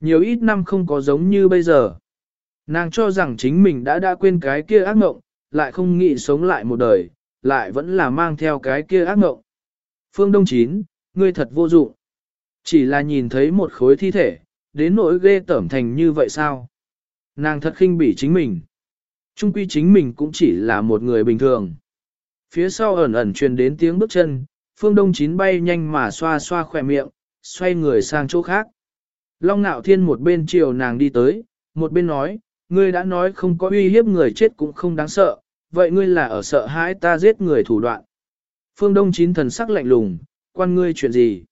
Nhiều ít năm không có giống như bây giờ. Nàng cho rằng chính mình đã đã quên cái kia ác mộng, lại không nghĩ sống lại một đời, lại vẫn là mang theo cái kia ác mộng. Phương Đông Chín, ngươi thật vô dụng. Chỉ là nhìn thấy một khối thi thể, đến nỗi ghê tởm thành như vậy sao? Nàng thật khinh bỉ chính mình. Trung quy chính mình cũng chỉ là một người bình thường. Phía sau ẩn ẩn truyền đến tiếng bước chân, phương đông chín bay nhanh mà xoa xoa khỏe miệng, xoay người sang chỗ khác. Long nạo thiên một bên chiều nàng đi tới, một bên nói, ngươi đã nói không có uy hiếp người chết cũng không đáng sợ, vậy ngươi là ở sợ hãi ta giết người thủ đoạn. Phương Đông chín thần sắc lạnh lùng, quan ngươi chuyện gì?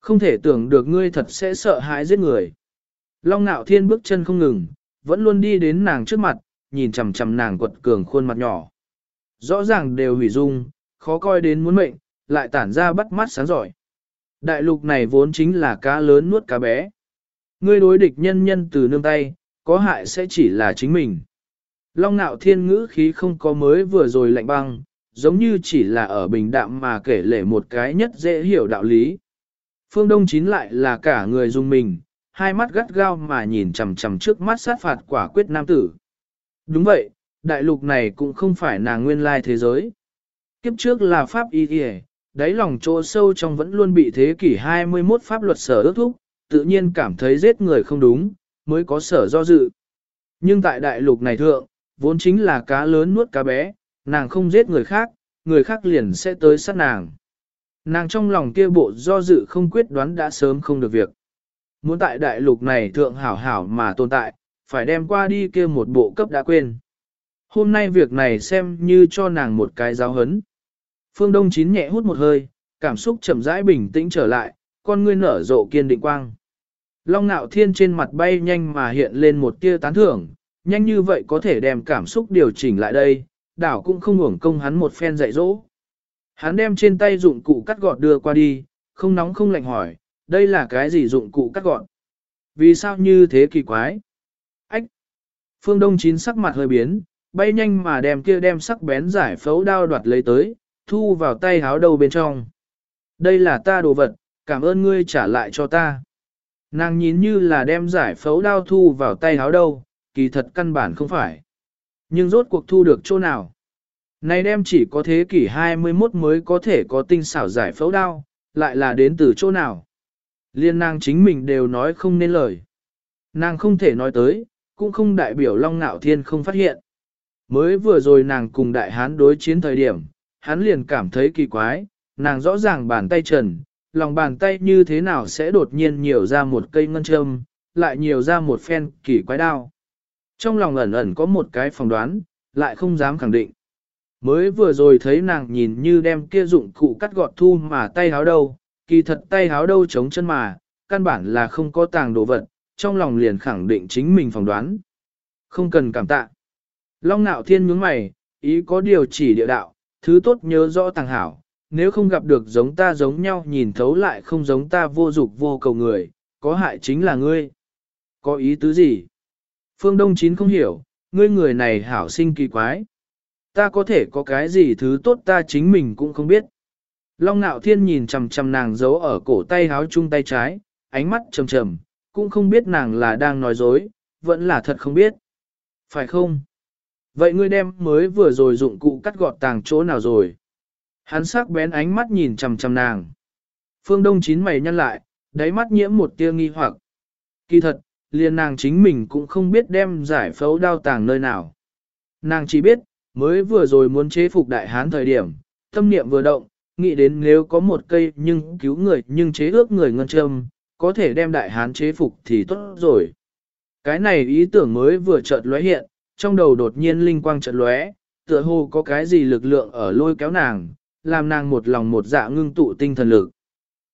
Không thể tưởng được ngươi thật sẽ sợ hãi giết người. Long nạo thiên bước chân không ngừng, vẫn luôn đi đến nàng trước mặt, nhìn chằm chằm nàng quật cường khuôn mặt nhỏ. Rõ ràng đều hủy dung, khó coi đến muốn mệnh, lại tản ra bắt mắt sáng giỏi. Đại lục này vốn chính là cá lớn nuốt cá bé. Ngươi đối địch nhân nhân từ nương tay, có hại sẽ chỉ là chính mình. Long nạo thiên ngữ khí không có mới vừa rồi lạnh băng, giống như chỉ là ở bình đạm mà kể lể một cái nhất dễ hiểu đạo lý. Phương Đông Chín lại là cả người dùng mình, hai mắt gắt gao mà nhìn chằm chằm trước mắt sát phạt quả quyết nam tử. Đúng vậy, đại lục này cũng không phải nàng nguyên lai thế giới. Kiếp trước là pháp y y, đáy lòng chỗ sâu trong vẫn luôn bị thế kỷ 21 pháp luật sở ước thúc, tự nhiên cảm thấy giết người không đúng, mới có sở do dự. Nhưng tại đại lục này thượng, vốn chính là cá lớn nuốt cá bé, nàng không giết người khác, người khác liền sẽ tới sát nàng. Nàng trong lòng kia bộ do dự không quyết đoán đã sớm không được việc. Muốn tại đại lục này thượng hảo hảo mà tồn tại, phải đem qua đi kia một bộ cấp đã quên. Hôm nay việc này xem như cho nàng một cái giáo hấn. Phương Đông Chín nhẹ hút một hơi, cảm xúc chậm rãi bình tĩnh trở lại, con ngươi nở rộ kiên định quang. Long ngạo thiên trên mặt bay nhanh mà hiện lên một tia tán thưởng, nhanh như vậy có thể đem cảm xúc điều chỉnh lại đây, đảo cũng không hưởng công hắn một phen dạy dỗ. Hắn đem trên tay dụng cụ cắt gọt đưa qua đi, không nóng không lạnh hỏi, đây là cái gì dụng cụ cắt gọt? Vì sao như thế kỳ quái? Ách! Phương Đông Chín sắc mặt hơi biến, bay nhanh mà đem kia đem sắc bén giải phẫu đao đoạt lấy tới, thu vào tay háo đầu bên trong. Đây là ta đồ vật, cảm ơn ngươi trả lại cho ta. Nàng nhìn như là đem giải phẫu đao thu vào tay háo đâu kỳ thật căn bản không phải. Nhưng rốt cuộc thu được chỗ nào? Này đem chỉ có thế kỷ 21 mới có thể có tinh xảo giải phẫu đao, lại là đến từ chỗ nào? Liên nàng chính mình đều nói không nên lời. Nàng không thể nói tới, cũng không đại biểu Long Nạo Thiên không phát hiện. Mới vừa rồi nàng cùng đại hán đối chiến thời điểm, hắn liền cảm thấy kỳ quái, nàng rõ ràng bàn tay trần, lòng bàn tay như thế nào sẽ đột nhiên nhiều ra một cây ngân châm, lại nhiều ra một phen kỳ quái đao. Trong lòng ẩn ẩn có một cái phỏng đoán, lại không dám khẳng định. Mới vừa rồi thấy nàng nhìn như đem kia dụng cụ cắt gọt thu mà tay háo đâu, kỳ thật tay háo đâu chống chân mà, căn bản là không có tàng đồ vật, trong lòng liền khẳng định chính mình phỏng đoán. Không cần cảm tạ. Long nạo thiên nhướng mày, ý có điều chỉ địa đạo, thứ tốt nhớ rõ tàng hảo, nếu không gặp được giống ta giống nhau nhìn thấu lại không giống ta vô dục vô cầu người, có hại chính là ngươi. Có ý tứ gì? Phương Đông Chín không hiểu, ngươi người này hảo sinh kỳ quái. Ta có thể có cái gì thứ tốt ta chính mình cũng không biết. Long nạo thiên nhìn chằm chằm nàng giấu ở cổ tay háo chung tay trái, ánh mắt trầm trầm, cũng không biết nàng là đang nói dối, vẫn là thật không biết. Phải không? Vậy ngươi đem mới vừa rồi dụng cụ cắt gọt tàng chỗ nào rồi? Hắn sắc bén ánh mắt nhìn chằm chằm nàng. Phương Đông chín mày nhăn lại, đáy mắt nhiễm một tia nghi hoặc. Kỳ thật, liền nàng chính mình cũng không biết đem giải phẫu đao tàng nơi nào. Nàng chỉ biết, mới vừa rồi muốn chế phục đại hán thời điểm, tâm niệm vừa động, nghĩ đến nếu có một cây nhưng cứu người nhưng chế ước người ngân châm, có thể đem đại hán chế phục thì tốt rồi. Cái này ý tưởng mới vừa chợt lóe hiện, trong đầu đột nhiên linh quang chợt lóe, tựa hồ có cái gì lực lượng ở lôi kéo nàng, làm nàng một lòng một dạ ngưng tụ tinh thần lực.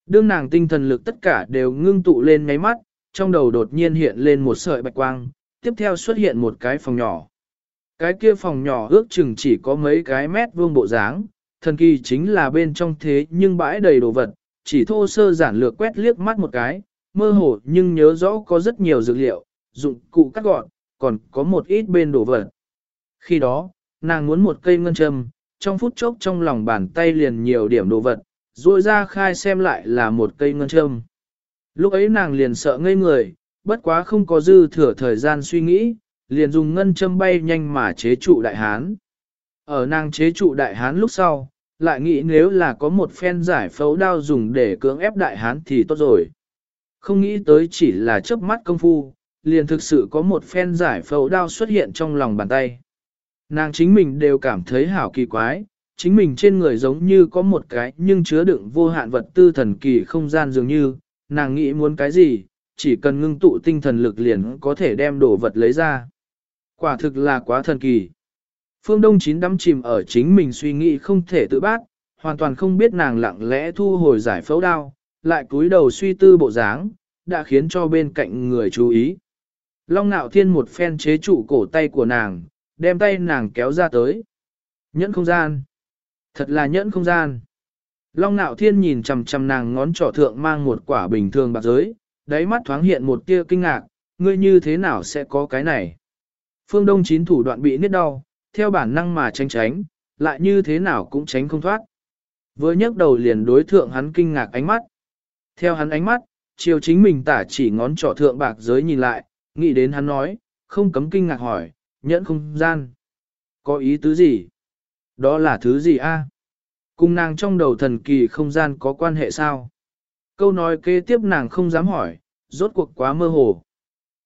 Đương nàng tinh thần lực tất cả đều ngưng tụ lên ngáy mắt, trong đầu đột nhiên hiện lên một sợi bạch quang, tiếp theo xuất hiện một cái phòng nhỏ. Cái kia phòng nhỏ ước chừng chỉ có mấy cái mét vuông bộ dáng, thần kỳ chính là bên trong thế nhưng bãi đầy đồ vật, chỉ thô sơ giản lược quét liếc mắt một cái, mơ hồ nhưng nhớ rõ có rất nhiều dược liệu, dụng cụ cắt gọn, còn có một ít bên đồ vật. Khi đó, nàng muốn một cây ngân châm, trong phút chốc trong lòng bàn tay liền nhiều điểm đồ vật, rồi ra khai xem lại là một cây ngân châm. Lúc ấy nàng liền sợ ngây người, bất quá không có dư thừa thời gian suy nghĩ, liền dùng ngân châm bay nhanh mà chế trụ đại hán. Ở nàng chế trụ đại hán lúc sau, lại nghĩ nếu là có một phen giải phẫu đao dùng để cưỡng ép đại hán thì tốt rồi. Không nghĩ tới chỉ là chớp mắt công phu, liền thực sự có một phen giải phẫu đao xuất hiện trong lòng bàn tay. Nàng chính mình đều cảm thấy hảo kỳ quái, chính mình trên người giống như có một cái nhưng chứa đựng vô hạn vật tư thần kỳ không gian dường như, nàng nghĩ muốn cái gì, chỉ cần ngưng tụ tinh thần lực liền có thể đem đồ vật lấy ra. Quả thực là quá thần kỳ. Phương Đông Chín đắm chìm ở chính mình suy nghĩ không thể tự bát, hoàn toàn không biết nàng lặng lẽ thu hồi giải phẫu đao, lại cúi đầu suy tư bộ dáng, đã khiến cho bên cạnh người chú ý. Long nạo thiên một phen chế trụ cổ tay của nàng, đem tay nàng kéo ra tới. Nhẫn không gian. Thật là nhẫn không gian. Long nạo thiên nhìn chầm chầm nàng ngón trỏ thượng mang một quả bình thường bạc giới, đáy mắt thoáng hiện một tia kinh ngạc, ngươi như thế nào sẽ có cái này. Phương Đông chín thủ đoạn bị niết đau, theo bản năng mà tránh tránh, lại như thế nào cũng tránh không thoát. Vừa nhấc đầu liền đối thượng hắn kinh ngạc ánh mắt. Theo hắn ánh mắt, chiều chính mình tả chỉ ngón trỏ thượng bạc giới nhìn lại, nghĩ đến hắn nói, không cấm kinh ngạc hỏi, nhẫn không gian. Có ý tứ gì? Đó là thứ gì a? Cùng nàng trong đầu thần kỳ không gian có quan hệ sao? Câu nói kế tiếp nàng không dám hỏi, rốt cuộc quá mơ hồ.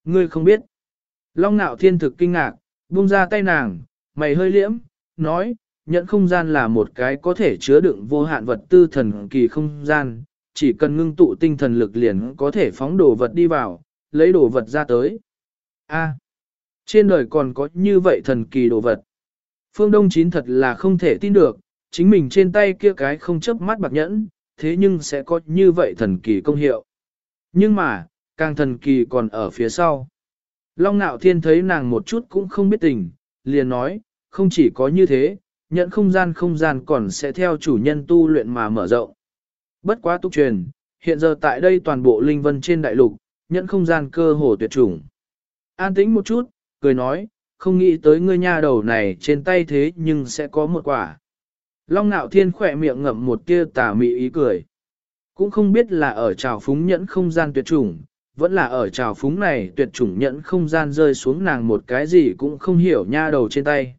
Ngươi không biết. Long nạo thiên thực kinh ngạc, buông ra tay nàng, mày hơi liễm, nói, nhận không gian là một cái có thể chứa đựng vô hạn vật tư thần kỳ không gian, chỉ cần ngưng tụ tinh thần lực liền có thể phóng đồ vật đi vào, lấy đồ vật ra tới. A, trên đời còn có như vậy thần kỳ đồ vật. Phương Đông Chín thật là không thể tin được, chính mình trên tay kia cái không chấp mắt bạc nhẫn, thế nhưng sẽ có như vậy thần kỳ công hiệu. Nhưng mà, càng thần kỳ còn ở phía sau. Long Nạo Thiên thấy nàng một chút cũng không biết tình, liền nói, không chỉ có như thế, nhận không gian không gian còn sẽ theo chủ nhân tu luyện mà mở rộng. Bất quá túc truyền, hiện giờ tại đây toàn bộ linh vân trên đại lục, nhận không gian cơ hồ tuyệt chủng. An tĩnh một chút, cười nói, không nghĩ tới ngươi nha đầu này trên tay thế nhưng sẽ có một quả. Long Nạo Thiên khỏe miệng ngậm một tia tà mị ý cười. Cũng không biết là ở trào phúng nhẫn không gian tuyệt chủng, vẫn là ở trào phúng này tuyệt chủng nhẫn không gian rơi xuống nàng một cái gì cũng không hiểu nha đầu trên tay.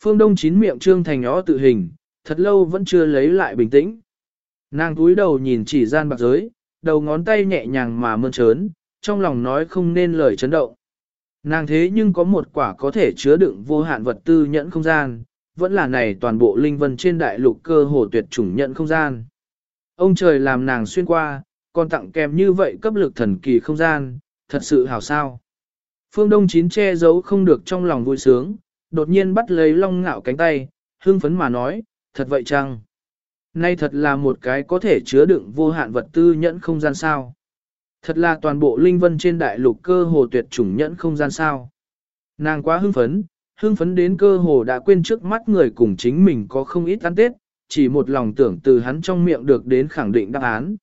Phương Đông chín miệng trương thành ó tự hình, thật lâu vẫn chưa lấy lại bình tĩnh. Nàng túi đầu nhìn chỉ gian bạc giới, đầu ngón tay nhẹ nhàng mà mơn trớn, trong lòng nói không nên lời chấn động. Nàng thế nhưng có một quả có thể chứa đựng vô hạn vật tư nhẫn không gian, vẫn là này toàn bộ linh vân trên đại lục cơ hồ tuyệt chủng nhẫn không gian. Ông trời làm nàng xuyên qua, còn tặng kèm như vậy cấp lực thần kỳ không gian, thật sự hảo sao. Phương Đông Chín che giấu không được trong lòng vui sướng, đột nhiên bắt lấy long ngạo cánh tay, hương phấn mà nói, thật vậy chăng? Nay thật là một cái có thể chứa đựng vô hạn vật tư nhẫn không gian sao. Thật là toàn bộ linh vân trên đại lục cơ hồ tuyệt chủng nhẫn không gian sao. Nàng quá hưng phấn, hưng phấn đến cơ hồ đã quên trước mắt người cùng chính mình có không ít ăn tết, chỉ một lòng tưởng từ hắn trong miệng được đến khẳng định đáp án.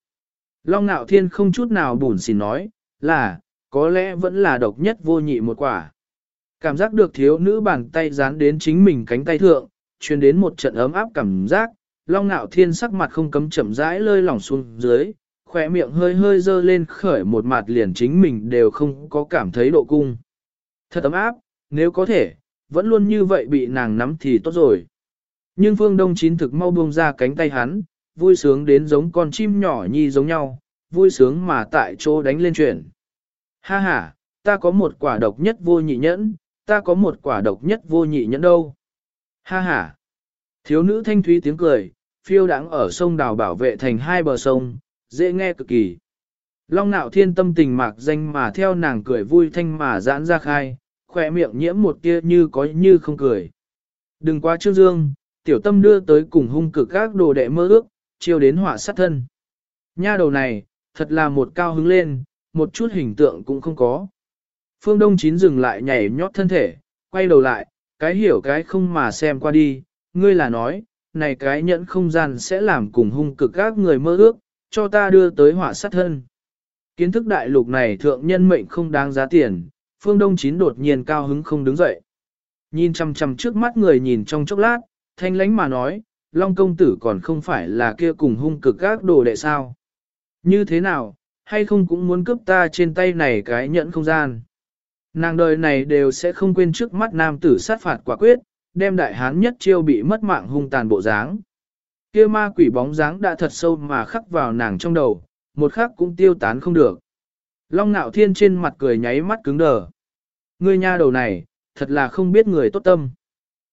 Long Nạo Thiên không chút nào buồn xỉn nói, là, có lẽ vẫn là độc nhất vô nhị một quả. Cảm giác được thiếu nữ bàn tay dán đến chính mình cánh tay thượng, truyền đến một trận ấm áp cảm giác, Long Nạo Thiên sắc mặt không cấm chậm rãi lơi lỏng xuống dưới, khỏe miệng hơi hơi dơ lên khởi một mặt liền chính mình đều không có cảm thấy độ cung. Thật ấm áp, nếu có thể, vẫn luôn như vậy bị nàng nắm thì tốt rồi. Nhưng Phương Đông Chín thực mau buông ra cánh tay hắn, vui sướng đến giống con chim nhỏ nhi giống nhau, vui sướng mà tại chỗ đánh lên chuyển. Ha ha, ta có một quả độc nhất vô nhị nhẫn, ta có một quả độc nhất vô nhị nhẫn đâu. Ha ha. Thiếu nữ thanh thúy tiếng cười, phiêu đáng ở sông đào bảo vệ thành hai bờ sông, dễ nghe cực kỳ. Long nạo thiên tâm tình mạc danh mà theo nàng cười vui thanh mà giãn ra khai, khỏe miệng nhiễm một tia như có như không cười. Đừng quá trương dương, tiểu tâm đưa tới cùng hung cực các đồ đệ mơ ước, chiêu đến họa sát thân. Nha đầu này, thật là một cao hứng lên, một chút hình tượng cũng không có. Phương Đông Chín dừng lại nhảy nhót thân thể, quay đầu lại, cái hiểu cái không mà xem qua đi, ngươi là nói, này cái nhẫn không gian sẽ làm cùng hung cực các người mơ ước, cho ta đưa tới hỏa sát thân. Kiến thức đại lục này thượng nhân mệnh không đáng giá tiền, phương đông chín đột nhiên cao hứng không đứng dậy. Nhìn chăm chăm trước mắt người nhìn trong chốc lát, thanh lánh mà nói, Long công tử còn không phải là kia cùng hung cực các đồ đệ sao. Như thế nào, hay không cũng muốn cướp ta trên tay này cái nhẫn không gian. Nàng đời này đều sẽ không quên trước mắt nam tử sát phạt quả quyết, đem đại hán nhất chiêu bị mất mạng hung tàn bộ dáng. Kia ma quỷ bóng dáng đã thật sâu mà khắc vào nàng trong đầu, một khắc cũng tiêu tán không được. Long nạo thiên trên mặt cười nháy mắt cứng đờ. Ngươi nha đầu này, thật là không biết người tốt tâm.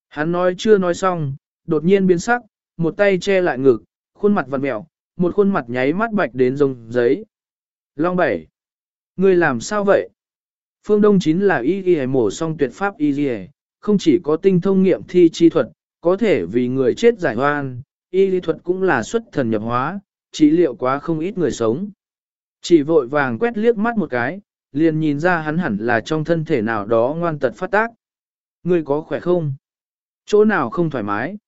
Hắn nói chưa nói xong, đột nhiên biến sắc, một tay che lại ngực, khuôn mặt vặn mẹo, một khuôn mặt nháy mắt bạch đến rồng giấy. Long bảy. Ngươi làm sao vậy? Phương Đông Chín là y ghi mổ song tuyệt pháp y ghi không chỉ có tinh thông nghiệm thi chi thuật, có thể vì người chết giải hoan, y lý thuật cũng là xuất thần nhập hóa, trị liệu quá không ít người sống. Chỉ vội vàng quét liếc mắt một cái, liền nhìn ra hắn hẳn là trong thân thể nào đó ngoan tật phát tác. Ngươi có khỏe không? Chỗ nào không thoải mái?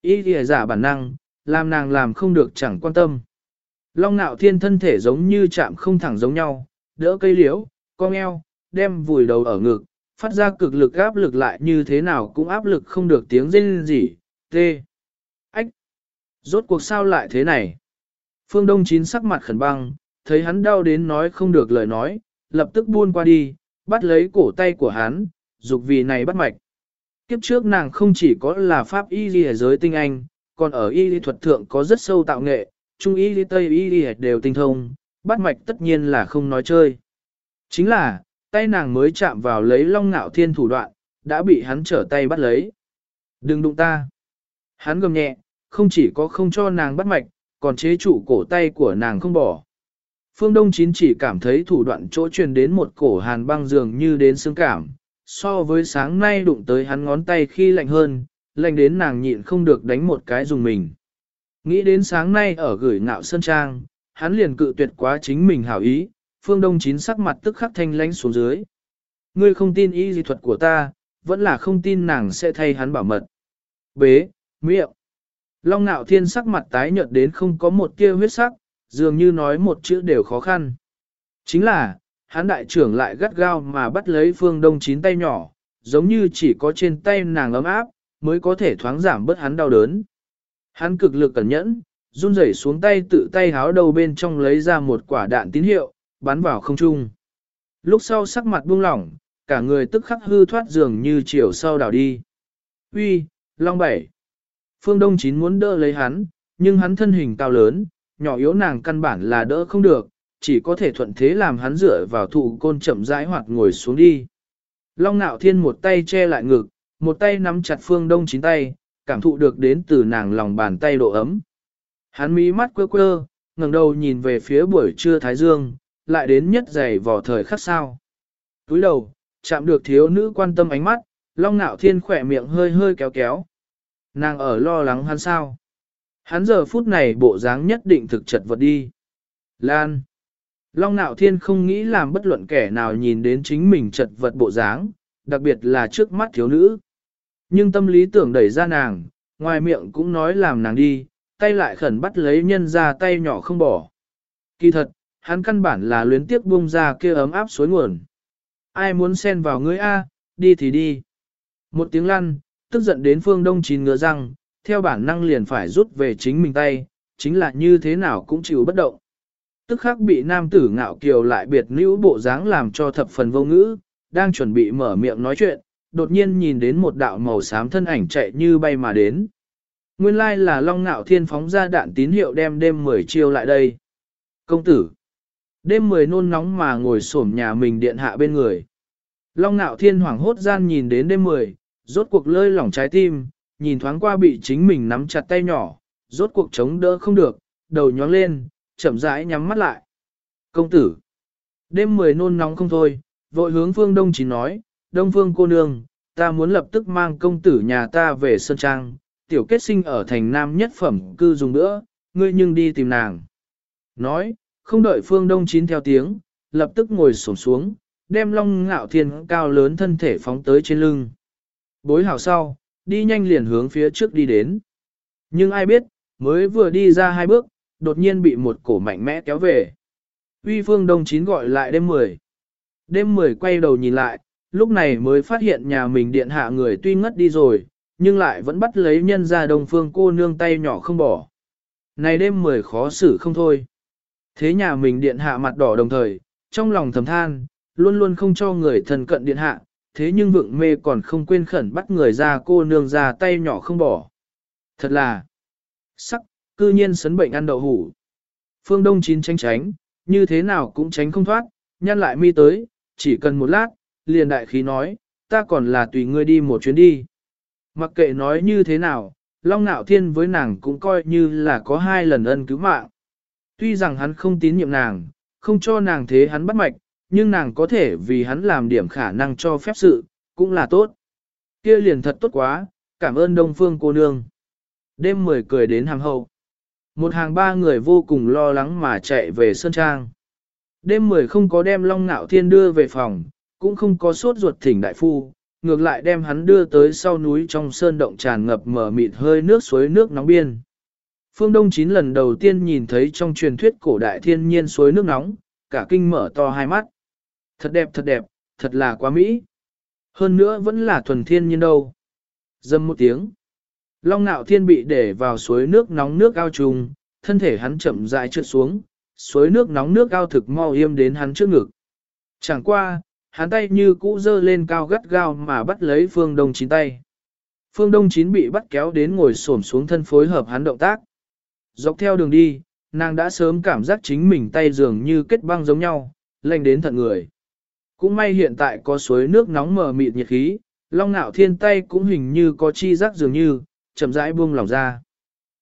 Y lìa giả bản năng, làm nàng làm không được chẳng quan tâm. Long nạo thiên thân thể giống như chạm không thẳng giống nhau, đỡ cây liễu, cong eo, đem vùi đầu ở ngực, phát ra cực lực áp lực lại như thế nào cũng áp lực không được tiếng rên gì, tê. Rốt cuộc sao lại thế này? Phương Đông Chín sắc mặt khẩn băng, thấy hắn đau đến nói không được lời nói, lập tức buôn qua đi, bắt lấy cổ tay của hắn, dục vì này bắt mạch. Kiếp trước nàng không chỉ có là pháp y lý giới tinh anh, còn ở y lý thuật thượng có rất sâu tạo nghệ, trung y lý tây y lý đều tinh thông, bắt mạch tất nhiên là không nói chơi. Chính là, tay nàng mới chạm vào lấy long ngạo thiên thủ đoạn, đã bị hắn trở tay bắt lấy. Đừng đụng ta. Hắn gầm nhẹ, không chỉ có không cho nàng bắt mạch, còn chế trụ cổ tay của nàng không bỏ. Phương Đông Chín chỉ cảm thấy thủ đoạn chỗ truyền đến một cổ hàn băng dường như đến xương cảm, so với sáng nay đụng tới hắn ngón tay khi lạnh hơn, lạnh đến nàng nhịn không được đánh một cái dùng mình. Nghĩ đến sáng nay ở gửi ngạo sơn trang, hắn liền cự tuyệt quá chính mình hảo ý, phương đông chín sắc mặt tức khắc thanh lánh xuống dưới. Ngươi không tin y dị thuật của ta, vẫn là không tin nàng sẽ thay hắn bảo mật. Bế, miệng. Long nạo thiên sắc mặt tái nhợt đến không có một tia huyết sắc, dường như nói một chữ đều khó khăn. Chính là, hắn đại trưởng lại gắt gao mà bắt lấy phương đông chín tay nhỏ, giống như chỉ có trên tay nàng ấm áp, mới có thể thoáng giảm bớt hắn đau đớn. Hắn cực lực cẩn nhẫn, run rẩy xuống tay tự tay háo đầu bên trong lấy ra một quả đạn tín hiệu, bắn vào không trung. Lúc sau sắc mặt buông lỏng, cả người tức khắc hư thoát dường như chiều sau đảo đi. Uy, Long Bảy. Phương Đông Chín muốn đỡ lấy hắn, nhưng hắn thân hình cao lớn, nhỏ yếu nàng căn bản là đỡ không được, chỉ có thể thuận thế làm hắn dựa vào thụ côn chậm rãi hoặc ngồi xuống đi. Long Nạo Thiên một tay che lại ngực, một tay nắm chặt Phương Đông Chín tay, cảm thụ được đến từ nàng lòng bàn tay độ ấm. Hắn mí mắt quơ quơ, ngẩng đầu nhìn về phía buổi trưa Thái Dương, lại đến nhất dày vò thời khắc sao. Túi đầu, chạm được thiếu nữ quan tâm ánh mắt, Long Nạo Thiên khỏe miệng hơi hơi kéo kéo. Nàng ở lo lắng hắn sao. Hắn giờ phút này bộ dáng nhất định thực chật vật đi. Lan. Long Nạo Thiên không nghĩ làm bất luận kẻ nào nhìn đến chính mình chật vật bộ dáng, đặc biệt là trước mắt thiếu nữ. Nhưng tâm lý tưởng đẩy ra nàng, ngoài miệng cũng nói làm nàng đi, tay lại khẩn bắt lấy nhân ra tay nhỏ không bỏ. Kỳ thật, hắn căn bản là luyến tiếc buông ra kia ấm áp suối nguồn. Ai muốn xen vào ngươi A, đi thì đi. Một tiếng lăn, tức giận đến phương đông chín ngứa răng, theo bản năng liền phải rút về chính mình tay, chính là như thế nào cũng chịu bất động. Tức khắc bị nam tử ngạo kiều lại biệt nữ bộ dáng làm cho thập phần vô ngữ, đang chuẩn bị mở miệng nói chuyện, đột nhiên nhìn đến một đạo màu xám thân ảnh chạy như bay mà đến. Nguyên lai là Long Ngạo Thiên phóng ra đạn tín hiệu đem đêm mười chiêu lại đây. Công tử. Đêm mười nôn nóng mà ngồi xổm nhà mình điện hạ bên người. Long Nạo Thiên hoảng hốt gian nhìn đến đêm mười, rốt cuộc lơi lỏng trái tim, nhìn thoáng qua bị chính mình nắm chặt tay nhỏ, rốt cuộc chống đỡ không được, đầu nhóng lên, chậm rãi nhắm mắt lại. Công tử. Đêm mười nôn nóng không thôi, vội hướng phương đông chỉ nói, đông phương cô nương, ta muốn lập tức mang công tử nhà ta về Sơn Trang, tiểu kết sinh ở thành nam nhất phẩm cư dùng nữa, ngươi nhưng đi tìm nàng. Nói, không đợi phương đông chín theo tiếng, lập tức ngồi xổm xuống, đem long ngạo thiên cao lớn thân thể phóng tới trên lưng. Bối hảo sau, đi nhanh liền hướng phía trước đi đến. Nhưng ai biết, mới vừa đi ra hai bước, đột nhiên bị một cổ mạnh mẽ kéo về. Uy phương đông chín gọi lại đêm mười. Đêm mười quay đầu nhìn lại, lúc này mới phát hiện nhà mình điện hạ người tuy ngất đi rồi, nhưng lại vẫn bắt lấy nhân ra đồng phương cô nương tay nhỏ không bỏ. Này đêm mười khó xử không thôi. Thế nhà mình điện hạ mặt đỏ đồng thời, trong lòng thầm than, luôn luôn không cho người thân cận điện hạ, thế nhưng vượng mê còn không quên khẩn bắt người ra cô nương ra tay nhỏ không bỏ. Thật là sắc, cư nhiên sấn bệnh ăn đậu hủ. Phương Đông chín tránh tránh, như thế nào cũng tránh không thoát, nhăn lại mi tới, chỉ cần một lát, liền đại khí nói, ta còn là tùy ngươi đi một chuyến đi. Mặc kệ nói như thế nào, Long Nạo Thiên với nàng cũng coi như là có hai lần ân cứu mạng. Tuy rằng hắn không tín nhiệm nàng, không cho nàng thế hắn bắt mạch, nhưng nàng có thể vì hắn làm điểm khả năng cho phép sự, cũng là tốt. kia liền thật tốt quá, cảm ơn Đông Phương cô nương. Đêm mười cười đến hàng hậu. Một hàng ba người vô cùng lo lắng mà chạy về Sơn Trang. Đêm mười không có đem Long Nạo Thiên đưa về phòng, cũng không có sốt ruột thỉnh đại phu, ngược lại đem hắn đưa tới sau núi trong sơn động tràn ngập mở mịt hơi nước suối nước nóng biên. Phương Đông Chín lần đầu tiên nhìn thấy trong truyền thuyết cổ đại thiên nhiên suối nước nóng, cả kinh mở to hai mắt. Thật đẹp thật đẹp, thật là quá mỹ. Hơn nữa vẫn là thuần thiên nhiên đâu. Dâm một tiếng. Long nạo thiên bị để vào suối nước nóng nước ao trùng, thân thể hắn chậm rãi trượt xuống, suối nước nóng nước ao thực mau yêm đến hắn trước ngực. Chẳng qua, hắn tay như cũ dơ lên cao gắt gao mà bắt lấy phương đông chín tay. Phương đông chín bị bắt kéo đến ngồi xổm xuống thân phối hợp hắn động tác. Dọc theo đường đi, nàng đã sớm cảm giác chính mình tay dường như kết băng giống nhau, lạnh đến thận người. Cũng may hiện tại có suối nước nóng mờ mịt nhiệt khí, long nạo thiên tay cũng hình như có chi giác dường như, chậm rãi buông lòng ra.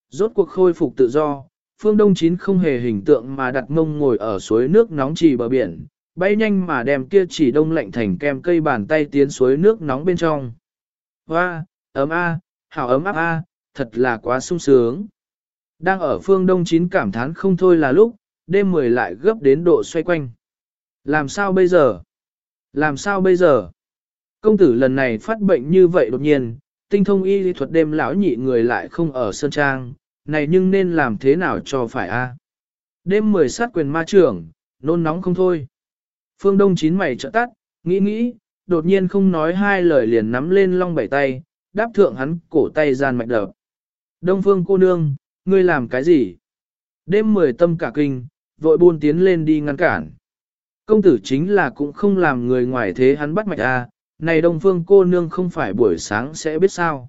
Rốt cuộc khôi phục tự do, phương đông chín không hề hình tượng mà đặt mông ngồi ở suối nước nóng trì bờ biển, bay nhanh mà đem kia chỉ đông lạnh thành kem cây bàn tay tiến suối nước nóng bên trong. Hoa, ấm a, hảo ấm áp a, thật là quá sung sướng. Đang ở phương đông chín cảm thán không thôi là lúc, đêm mười lại gấp đến độ xoay quanh. Làm sao bây giờ? Làm sao bây giờ? Công tử lần này phát bệnh như vậy đột nhiên, tinh thông y lý thuật đêm lão nhị người lại không ở Sơn Trang, này nhưng nên làm thế nào cho phải a? Đêm mười sát quyền ma trưởng, nôn nóng không thôi. Phương Đông chín mày trợ tắt, nghĩ nghĩ, đột nhiên không nói hai lời liền nắm lên long bảy tay, đáp thượng hắn cổ tay gian mạch đập. Đông Phương cô nương, ngươi làm cái gì? Đêm mười tâm cả kinh, vội buôn tiến lên đi ngăn cản. Công tử chính là cũng không làm người ngoài thế hắn bắt mạch a, à, này Đông Phương cô nương không phải buổi sáng sẽ biết sao.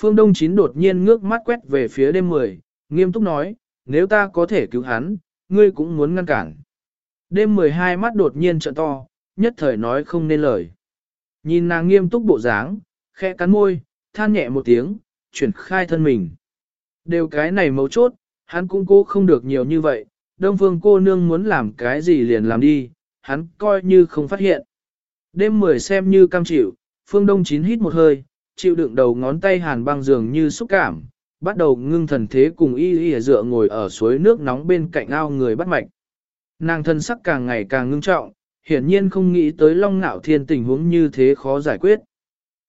Phương Đông Chín đột nhiên ngước mắt quét về phía đêm mười, nghiêm túc nói, nếu ta có thể cứu hắn, ngươi cũng muốn ngăn cản. Đêm mười hai mắt đột nhiên trợ to, nhất thời nói không nên lời. Nhìn nàng nghiêm túc bộ dáng, khẽ cắn môi, than nhẹ một tiếng, chuyển khai thân mình. Đều cái này mấu chốt, hắn cũng cố không được nhiều như vậy, đông phương cô nương muốn làm cái gì liền làm đi, hắn coi như không phát hiện. Đêm mười xem như cam chịu, phương đông chín hít một hơi, chịu đựng đầu ngón tay hàn băng dường như xúc cảm, bắt đầu ngưng thần thế cùng y y dựa ngồi ở suối nước nóng bên cạnh ao người bắt mạch. Nàng thân sắc càng ngày càng ngưng trọng, hiển nhiên không nghĩ tới long ngạo thiên tình huống như thế khó giải quyết.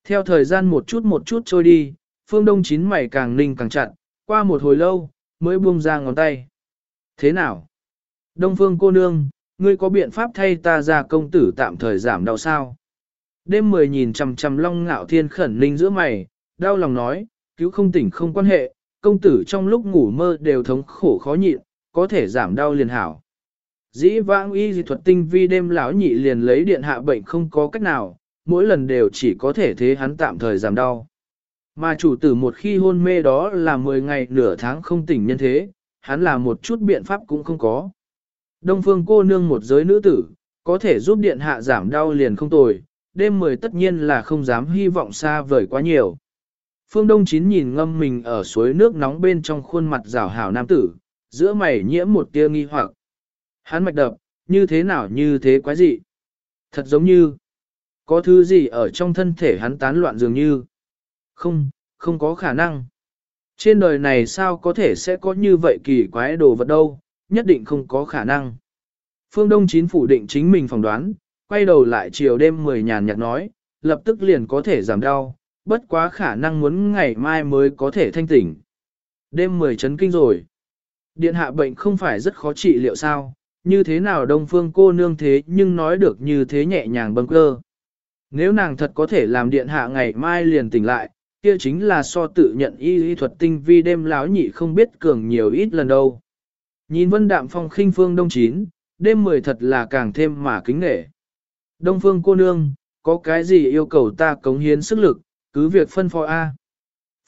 Theo thời gian một chút một chút trôi đi, phương đông chín mày càng ninh càng chặt, qua một hồi lâu, mới buông ra ngón tay. Thế nào? Đông phương cô nương, ngươi có biện pháp thay ta ra công tử tạm thời giảm đau sao? Đêm mười nhìn chằm chằm long ngạo thiên khẩn ninh giữa mày, đau lòng nói, cứu không tỉnh không quan hệ, công tử trong lúc ngủ mơ đều thống khổ khó nhịn, có thể giảm đau liền hảo. Dĩ vãng y dị thuật tinh vi đêm lão nhị liền lấy điện hạ bệnh không có cách nào, mỗi lần đều chỉ có thể thế hắn tạm thời giảm đau. Mà chủ tử một khi hôn mê đó là 10 ngày nửa tháng không tỉnh nhân thế, hắn là một chút biện pháp cũng không có. Đông phương cô nương một giới nữ tử, có thể giúp điện hạ giảm đau liền không tồi, đêm 10 tất nhiên là không dám hy vọng xa vời quá nhiều. Phương Đông Chín nhìn ngâm mình ở suối nước nóng bên trong khuôn mặt rào hảo nam tử, giữa mày nhiễm một tia nghi hoặc. Hắn mạch đập, như thế nào như thế quái dị. Thật giống như, có thứ gì ở trong thân thể hắn tán loạn dường như. Không, không có khả năng. Trên đời này sao có thể sẽ có như vậy kỳ quái đồ vật đâu, nhất định không có khả năng. Phương Đông Chín phủ định chính mình phỏng đoán, quay đầu lại chiều đêm mười nhàn nhạt nói, lập tức liền có thể giảm đau, bất quá khả năng muốn ngày mai mới có thể thanh tỉnh. Đêm mười chấn kinh rồi. Điện hạ bệnh không phải rất khó trị liệu sao, như thế nào đông phương cô nương thế nhưng nói được như thế nhẹ nhàng bâng cơ. Nếu nàng thật có thể làm điện hạ ngày mai liền tỉnh lại, kia chính là so tự nhận y y thuật tinh vi đêm láo nhị không biết cường nhiều ít lần đâu. Nhìn vân đạm phong khinh phương đông chín, đêm mười thật là càng thêm mà kính nghệ. Đông phương cô nương, có cái gì yêu cầu ta cống hiến sức lực, cứ việc phân phó A.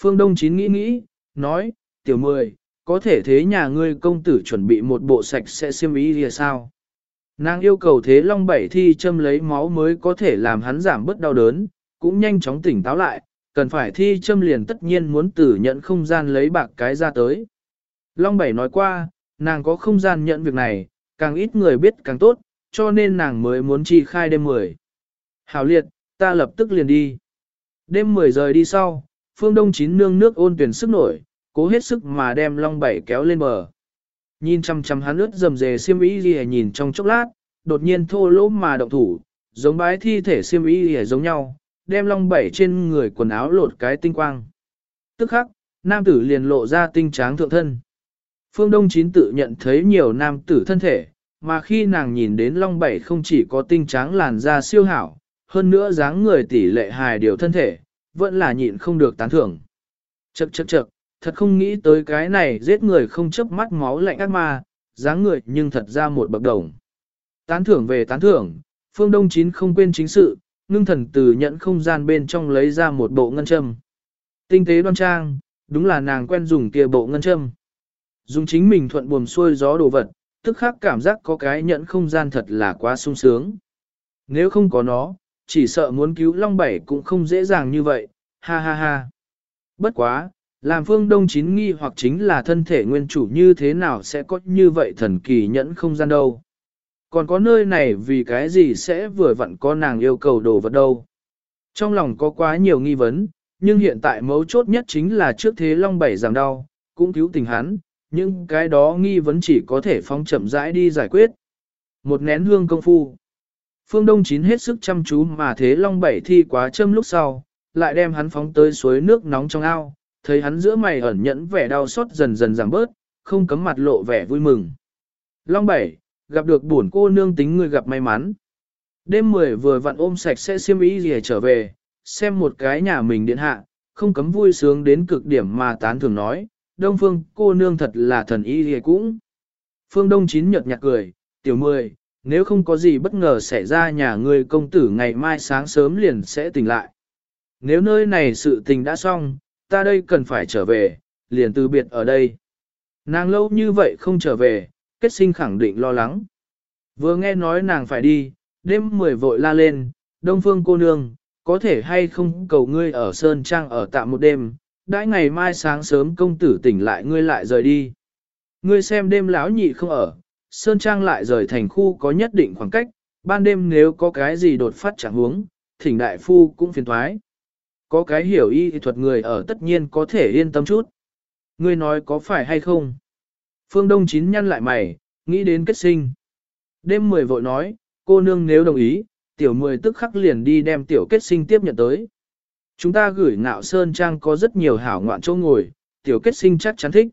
Phương Đông Chín nghĩ nghĩ, nói, tiểu mười, có thể thế nhà ngươi công tử chuẩn bị một bộ sạch sẽ xiêm ý thì sao? Nàng yêu cầu thế long bảy thi châm lấy máu mới có thể làm hắn giảm bớt đau đớn, cũng nhanh chóng tỉnh táo lại, cần phải thi châm liền tất nhiên muốn tử nhận không gian lấy bạc cái ra tới. Long bảy nói qua, nàng có không gian nhận việc này, càng ít người biết càng tốt, cho nên nàng mới muốn chi khai đêm 10. Hảo liệt, ta lập tức liền đi. Đêm 10 rời đi sau, phương đông chín nương nước ôn tuyển sức nổi, cố hết sức mà đem long bảy kéo lên bờ. Nhìn chăm chăm hắn ướt dầm dề xiêm y gì nhìn trong chốc lát, đột nhiên thô lỗ mà động thủ, giống bái thi thể xiêm y gì giống nhau, đem long bảy trên người quần áo lột cái tinh quang. Tức khắc, nam tử liền lộ ra tinh tráng thượng thân. Phương Đông Chín tự nhận thấy nhiều nam tử thân thể, mà khi nàng nhìn đến Long Bảy không chỉ có tinh tráng làn da siêu hảo, hơn nữa dáng người tỷ lệ hài điều thân thể, vẫn là nhịn không được tán thưởng. Chậc chậc chậc, thật không nghĩ tới cái này giết người không chớp mắt máu lạnh ác ma, dáng người nhưng thật ra một bậc đồng. Tán thưởng về tán thưởng, Phương Đông Chín không quên chính sự, ngưng thần từ nhận không gian bên trong lấy ra một bộ ngân châm. Tinh tế đoan trang, đúng là nàng quen dùng kia bộ ngân châm. Dùng chính mình thuận buồm xuôi gió đồ vật, tức khắc cảm giác có cái nhận không gian thật là quá sung sướng. Nếu không có nó, chỉ sợ muốn cứu Long Bảy cũng không dễ dàng như vậy, ha ha ha. Bất quá, làm phương đông chín nghi hoặc chính là thân thể nguyên chủ như thế nào sẽ có như vậy thần kỳ nhẫn không gian đâu. Còn có nơi này vì cái gì sẽ vừa vặn có nàng yêu cầu đồ vật đâu. Trong lòng có quá nhiều nghi vấn, nhưng hiện tại mấu chốt nhất chính là trước thế Long Bảy giảm đau, cũng cứu tình hắn, nhưng cái đó nghi vấn chỉ có thể phóng chậm rãi đi giải quyết. Một nén hương công phu. Phương Đông Chín hết sức chăm chú mà thế Long Bảy thi quá châm lúc sau, lại đem hắn phóng tới suối nước nóng trong ao, thấy hắn giữa mày ẩn nhẫn vẻ đau xót dần dần giảm bớt, không cấm mặt lộ vẻ vui mừng. Long Bảy, gặp được buồn cô nương tính người gặp may mắn. Đêm 10 vừa vặn ôm sạch sẽ xiêm y gì trở về, xem một cái nhà mình điện hạ, không cấm vui sướng đến cực điểm mà tán thường nói, Đông Phương cô nương thật là thần y hề cũng. Phương Đông Chín nhợt nhạt cười, tiểu mười, nếu không có gì bất ngờ xảy ra nhà người công tử ngày mai sáng sớm liền sẽ tỉnh lại. Nếu nơi này sự tình đã xong, ta đây cần phải trở về, liền từ biệt ở đây. Nàng lâu như vậy không trở về, kết sinh khẳng định lo lắng. Vừa nghe nói nàng phải đi, đêm mười vội la lên, Đông Phương cô nương, có thể hay không cầu ngươi ở Sơn Trang ở tạm một đêm, đãi ngày mai sáng sớm công tử tỉnh lại ngươi lại rời đi. Ngươi xem đêm lão nhị không ở, Sơn Trang lại rời thành khu có nhất định khoảng cách, ban đêm nếu có cái gì đột phát chẳng huống, thỉnh đại phu cũng phiền thoái. Có cái hiểu y thuật người ở tất nhiên có thể yên tâm chút. Ngươi nói có phải hay không? Phương Đông Chín nhăn lại mày, nghĩ đến kết sinh. Đêm mười vội nói, cô nương nếu đồng ý, tiểu mười tức khắc liền đi đem tiểu kết sinh tiếp nhận tới. Chúng ta gửi ngạo sơn trang có rất nhiều hảo ngoạn chỗ ngồi, tiểu kết sinh chắc chắn thích.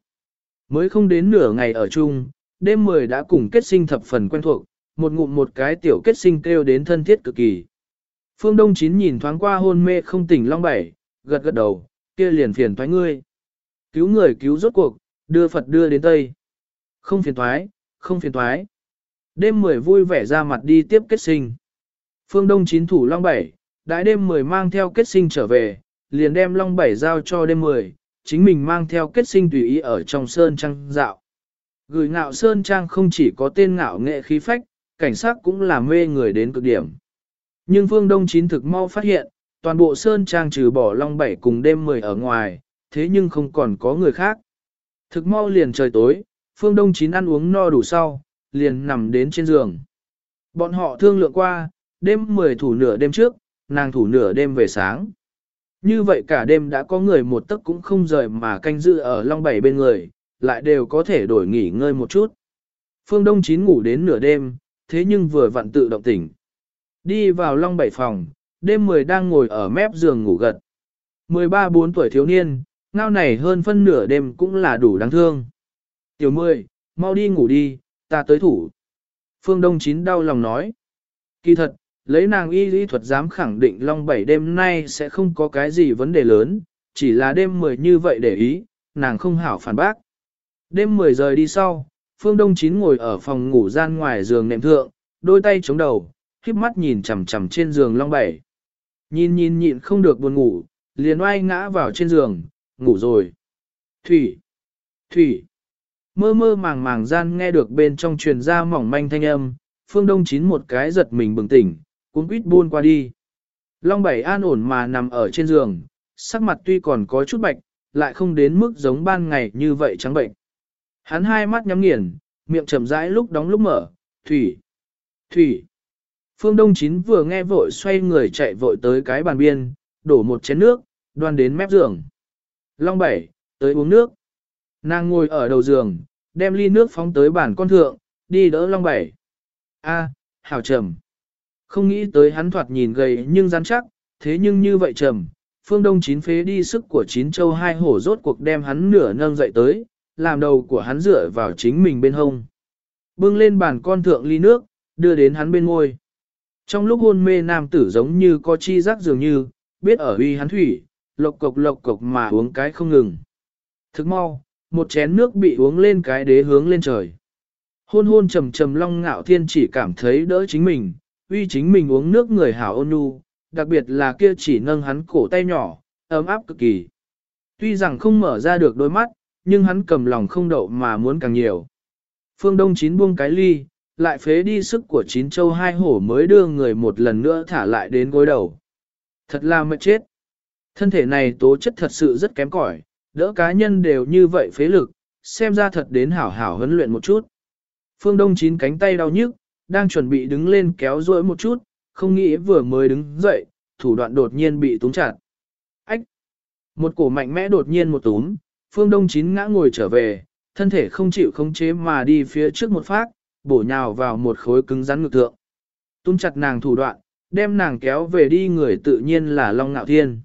Mới không đến nửa ngày ở chung, đêm 10 đã cùng kết sinh thập phần quen thuộc, một ngụm một cái tiểu kết sinh kêu đến thân thiết cực kỳ. Phương Đông Chín nhìn thoáng qua hôn mê không tỉnh long bảy, gật gật đầu, kia liền phiền thoái ngươi. Cứu người cứu rốt cuộc, đưa Phật đưa đến Tây. Không phiền thoái, không phiền thoái. Đêm 10 vui vẻ ra mặt đi tiếp kết sinh. Phương Đông Chín thủ long bảy, đại đêm 10 mang theo kết sinh trở về, liền đem long bảy giao cho đêm 10, chính mình mang theo kết sinh tùy ý ở trong sơn trang dạo. Gửi ngạo sơn trang không chỉ có tên ngạo nghệ khí phách, cảnh sát cũng là mê người đến cực điểm. Nhưng phương đông chín thực mau phát hiện, toàn bộ sơn trang trừ bỏ long bảy cùng đêm 10 ở ngoài, thế nhưng không còn có người khác. Thực mau liền trời tối, phương đông chín ăn uống no đủ sau, liền nằm đến trên giường. Bọn họ thương lượng qua, đêm 10 thủ nửa đêm trước, nàng thủ nửa đêm về sáng. Như vậy cả đêm đã có người một tấc cũng không rời mà canh giữ ở Long Bảy bên người, lại đều có thể đổi nghỉ ngơi một chút. Phương Đông Chín ngủ đến nửa đêm, thế nhưng vừa vặn tự động tỉnh. Đi vào Long Bảy phòng, đêm 10 đang ngồi ở mép giường ngủ gật. 13-4 tuổi thiếu niên, ngao này hơn phân nửa đêm cũng là đủ đáng thương. Tiểu 10, mau đi ngủ đi, ta tới thủ. Phương Đông Chín đau lòng nói. Kỳ thật, lấy nàng y lý thuật dám khẳng định long bảy đêm nay sẽ không có cái gì vấn đề lớn, chỉ là đêm mười như vậy để ý, nàng không hảo phản bác. Đêm mười rời đi sau, Phương Đông Chín ngồi ở phòng ngủ gian ngoài giường nệm thượng, đôi tay chống đầu, khiếp mắt nhìn chằm chằm trên giường Long Bảy. Nhìn nhìn nhịn không được buồn ngủ, liền oai ngã vào trên giường, ngủ rồi. Thủy! Thủy! Mơ mơ màng màng gian nghe được bên trong truyền ra mỏng manh thanh âm, Phương Đông Chín một cái giật mình bừng tỉnh, cuốn quýt buôn qua đi. Long Bảy an ổn mà nằm ở trên giường, sắc mặt tuy còn có chút bạch, lại không đến mức giống ban ngày như vậy trắng bệnh. Hắn hai mắt nhắm nghiền, miệng chậm rãi lúc đóng lúc mở, thủy, thủy. Phương Đông Chín vừa nghe vội xoay người chạy vội tới cái bàn biên, đổ một chén nước, đoan đến mép giường. Long Bảy, tới uống nước. Nàng ngồi ở đầu giường, đem ly nước phóng tới bàn con thượng, đi đỡ Long Bảy. A, hảo trầm. Không nghĩ tới hắn thoạt nhìn gầy nhưng rắn chắc, thế nhưng như vậy trầm, phương đông chín phế đi sức của chín châu hai hổ rốt cuộc đem hắn nửa nâng dậy tới, làm đầu của hắn dựa vào chính mình bên hông. Bưng lên bàn con thượng ly nước, đưa đến hắn bên ngôi. Trong lúc hôn mê nam tử giống như có chi giác dường như, biết ở uy hắn thủy, lộc cộc lộc cộc mà uống cái không ngừng. Thức mau, một chén nước bị uống lên cái đế hướng lên trời. Hôn hôn trầm trầm long ngạo thiên chỉ cảm thấy đỡ chính mình, uy chính mình uống nước người hảo ôn nhu, đặc biệt là kia chỉ nâng hắn cổ tay nhỏ, ấm áp cực kỳ. Tuy rằng không mở ra được đôi mắt, nhưng hắn cầm lòng không đậu mà muốn càng nhiều. Phương Đông chín buông cái ly, lại phế đi sức của chín châu hai hổ mới đưa người một lần nữa thả lại đến gối đầu. Thật là mệt chết. Thân thể này tố chất thật sự rất kém cỏi, đỡ cá nhân đều như vậy phế lực, xem ra thật đến hảo hảo huấn luyện một chút. Phương Đông chín cánh tay đau nhức, đang chuẩn bị đứng lên kéo rỗi một chút, không nghĩ vừa mới đứng dậy, thủ đoạn đột nhiên bị túng chặt. Ách! Một cổ mạnh mẽ đột nhiên một túm, phương đông chín ngã ngồi trở về, thân thể không chịu khống chế mà đi phía trước một phát, bổ nhào vào một khối cứng rắn ngực thượng. Túm chặt nàng thủ đoạn, đem nàng kéo về đi người tự nhiên là Long Nạo Thiên.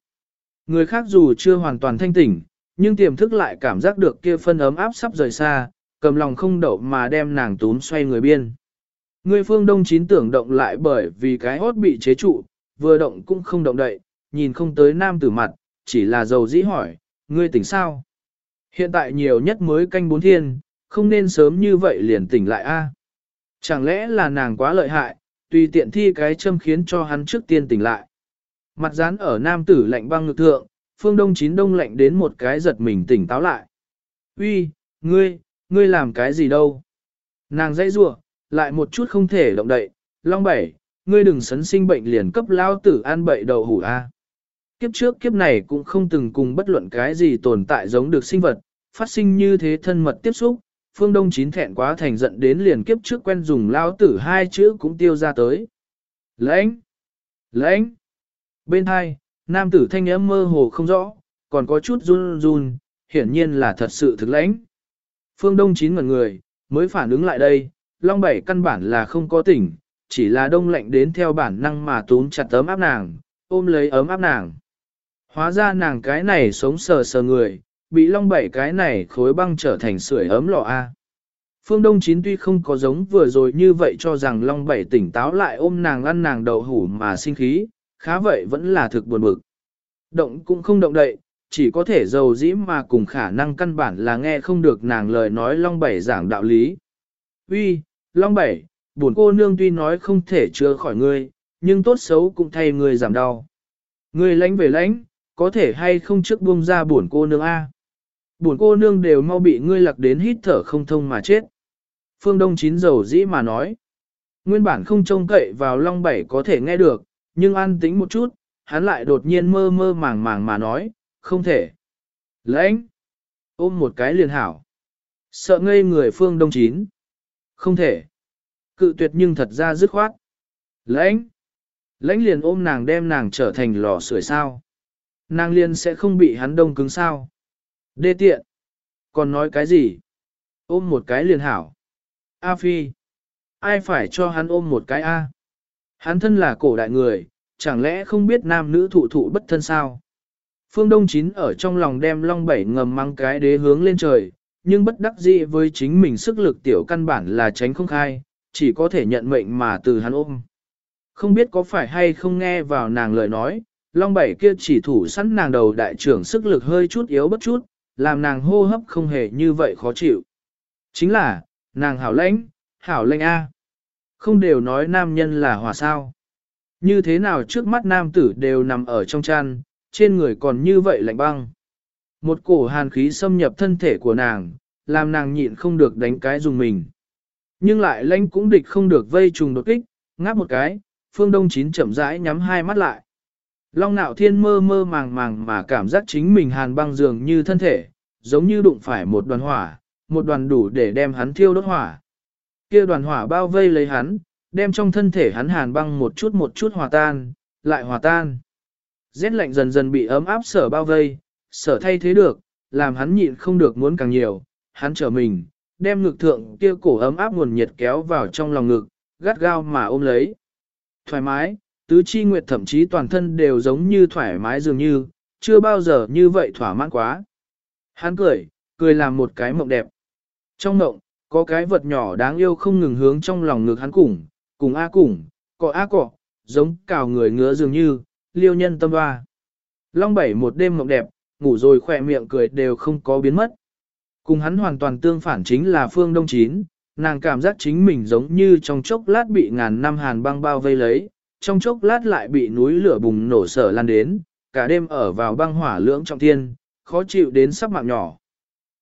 Người khác dù chưa hoàn toàn thanh tỉnh, nhưng tiềm thức lại cảm giác được kia phân ấm áp sắp rời xa, cầm lòng không đậu mà đem nàng túm xoay người biên. Người phương đông chín tưởng động lại bởi vì cái hốt bị chế trụ, vừa động cũng không động đậy, nhìn không tới nam tử mặt, chỉ là dầu dĩ hỏi, ngươi tỉnh sao? Hiện tại nhiều nhất mới canh bốn thiên, không nên sớm như vậy liền tỉnh lại a. Chẳng lẽ là nàng quá lợi hại, tùy tiện thi cái châm khiến cho hắn trước tiên tỉnh lại. Mặt dán ở nam tử lạnh băng ngực thượng, phương đông chín đông lạnh đến một cái giật mình tỉnh táo lại. Uy, ngươi, ngươi làm cái gì đâu? Nàng dãy rủa, lại một chút không thể động đậy, long bảy, ngươi đừng sấn sinh bệnh liền cấp lao tử an bậy đầu hủ a. Kiếp trước kiếp này cũng không từng cùng bất luận cái gì tồn tại giống được sinh vật, phát sinh như thế thân mật tiếp xúc, phương đông chín thẹn quá thành giận đến liền kiếp trước quen dùng lao tử hai chữ cũng tiêu ra tới. Lãnh! Lãnh! Bên hai, nam tử thanh âm mơ hồ không rõ, còn có chút run run, hiển nhiên là thật sự thực lãnh. Phương Đông chín ngần người, mới phản ứng lại đây, Long Bảy căn bản là không có tỉnh, chỉ là đông lạnh đến theo bản năng mà túm chặt ấm áp nàng, ôm lấy ấm áp nàng. Hóa ra nàng cái này sống sờ sờ người, bị long bảy cái này khối băng trở thành sưởi ấm lò A. Phương Đông Chín tuy không có giống vừa rồi như vậy cho rằng Long Bảy tỉnh táo lại ôm nàng ăn nàng đậu hủ mà sinh khí, khá vậy vẫn là thực buồn bực. Động cũng không động đậy, chỉ có thể giàu dĩ mà cùng khả năng căn bản là nghe không được nàng lời nói Long Bảy giảng đạo lý. Uy, Long Bảy, buồn cô nương tuy nói không thể chữa khỏi ngươi, nhưng tốt xấu cũng thay ngươi giảm đau. Ngươi lánh về lánh, có thể hay không trước buông ra buồn cô nương A. Buồn cô nương đều mau bị ngươi lạc đến hít thở không thông mà chết. Phương Đông chín dầu dĩ mà nói. Nguyên bản không trông cậy vào long bảy có thể nghe được, nhưng an tĩnh một chút, hắn lại đột nhiên mơ mơ màng màng mà nói, không thể. Lãnh! Ôm một cái liền hảo. Sợ ngây người phương đông chín. Không thể. Cự tuyệt nhưng thật ra dứt khoát. Lãnh! Lãnh liền ôm nàng đem nàng trở thành lò sưởi sao. Nàng liền sẽ không bị hắn đông cứng sao. Đê tiện! Còn nói cái gì? Ôm một cái liền hảo. A Phi! Ai phải cho hắn ôm một cái A? Hắn thân là cổ đại người, chẳng lẽ không biết nam nữ thụ thụ bất thân sao? Phương Đông Chín ở trong lòng đem long bảy ngầm mang cái đế hướng lên trời, nhưng bất đắc dĩ với chính mình sức lực tiểu căn bản là tránh không khai, chỉ có thể nhận mệnh mà từ hắn ôm. Không biết có phải hay không nghe vào nàng lời nói, long bảy kia chỉ thủ sẵn nàng đầu đại trưởng sức lực hơi chút yếu bất chút, làm nàng hô hấp không hề như vậy khó chịu. Chính là, nàng hảo lãnh, hảo lãnh A. Không đều nói nam nhân là hòa sao. Như thế nào trước mắt nam tử đều nằm ở trong chăn, trên người còn như vậy lạnh băng. Một cổ hàn khí xâm nhập thân thể của nàng, làm nàng nhịn không được đánh cái dùng mình. Nhưng lại lãnh cũng địch không được vây trùng đột kích, ngáp một cái, phương đông chín chậm rãi nhắm hai mắt lại. Long nạo thiên mơ mơ màng màng mà cảm giác chính mình hàn băng dường như thân thể, giống như đụng phải một đoàn hỏa, một đoàn đủ để đem hắn thiêu đốt hỏa. Kia đoàn hỏa bao vây lấy hắn, đem trong thân thể hắn hàn băng một chút một chút hòa tan, lại hòa tan. Rét lạnh dần dần bị ấm áp sở bao vây, sở thay thế được, làm hắn nhịn không được muốn càng nhiều, hắn trở mình, đem ngực thượng kia cổ ấm áp nguồn nhiệt kéo vào trong lòng ngực, gắt gao mà ôm lấy. Thoải mái, tứ chi nguyệt thậm chí toàn thân đều giống như thoải mái dường như, chưa bao giờ như vậy thỏa mãn quá. Hắn cười, cười làm một cái mộng đẹp. Trong mộng, có cái vật nhỏ đáng yêu không ngừng hướng trong lòng ngực hắn cùng, cùng A cùng, cọ A cọ, giống cào người ngứa dường như, liêu nhân tâm hoa. Long bảy một đêm mộng đẹp, ngủ rồi khỏe miệng cười đều không có biến mất. Cùng hắn hoàn toàn tương phản chính là phương đông chín, nàng cảm giác chính mình giống như trong chốc lát bị ngàn năm hàn băng bao vây lấy, trong chốc lát lại bị núi lửa bùng nổ sở lan đến, cả đêm ở vào băng hỏa lưỡng trọng thiên, khó chịu đến sắp mạng nhỏ.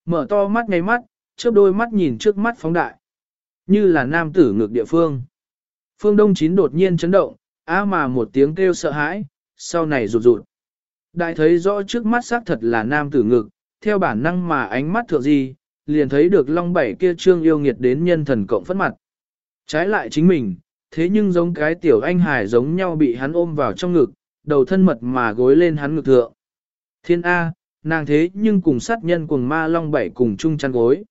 Mở to mắt ngay mắt, chớp đôi mắt nhìn trước mắt phóng đại, như là nam tử ngược địa phương. Phương Đông Chín đột nhiên chấn động, á mà một tiếng kêu sợ hãi, sau này rụt rụt. Đại thấy rõ trước mắt xác thật là nam tử ngực, theo bản năng mà ánh mắt thượng gì, liền thấy được long bảy kia trương yêu nghiệt đến nhân thần cộng phất mặt. Trái lại chính mình, thế nhưng giống cái tiểu anh hải giống nhau bị hắn ôm vào trong ngực, đầu thân mật mà gối lên hắn ngực thượng. Thiên A, nàng thế nhưng cùng sát nhân cùng ma long bảy cùng chung chăn gối.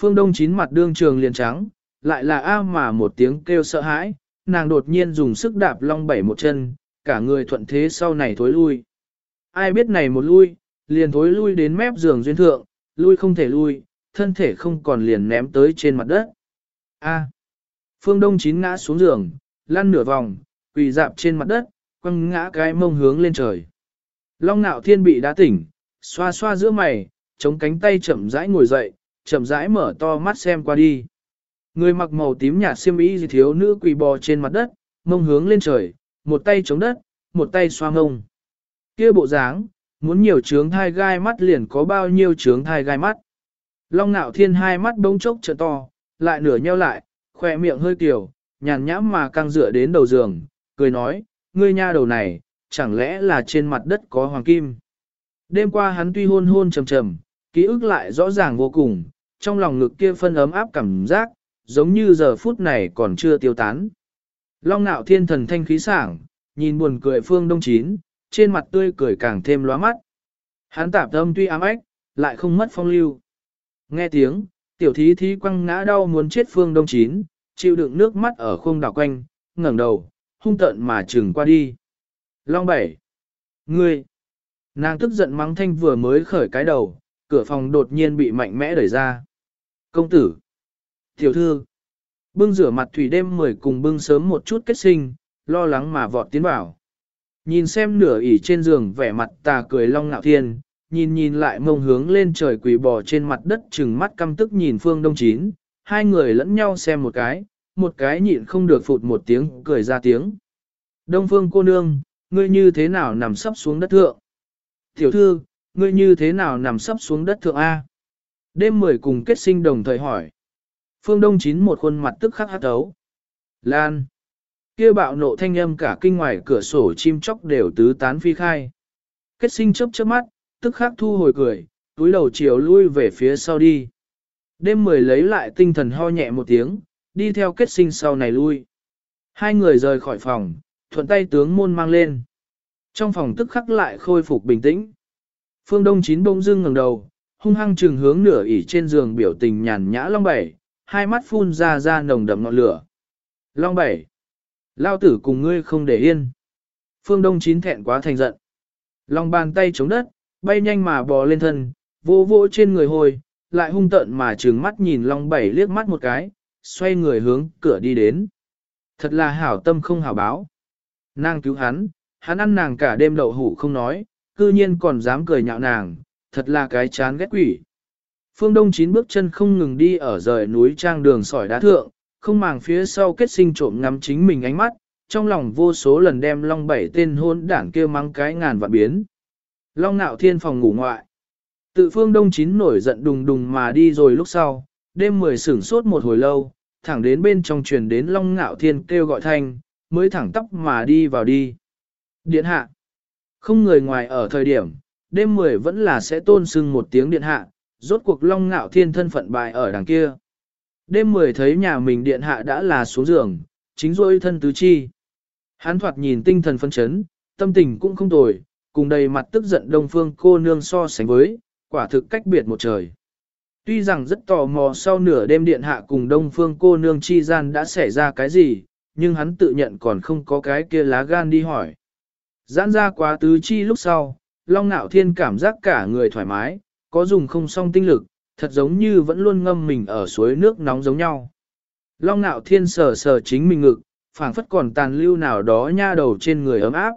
Phương Đông chín mặt đương trường liền trắng, lại là A mà một tiếng kêu sợ hãi, nàng đột nhiên dùng sức đạp long bảy một chân, cả người thuận thế sau này thối lui. Ai biết này một lui, liền thối lui đến mép giường duyên thượng, lui không thể lui, thân thể không còn liền ném tới trên mặt đất. A. Phương Đông chín ngã xuống giường, lăn nửa vòng, quỳ dạp trên mặt đất, quăng ngã cái mông hướng lên trời. Long nạo thiên bị đá tỉnh, xoa xoa giữa mày, chống cánh tay chậm rãi ngồi dậy, chậm rãi mở to mắt xem qua đi. Người mặc màu tím nhạt xiêm y thiếu nữ quỳ bò trên mặt đất, mông hướng lên trời, một tay chống đất, một tay xoa mông. Kia bộ dáng, muốn nhiều trướng thai gai mắt liền có bao nhiêu trướng thai gai mắt. Long nạo thiên hai mắt bỗng chốc trợ to, lại nửa nheo lại, khoe miệng hơi kiểu, nhàn nhãm mà căng dựa đến đầu giường, cười nói, ngươi nha đầu này, chẳng lẽ là trên mặt đất có hoàng kim. Đêm qua hắn tuy hôn hôn trầm trầm, ký ức lại rõ ràng vô cùng, trong lòng ngực kia phân ấm áp cảm giác, giống như giờ phút này còn chưa tiêu tán. Long nạo thiên thần thanh khí sảng, nhìn buồn cười phương đông chín, trên mặt tươi cười càng thêm lóa mắt. Hắn tạp tâm tuy ám ách, lại không mất phong lưu. Nghe tiếng, tiểu thí thí quăng ngã đau muốn chết phương đông chín, chịu đựng nước mắt ở khung đảo quanh, ngẩng đầu, hung tợn mà trừng qua đi. Long bảy. Ngươi. Nàng tức giận mắng thanh vừa mới khởi cái đầu, cửa phòng đột nhiên bị mạnh mẽ đẩy ra. Công tử. Tiểu thư. Bưng rửa mặt thủy đêm mười cùng bưng sớm một chút kết sinh, lo lắng mà vọt tiến vào. Nhìn xem nửa ỉ trên giường vẻ mặt tà cười long ngạo thiên, nhìn nhìn lại mông hướng lên trời quỳ bò trên mặt đất chừng mắt căm tức nhìn phương đông chín, hai người lẫn nhau xem một cái, một cái nhịn không được phụt một tiếng cười ra tiếng. Đông phương cô nương, ngươi như thế nào nằm sấp xuống đất thượng? Tiểu thư, ngươi như thế nào nằm sấp xuống đất thượng A? Đêm mười cùng kết sinh đồng thời hỏi. Phương Đông chín một khuôn mặt tức khắc hát ấu. Lan kia bạo nộ thanh âm cả kinh ngoài cửa sổ chim chóc đều tứ tán phi khai. Kết sinh chớp chớp mắt, tức khắc thu hồi cười, túi đầu chiều lui về phía sau đi. Đêm mười lấy lại tinh thần ho nhẹ một tiếng, đi theo kết sinh sau này lui. Hai người rời khỏi phòng, thuận tay tướng môn mang lên. Trong phòng tức khắc lại khôi phục bình tĩnh. Phương Đông Chín bông dưng ngẩng đầu, hung hăng trừng hướng nửa ỉ trên giường biểu tình nhàn nhã Long Bảy, hai mắt phun ra ra nồng đậm ngọn lửa. Long Bảy, lao tử cùng ngươi không để yên. Phương Đông Chín thẹn quá thành giận. Long bàn tay chống đất, bay nhanh mà bò lên thân, vô vô trên người hồi, lại hung tợn mà trừng mắt nhìn Long Bảy liếc mắt một cái, xoay người hướng cửa đi đến. Thật là hảo tâm không hảo báo. Nàng cứu hắn, hắn ăn nàng cả đêm đậu hủ không nói, cư nhiên còn dám cười nhạo nàng, thật là cái chán ghét quỷ. Phương Đông chín bước chân không ngừng đi ở rời núi trang đường sỏi đá thượng, không màng phía sau kết sinh trộm ngắm chính mình ánh mắt, trong lòng vô số lần đem long bảy tên hôn đảng kêu mắng cái ngàn vạn biến. Long nạo thiên phòng ngủ ngoại. Tự phương đông chín nổi giận đùng đùng mà đi rồi lúc sau, đêm mười sửng sốt một hồi lâu, thẳng đến bên trong truyền đến long ngạo thiên kêu gọi thanh, mới thẳng tóc mà đi vào đi. Điện hạ. Không người ngoài ở thời điểm, đêm mười vẫn là sẽ tôn sưng một tiếng điện hạ, rốt cuộc long ngạo thiên thân phận bài ở đằng kia. Đêm mười thấy nhà mình điện hạ đã là xuống giường, chính rôi thân tứ chi. Hắn thoạt nhìn tinh thần phân chấn, tâm tình cũng không tồi, cùng đầy mặt tức giận đông phương cô nương so sánh với, quả thực cách biệt một trời. Tuy rằng rất tò mò sau nửa đêm điện hạ cùng đông phương cô nương chi gian đã xảy ra cái gì, nhưng hắn tự nhận còn không có cái kia lá gan đi hỏi. Giãn ra quá tứ chi lúc sau, Long Nạo Thiên cảm giác cả người thoải mái, có dùng không song tinh lực, thật giống như vẫn luôn ngâm mình ở suối nước nóng giống nhau. Long Nạo Thiên sờ sờ chính mình ngực, phảng phất còn tàn lưu nào đó nha đầu trên người ấm áp.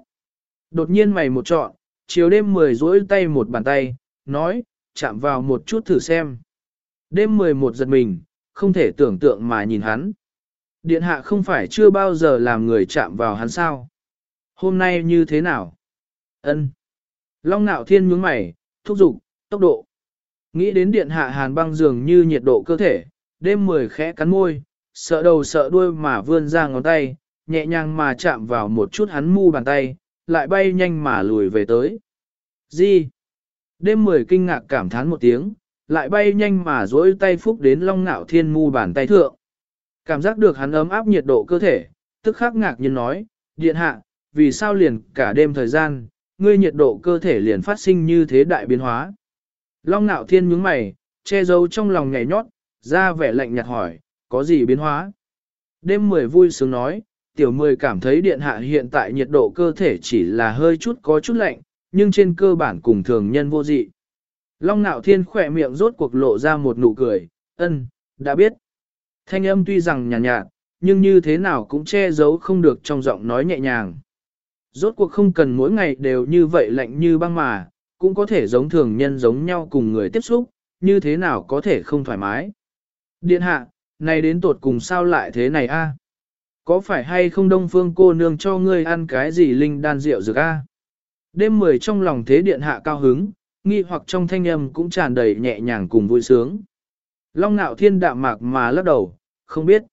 Đột nhiên mày một trọn, chiều đêm mười duỗi tay một bàn tay, nói, chạm vào một chút thử xem. Đêm mười một giật mình, không thể tưởng tượng mà nhìn hắn. Điện hạ không phải chưa bao giờ làm người chạm vào hắn sao. Hôm nay như thế nào? Ân. Long nạo thiên nhướng mày, thúc giục, tốc độ. Nghĩ đến điện hạ hàn băng dường như nhiệt độ cơ thể, đêm mười khẽ cắn môi, sợ đầu sợ đuôi mà vươn ra ngón tay, nhẹ nhàng mà chạm vào một chút hắn mu bàn tay, lại bay nhanh mà lùi về tới. Gì? Đêm mười kinh ngạc cảm thán một tiếng, lại bay nhanh mà duỗi tay phúc đến long ngạo thiên mu bàn tay thượng. Cảm giác được hắn ấm áp nhiệt độ cơ thể, tức khắc ngạc nhiên nói, điện hạ, vì sao liền cả đêm thời gian, ngươi nhiệt độ cơ thể liền phát sinh như thế đại biến hóa. Long Nạo thiên nhướng mày, che giấu trong lòng nhảy nhót, ra vẻ lạnh nhạt hỏi, có gì biến hóa? Đêm mười vui sướng nói, tiểu mười cảm thấy điện hạ hiện tại nhiệt độ cơ thể chỉ là hơi chút có chút lạnh, nhưng trên cơ bản cùng thường nhân vô dị. Long nạo thiên khỏe miệng rốt cuộc lộ ra một nụ cười, ân, đã biết. Thanh âm tuy rằng nhàn nhạt, nhạt, nhưng như thế nào cũng che giấu không được trong giọng nói nhẹ nhàng. Rốt cuộc không cần mỗi ngày đều như vậy lạnh như băng mà, cũng có thể giống thường nhân giống nhau cùng người tiếp xúc, như thế nào có thể không thoải mái. Điện hạ, này đến tột cùng sao lại thế này a? Có phải hay không đông phương cô nương cho ngươi ăn cái gì linh đan rượu dược a? Đêm mười trong lòng thế điện hạ cao hứng, nghi hoặc trong thanh âm cũng tràn đầy nhẹ nhàng cùng vui sướng. Long nạo thiên đạm mạc mà lắc đầu, không biết.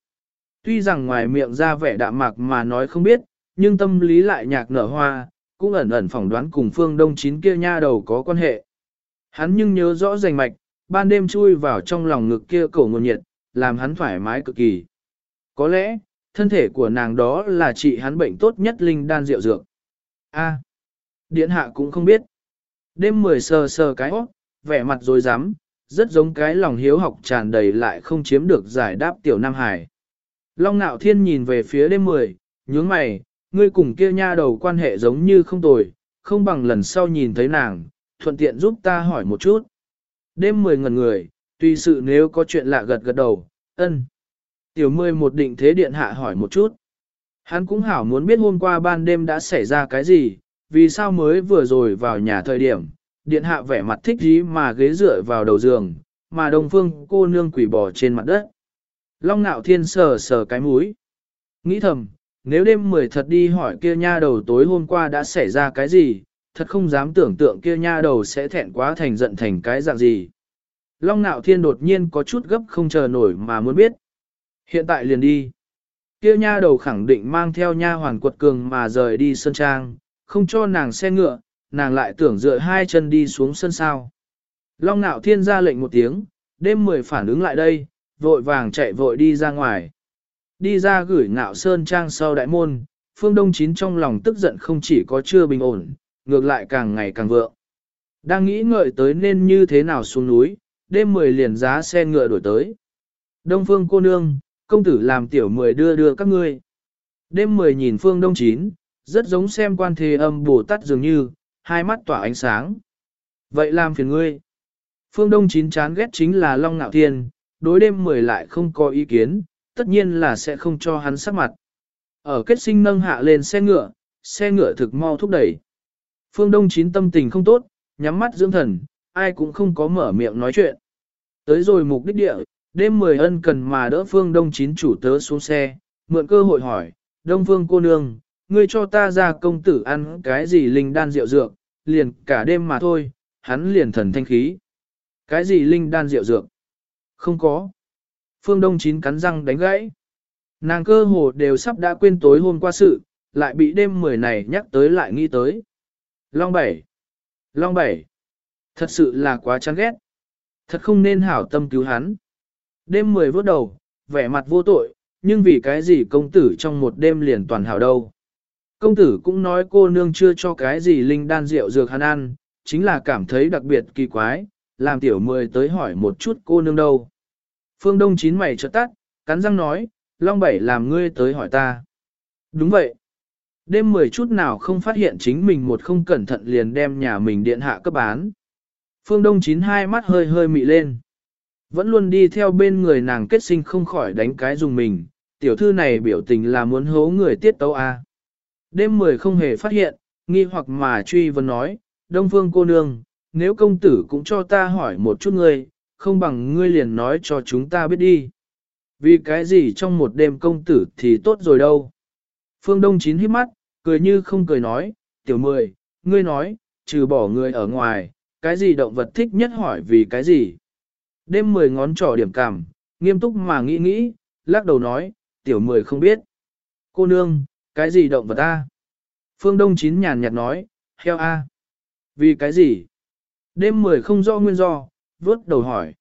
Tuy rằng ngoài miệng ra vẻ đạm mạc mà nói không biết, nhưng tâm lý lại nhạc nở hoa, cũng ẩn ẩn phỏng đoán cùng phương đông chín kia nha đầu có quan hệ. Hắn nhưng nhớ rõ rành mạch, ban đêm chui vào trong lòng ngực kia cổ nguồn nhiệt, làm hắn thoải mái cực kỳ. Có lẽ, thân thể của nàng đó là trị hắn bệnh tốt nhất linh đan rượu dược. A, điện hạ cũng không biết. Đêm mười sờ sờ cái óc, vẻ mặt rồi dám, rất giống cái lòng hiếu học tràn đầy lại không chiếm được giải đáp tiểu Nam Hải. Long nạo thiên nhìn về phía đêm mười, nhướng mày, ngươi cùng kia nha đầu quan hệ giống như không tồi, không bằng lần sau nhìn thấy nàng, thuận tiện giúp ta hỏi một chút. Đêm mười ngần người, tùy sự nếu có chuyện lạ gật gật đầu, ân. Tiểu mười một định thế điện hạ hỏi một chút. Hắn cũng hảo muốn biết hôm qua ban đêm đã xảy ra cái gì, vì sao mới vừa rồi vào nhà thời điểm, điện hạ vẻ mặt thích dí mà ghế dựa vào đầu giường, mà đồng phương cô nương quỷ bò trên mặt đất. Long ngạo thiên sờ sờ cái mũi. Nghĩ thầm, nếu đêm mười thật đi hỏi kia nha đầu tối hôm qua đã xảy ra cái gì, thật không dám tưởng tượng kia nha đầu sẽ thẹn quá thành giận thành cái dạng gì. Long nạo thiên đột nhiên có chút gấp không chờ nổi mà muốn biết. Hiện tại liền đi. Kia nha đầu khẳng định mang theo nha hoàn quật cường mà rời đi sân trang, không cho nàng xe ngựa, nàng lại tưởng dựa hai chân đi xuống sân sao. Long nạo thiên ra lệnh một tiếng, đêm mười phản ứng lại đây, vội vàng chạy vội đi ra ngoài. Đi ra gửi ngạo sơn trang sau đại môn, phương đông chín trong lòng tức giận không chỉ có chưa bình ổn, ngược lại càng ngày càng vượng. Đang nghĩ ngợi tới nên như thế nào xuống núi, đêm mười liền giá xe ngựa đổi tới. Đông phương cô nương, công tử làm tiểu mười đưa đưa các ngươi. Đêm mười nhìn phương đông chín, rất giống xem quan thế âm Bồ Tát dường như, hai mắt tỏa ánh sáng. Vậy làm phiền ngươi. Phương Đông chín chán ghét chính là Long ngạo Thiên, đối đêm mười lại không có ý kiến, tất nhiên là sẽ không cho hắn sắc mặt. Ở kết sinh nâng hạ lên xe ngựa, xe ngựa thực mau thúc đẩy. Phương Đông chín tâm tình không tốt, nhắm mắt dưỡng thần, ai cũng không có mở miệng nói chuyện. Tới rồi mục đích địa, đêm mười ân cần mà đỡ phương đông chín chủ tớ xuống xe, mượn cơ hội hỏi, đông phương cô nương, ngươi cho ta ra công tử ăn cái gì linh đan rượu dược, liền cả đêm mà thôi, hắn liền thần thanh khí. Cái gì linh đan rượu dược? Không có. Phương Đông Chín cắn răng đánh gãy. Nàng cơ hồ đều sắp đã quên tối hôm qua sự, lại bị đêm mười này nhắc tới lại nghĩ tới. Long bảy. Long bảy. Thật sự là quá chán ghét. Thật không nên hảo tâm cứu hắn. Đêm mười vốt đầu, vẻ mặt vô tội, nhưng vì cái gì công tử trong một đêm liền toàn hảo đâu. Công tử cũng nói cô nương chưa cho cái gì linh đan rượu dược hắn ăn, chính là cảm thấy đặc biệt kỳ quái, làm tiểu mười tới hỏi một chút cô nương đâu. Phương Đông chín mày chợt tắt, cắn răng nói, Long Bảy làm ngươi tới hỏi ta. Đúng vậy. Đêm mười chút nào không phát hiện chính mình một không cẩn thận liền đem nhà mình điện hạ cấp bán. Phương Đông chín hai mắt hơi hơi mị lên. Vẫn luôn đi theo bên người nàng kết sinh không khỏi đánh cái dùng mình, tiểu thư này biểu tình là muốn hố người tiết tấu a. Đêm mười không hề phát hiện, nghi hoặc mà truy vấn nói, Đông Phương cô nương, nếu công tử cũng cho ta hỏi một chút ngươi, không bằng ngươi liền nói cho chúng ta biết đi. Vì cái gì trong một đêm công tử thì tốt rồi đâu. Phương Đông Chín hít mắt, cười như không cười nói, tiểu mười, ngươi nói, trừ bỏ người ở ngoài, cái gì động vật thích nhất hỏi vì cái gì. Đêm mười ngón trỏ điểm cảm, nghiêm túc mà nghĩ nghĩ, lắc đầu nói, tiểu mười không biết. Cô nương, cái gì động vật ta? Phương Đông Chín nhàn nhạt nói, heo a. Vì cái gì? Đêm mười không rõ nguyên do, vớt đầu hỏi.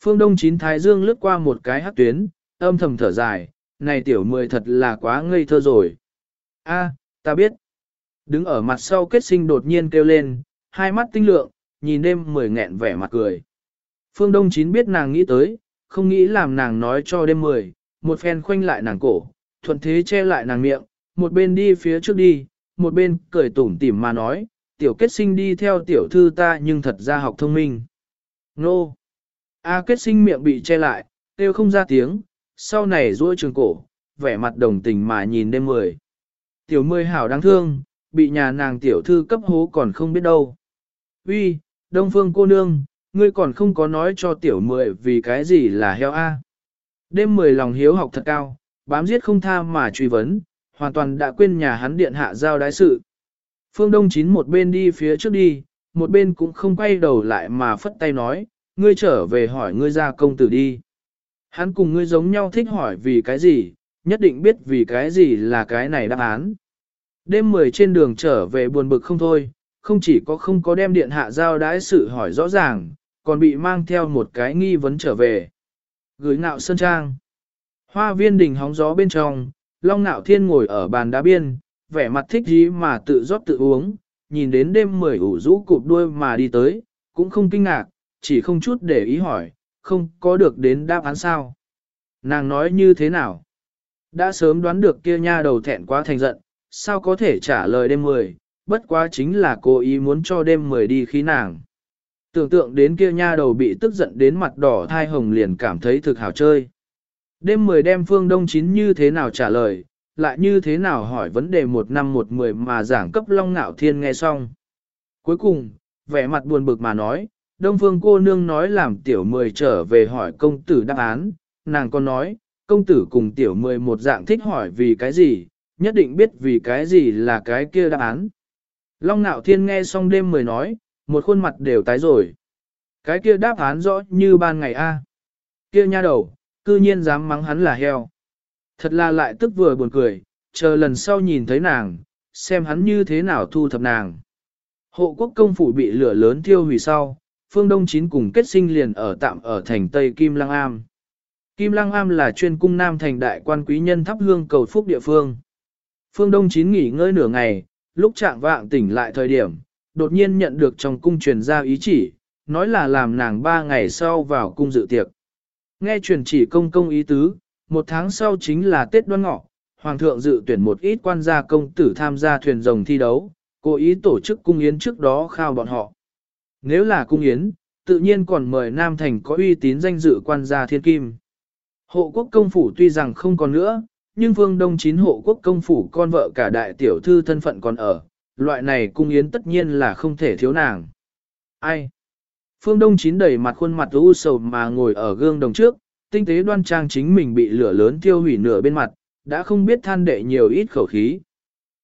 Phương Đông Chín Thái Dương lướt qua một cái hát tuyến, âm thầm thở dài, này tiểu mười thật là quá ngây thơ rồi. A, ta biết. Đứng ở mặt sau kết sinh đột nhiên kêu lên, hai mắt tinh lượng, nhìn đêm mười nghẹn vẻ mặt cười. Phương Đông Chín biết nàng nghĩ tới, không nghĩ làm nàng nói cho đêm mười, một phen khoanh lại nàng cổ, thuận thế che lại nàng miệng, một bên đi phía trước đi, một bên cười tủm tỉm mà nói, tiểu kết sinh đi theo tiểu thư ta nhưng thật ra học thông minh. Nô! A kết sinh miệng bị che lại, kêu không ra tiếng, sau này ruôi trường cổ, vẻ mặt đồng tình mà nhìn đêm mười. Tiểu mười hảo đáng thương, bị nhà nàng tiểu thư cấp hố còn không biết đâu. Uy, Đông Phương cô nương, ngươi còn không có nói cho tiểu mười vì cái gì là heo A. Đêm mười lòng hiếu học thật cao, bám giết không tha mà truy vấn, hoàn toàn đã quên nhà hắn điện hạ giao đái sự. Phương Đông Chín một bên đi phía trước đi, một bên cũng không quay đầu lại mà phất tay nói, ngươi trở về hỏi ngươi ra công tử đi. Hắn cùng ngươi giống nhau thích hỏi vì cái gì, nhất định biết vì cái gì là cái này đáp án. Đêm 10 trên đường trở về buồn bực không thôi, không chỉ có không có đem điện hạ giao đái sự hỏi rõ ràng, còn bị mang theo một cái nghi vấn trở về. Gửi ngạo sơn trang. Hoa viên đỉnh hóng gió bên trong, Long Nạo Thiên ngồi ở bàn đá biên, vẻ mặt thích gì mà tự rót tự uống, nhìn đến đêm mười ủ rũ cụp đuôi mà đi tới, cũng không kinh ngạc, chỉ không chút để ý hỏi, không có được đến đáp án sao. Nàng nói như thế nào? Đã sớm đoán được kia nha đầu thẹn quá thành giận, sao có thể trả lời đêm mười, bất quá chính là cô ý muốn cho đêm mười đi khí nàng. Tưởng tượng đến kia nha đầu bị tức giận đến mặt đỏ thai hồng liền cảm thấy thực hảo chơi. Đêm mười đem phương đông chín như thế nào trả lời, lại như thế nào hỏi vấn đề một năm một mười mà giảng cấp long ngạo thiên nghe xong. Cuối cùng, vẻ mặt buồn bực mà nói, Đông Phương cô nương nói làm tiểu mười trở về hỏi công tử đáp án, nàng còn nói, công tử cùng tiểu mười một dạng thích hỏi vì cái gì, nhất định biết vì cái gì là cái kia đáp án. Long Nạo Thiên nghe xong đêm mười nói, một khuôn mặt đều tái rồi. Cái kia đáp án rõ như ban ngày a. Kia nha đầu, cư nhiên dám mắng hắn là heo. Thật là lại tức vừa buồn cười, chờ lần sau nhìn thấy nàng, xem hắn như thế nào thu thập nàng. Hộ quốc công phủ bị lửa lớn thiêu hủy sau, phương Đông Chín cùng kết sinh liền ở tạm ở thành Tây Kim Lăng Am. Kim Lăng Am là chuyên cung nam thành đại quan quý nhân thắp hương cầu phúc địa phương. Phương Đông Chín nghỉ ngơi nửa ngày, lúc trạng vạng tỉnh lại thời điểm, đột nhiên nhận được trong cung truyền ra ý chỉ, nói là làm nàng ba ngày sau vào cung dự tiệc. Nghe truyền chỉ công công ý tứ, một tháng sau chính là Tết Đoan Ngọ, Hoàng thượng dự tuyển một ít quan gia công tử tham gia thuyền rồng thi đấu, cố ý tổ chức cung yến trước đó khao bọn họ. Nếu là cung yến, tự nhiên còn mời Nam Thành có uy tín danh dự quan gia thiên kim. Hộ quốc công phủ tuy rằng không còn nữa, nhưng Vương đông chín hộ quốc công phủ con vợ cả đại tiểu thư thân phận còn ở, loại này cung yến tất nhiên là không thể thiếu nàng. Ai? Phương Đông Chín đẩy mặt khuôn mặt u sầu mà ngồi ở gương đồng trước, tinh tế đoan trang chính mình bị lửa lớn tiêu hủy nửa bên mặt, đã không biết than đệ nhiều ít khẩu khí.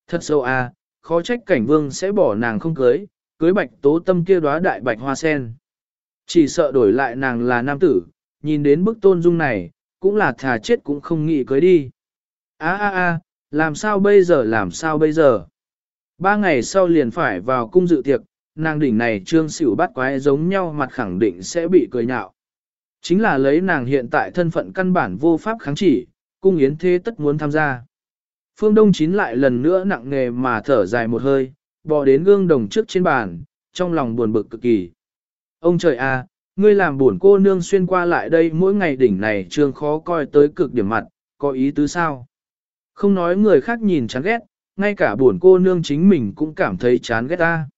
Thật sâu à, khó trách cảnh vương sẽ bỏ nàng không cưới, cưới bạch tố tâm kia đóa đại bạch hoa sen. Chỉ sợ đổi lại nàng là nam tử, nhìn đến bức tôn dung này, cũng là thà chết cũng không nghĩ cưới đi. a a a làm sao bây giờ làm sao bây giờ? Ba ngày sau liền phải vào cung dự tiệc, nàng đỉnh này trương xỉu bắt quái giống nhau mặt khẳng định sẽ bị cười nhạo. Chính là lấy nàng hiện tại thân phận căn bản vô pháp kháng chỉ, cung yến thế tất muốn tham gia. Phương Đông Chín lại lần nữa nặng nề mà thở dài một hơi, bò đến gương đồng trước trên bàn, trong lòng buồn bực cực kỳ. Ông trời à, ngươi làm buồn cô nương xuyên qua lại đây mỗi ngày đỉnh này trương khó coi tới cực điểm mặt, có ý tứ sao? Không nói người khác nhìn chán ghét, ngay cả buồn cô nương chính mình cũng cảm thấy chán ghét ta.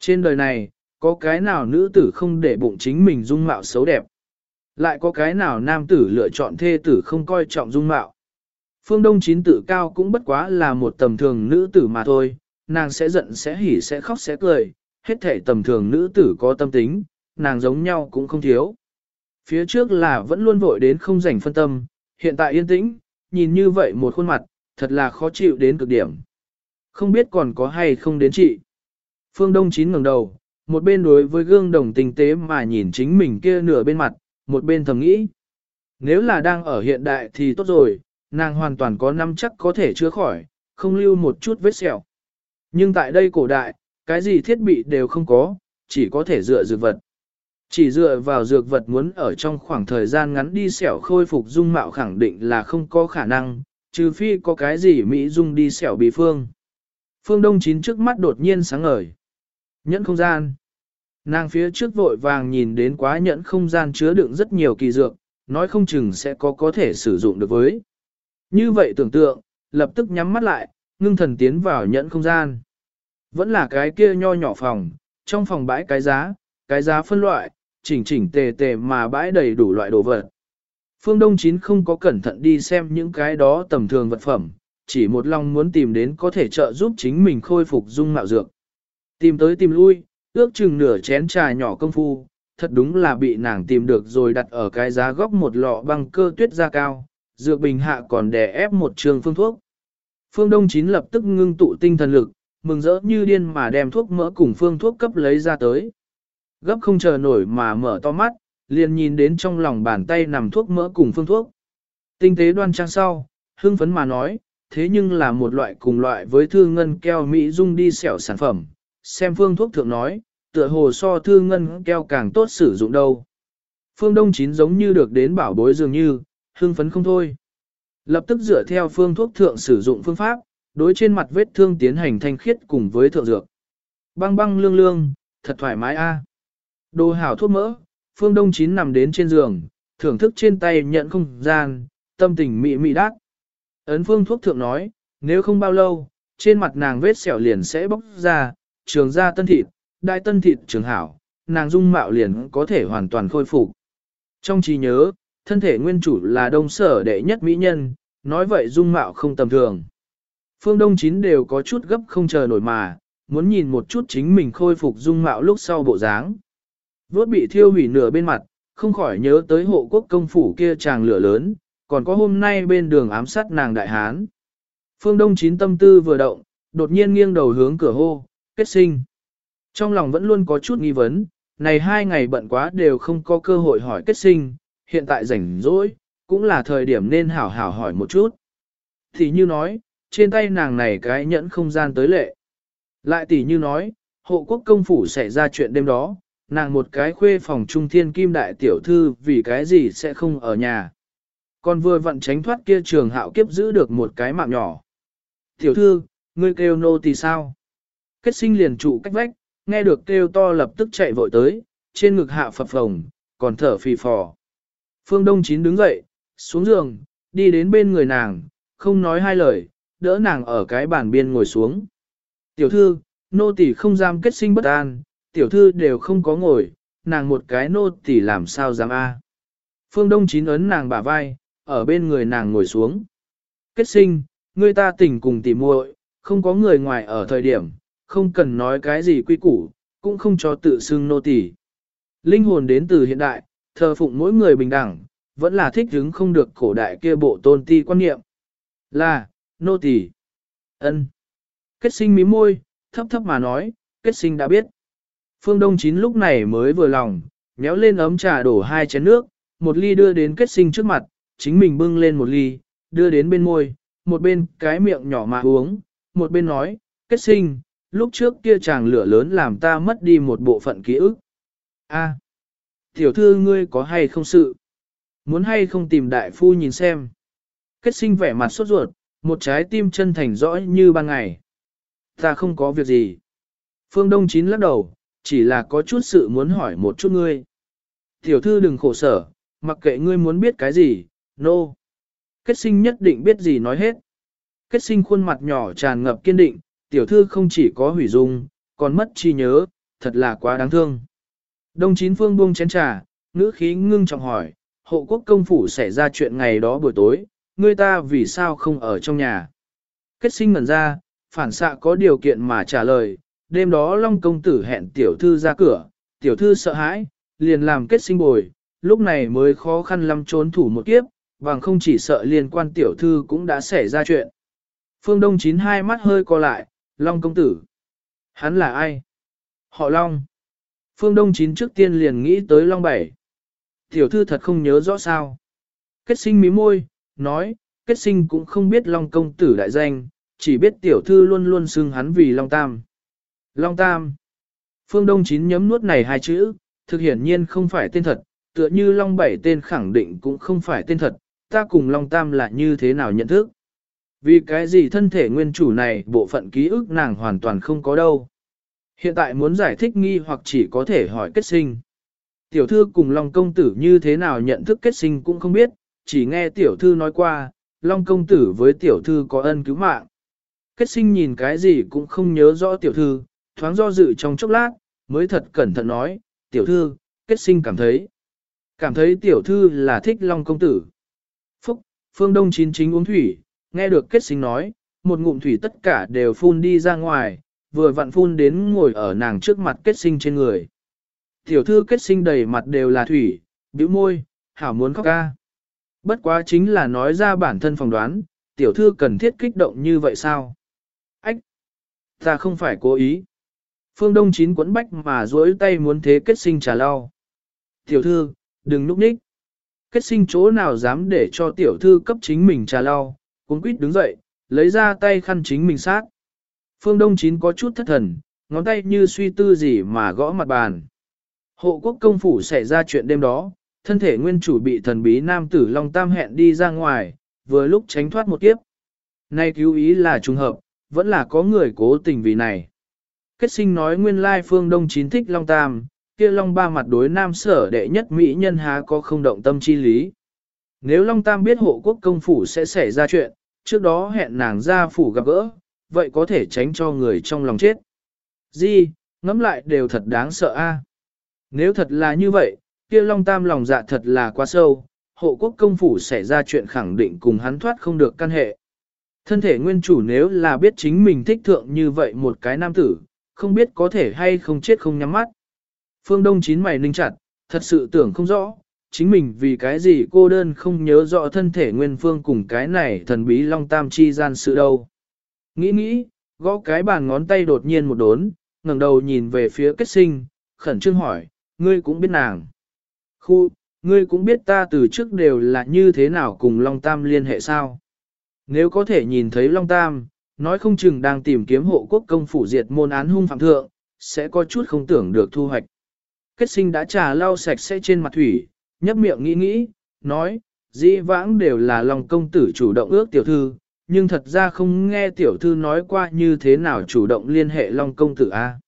Trên đời này, có cái nào nữ tử không để bụng chính mình dung mạo xấu đẹp. Lại có cái nào nam tử lựa chọn thê tử không coi trọng dung mạo. Phương Đông chín tự cao cũng bất quá là một tầm thường nữ tử mà thôi, nàng sẽ giận sẽ hỉ sẽ khóc sẽ cười, hết thể tầm thường nữ tử có tâm tính, nàng giống nhau cũng không thiếu. Phía trước là vẫn luôn vội đến không rảnh phân tâm, hiện tại yên tĩnh, nhìn như vậy một khuôn mặt, thật là khó chịu đến cực điểm. Không biết còn có hay không đến chị. Phương Đông Chín ngẩng đầu, một bên đối với gương đồng tinh tế mà nhìn chính mình kia nửa bên mặt, một bên thầm nghĩ. Nếu là đang ở hiện đại thì tốt rồi, nàng hoàn toàn có năm chắc có thể chữa khỏi, không lưu một chút vết sẹo. Nhưng tại đây cổ đại, cái gì thiết bị đều không có, chỉ có thể dựa dược vật. Chỉ dựa vào dược vật muốn ở trong khoảng thời gian ngắn đi sẹo khôi phục dung mạo khẳng định là không có khả năng, trừ phi có cái gì Mỹ dung đi sẹo bị phương. Phương Đông Chín trước mắt đột nhiên sáng ngời. Nhẫn không gian. Nàng phía trước vội vàng nhìn đến quá nhẫn không gian chứa đựng rất nhiều kỳ dược, nói không chừng sẽ có có thể sử dụng được với. Như vậy tưởng tượng, lập tức nhắm mắt lại, ngưng thần tiến vào nhẫn không gian. Vẫn là cái kia nho nhỏ phòng, trong phòng bãi cái giá, cái giá phân loại, chỉnh chỉnh tề tề mà bãi đầy đủ loại đồ vật. Phương Đông Chín không có cẩn thận đi xem những cái đó tầm thường vật phẩm, chỉ một lòng muốn tìm đến có thể trợ giúp chính mình khôi phục dung mạo dược. Tìm tới tìm lui, ước chừng nửa chén trà nhỏ công phu, thật đúng là bị nàng tìm được rồi đặt ở cái giá góc một lọ băng cơ tuyết ra cao, dược bình hạ còn đè ép một trường phương thuốc. Phương Đông Chín lập tức ngưng tụ tinh thần lực, mừng rỡ như điên mà đem thuốc mỡ cùng phương thuốc cấp lấy ra tới. Gấp không chờ nổi mà mở to mắt, liền nhìn đến trong lòng bàn tay nằm thuốc mỡ cùng phương thuốc. Tinh tế đoan trang sau, hưng phấn mà nói, thế nhưng là một loại cùng loại với thư ngân keo Mỹ dung đi xẻo sản phẩm. Xem phương thuốc thượng nói, tựa hồ so thư ngân keo càng tốt sử dụng đâu. Phương Đông Chín giống như được đến bảo bối dường như, hưng phấn không thôi. Lập tức dựa theo phương thuốc thượng sử dụng phương pháp, đối trên mặt vết thương tiến hành thanh khiết cùng với thượng dược. Băng băng lương lương, thật thoải mái a. Đồ hảo thuốc mỡ, Phương Đông Chín nằm đến trên giường, thưởng thức trên tay nhận không gian, tâm tình mị mị đát. Ấn phương thuốc thượng nói, nếu không bao lâu, trên mặt nàng vết sẹo liền sẽ bóc ra, trường ra tân thịt, đại tân thịt trường hảo, nàng dung mạo liền có thể hoàn toàn khôi phục. Trong trí nhớ, thân thể nguyên chủ là đông sở đệ nhất mỹ nhân, nói vậy dung mạo không tầm thường. Phương Đông Chín đều có chút gấp không chờ nổi mà, muốn nhìn một chút chính mình khôi phục dung mạo lúc sau bộ dáng. Vốt bị thiêu hủy nửa bên mặt, không khỏi nhớ tới hộ quốc công phủ kia chàng lửa lớn, còn có hôm nay bên đường ám sát nàng đại hán. Phương Đông chín tâm tư vừa động, đột nhiên nghiêng đầu hướng cửa hô, kết sinh. Trong lòng vẫn luôn có chút nghi vấn, này hai ngày bận quá đều không có cơ hội hỏi kết sinh, hiện tại rảnh rỗi, cũng là thời điểm nên hảo hảo hỏi một chút. Thì như nói, trên tay nàng này cái nhẫn không gian tới lệ. Lại tỷ như nói, hộ quốc công phủ xảy ra chuyện đêm đó, nàng một cái khuê phòng trung thiên kim đại tiểu thư vì cái gì sẽ không ở nhà. Còn vừa vặn tránh thoát kia trường hạo kiếp giữ được một cái mạng nhỏ. Tiểu thư, ngươi kêu nô thì sao? Kết sinh liền trụ cách vách, nghe được kêu to lập tức chạy vội tới, trên ngực hạ phập phồng, còn thở phì phò. Phương Đông Chín đứng dậy, xuống giường, đi đến bên người nàng, không nói hai lời, đỡ nàng ở cái bàn biên ngồi xuống. Tiểu thư, nô tỳ không dám kết sinh bất an, tiểu thư đều không có ngồi, nàng một cái nô tỳ làm sao dám a? Phương Đông chín ấn nàng bả vai, ở bên người nàng ngồi xuống. Kết sinh, người ta tỉnh cùng tỉ muội, không có người ngoài ở thời điểm, không cần nói cái gì quy củ, cũng không cho tự xưng nô tỳ. Linh hồn đến từ hiện đại, thờ phụng mỗi người bình đẳng, vẫn là thích hứng không được cổ đại kia bộ tôn ti quan niệm. Là, nô tỳ. ân. Kết sinh mí môi, thấp thấp mà nói, kết sinh đã biết. Phương Đông Chín lúc này mới vừa lòng, nhéo lên ấm trà đổ hai chén nước, một ly đưa đến kết sinh trước mặt, chính mình bưng lên một ly, đưa đến bên môi, một bên cái miệng nhỏ mà uống, một bên nói, kết sinh, lúc trước kia chàng lửa lớn làm ta mất đi một bộ phận ký ức. A, à, tiểu thư ngươi có hay không sự? Muốn hay không tìm đại phu nhìn xem? Kết sinh vẻ mặt sốt ruột, một trái tim chân thành rõ như ban ngày. Ta không có việc gì. Phương Đông Chín lắc đầu, chỉ là có chút sự muốn hỏi một chút ngươi. Tiểu thư đừng khổ sở, mặc kệ ngươi muốn biết cái gì, nô. No. Kết sinh nhất định biết gì nói hết. Kết sinh khuôn mặt nhỏ tràn ngập kiên định, tiểu thư không chỉ có hủy dung, còn mất trí nhớ, thật là quá đáng thương. Đông chín phương buông chén trà, ngữ khí ngưng trọng hỏi, hộ quốc công phủ xảy ra chuyện ngày đó buổi tối, ngươi ta vì sao không ở trong nhà. Kết sinh ngẩn ra, phản xạ có điều kiện mà trả lời, đêm đó Long công tử hẹn tiểu thư ra cửa, tiểu thư sợ hãi, liền làm kết sinh bồi, lúc này mới khó khăn lắm trốn thủ một kiếp, bằng không chỉ sợ liên quan tiểu thư cũng đã xảy ra chuyện. Phương Đông chín hai mắt hơi co lại, Long công tử. Hắn là ai? Họ Long. Phương Đông chín trước tiên liền nghĩ tới Long Bảy. Tiểu thư thật không nhớ rõ sao. Kết sinh mí môi, nói, kết sinh cũng không biết Long công tử đại danh, chỉ biết tiểu thư luôn luôn xưng hắn vì Long Tam. Long Tam. Phương Đông chín nhấm nuốt này hai chữ, thực hiển nhiên không phải tên thật, tựa như Long Bảy tên khẳng định cũng không phải tên thật, ta cùng Long Tam là như thế nào nhận thức. Vì cái gì thân thể nguyên chủ này bộ phận ký ức nàng hoàn toàn không có đâu. Hiện tại muốn giải thích nghi hoặc chỉ có thể hỏi kết sinh. Tiểu thư cùng Long Công Tử như thế nào nhận thức kết sinh cũng không biết, chỉ nghe tiểu thư nói qua, Long Công Tử với tiểu thư có ân cứu mạng. Kết sinh nhìn cái gì cũng không nhớ rõ tiểu thư, thoáng do dự trong chốc lát, mới thật cẩn thận nói, tiểu thư, kết sinh cảm thấy. Cảm thấy tiểu thư là thích Long Công Tử. Phúc, phương đông chín chính uống thủy, nghe được kết sinh nói, một ngụm thủy tất cả đều phun đi ra ngoài, vừa vặn phun đến ngồi ở nàng trước mặt kết sinh trên người. Tiểu thư kết sinh đầy mặt đều là thủy, bĩu môi, hảo muốn khóc ca. Bất quá chính là nói ra bản thân phỏng đoán, tiểu thư cần thiết kích động như vậy sao? Ách! Ta không phải cố ý. Phương Đông chín quấn bách mà duỗi tay muốn thế kết sinh trà lau. Tiểu thư, đừng núp ních. Kết sinh chỗ nào dám để cho tiểu thư cấp chính mình trà lau, cuốn quýt đứng dậy, lấy ra tay khăn chính mình sát. Phương Đông Chín có chút thất thần, ngón tay như suy tư gì mà gõ mặt bàn. Hộ quốc công phủ xảy ra chuyện đêm đó, thân thể nguyên chủ bị thần bí nam tử Long Tam hẹn đi ra ngoài, vừa lúc tránh thoát một kiếp. Nay cứu ý là trùng hợp, vẫn là có người cố tình vì này. Kết sinh nói nguyên lai phương Đông Chín thích Long Tam, kia Long ba mặt đối nam sở đệ nhất Mỹ nhân há có không động tâm chi lý. Nếu Long Tam biết hộ quốc công phủ sẽ xảy ra chuyện, trước đó hẹn nàng ra phủ gặp gỡ, vậy có thể tránh cho người trong lòng chết. Di, ngẫm lại đều thật đáng sợ a. Nếu thật là như vậy, kia Long Tam lòng dạ thật là quá sâu, hộ quốc công phủ xảy ra chuyện khẳng định cùng hắn thoát không được căn hệ. Thân thể nguyên chủ nếu là biết chính mình thích thượng như vậy một cái nam tử, không biết có thể hay không chết không nhắm mắt. Phương Đông chín mày ninh chặt, thật sự tưởng không rõ, chính mình vì cái gì cô đơn không nhớ rõ thân thể nguyên phương cùng cái này thần bí long tam chi gian sự đâu. Nghĩ nghĩ, gõ cái bàn ngón tay đột nhiên một đốn, ngẩng đầu nhìn về phía kết sinh, khẩn trương hỏi, ngươi cũng biết nàng. Khu, ngươi cũng biết ta từ trước đều là như thế nào cùng Long Tam liên hệ sao. Nếu có thể nhìn thấy Long Tam, nói không chừng đang tìm kiếm hộ quốc công phủ diệt môn án hung phạm thượng, sẽ có chút không tưởng được thu hoạch. Kết sinh đã trà lau sạch sẽ trên mặt thủy, nhấp miệng nghĩ nghĩ, nói, dĩ vãng đều là lòng công tử chủ động ước tiểu thư, nhưng thật ra không nghe tiểu thư nói qua như thế nào chủ động liên hệ Long công tử A.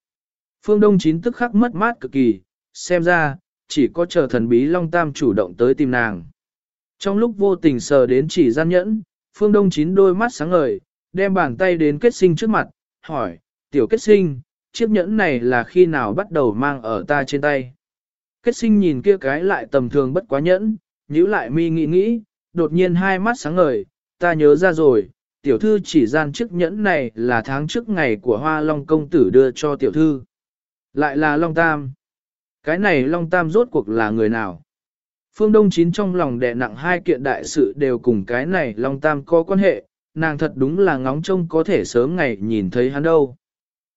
Phương Đông Chín tức khắc mất mát cực kỳ, xem ra, chỉ có chờ thần bí Long Tam chủ động tới tìm nàng. Trong lúc vô tình sờ đến chỉ gian nhẫn, Phương Đông Chín đôi mắt sáng ngời, đem bàn tay đến kết sinh trước mặt, hỏi, tiểu kết sinh, chiếc nhẫn này là khi nào bắt đầu mang ở ta trên tay. Kết sinh nhìn kia cái lại tầm thường bất quá nhẫn, nhíu lại mi nghĩ nghĩ, đột nhiên hai mắt sáng ngời, ta nhớ ra rồi, tiểu thư chỉ gian chiếc nhẫn này là tháng trước ngày của hoa long công tử đưa cho tiểu thư. Lại là long tam. Cái này Long Tam rốt cuộc là người nào? Phương Đông Chín trong lòng đè nặng hai kiện đại sự đều cùng cái này Long Tam có quan hệ, nàng thật đúng là ngóng trông có thể sớm ngày nhìn thấy hắn đâu.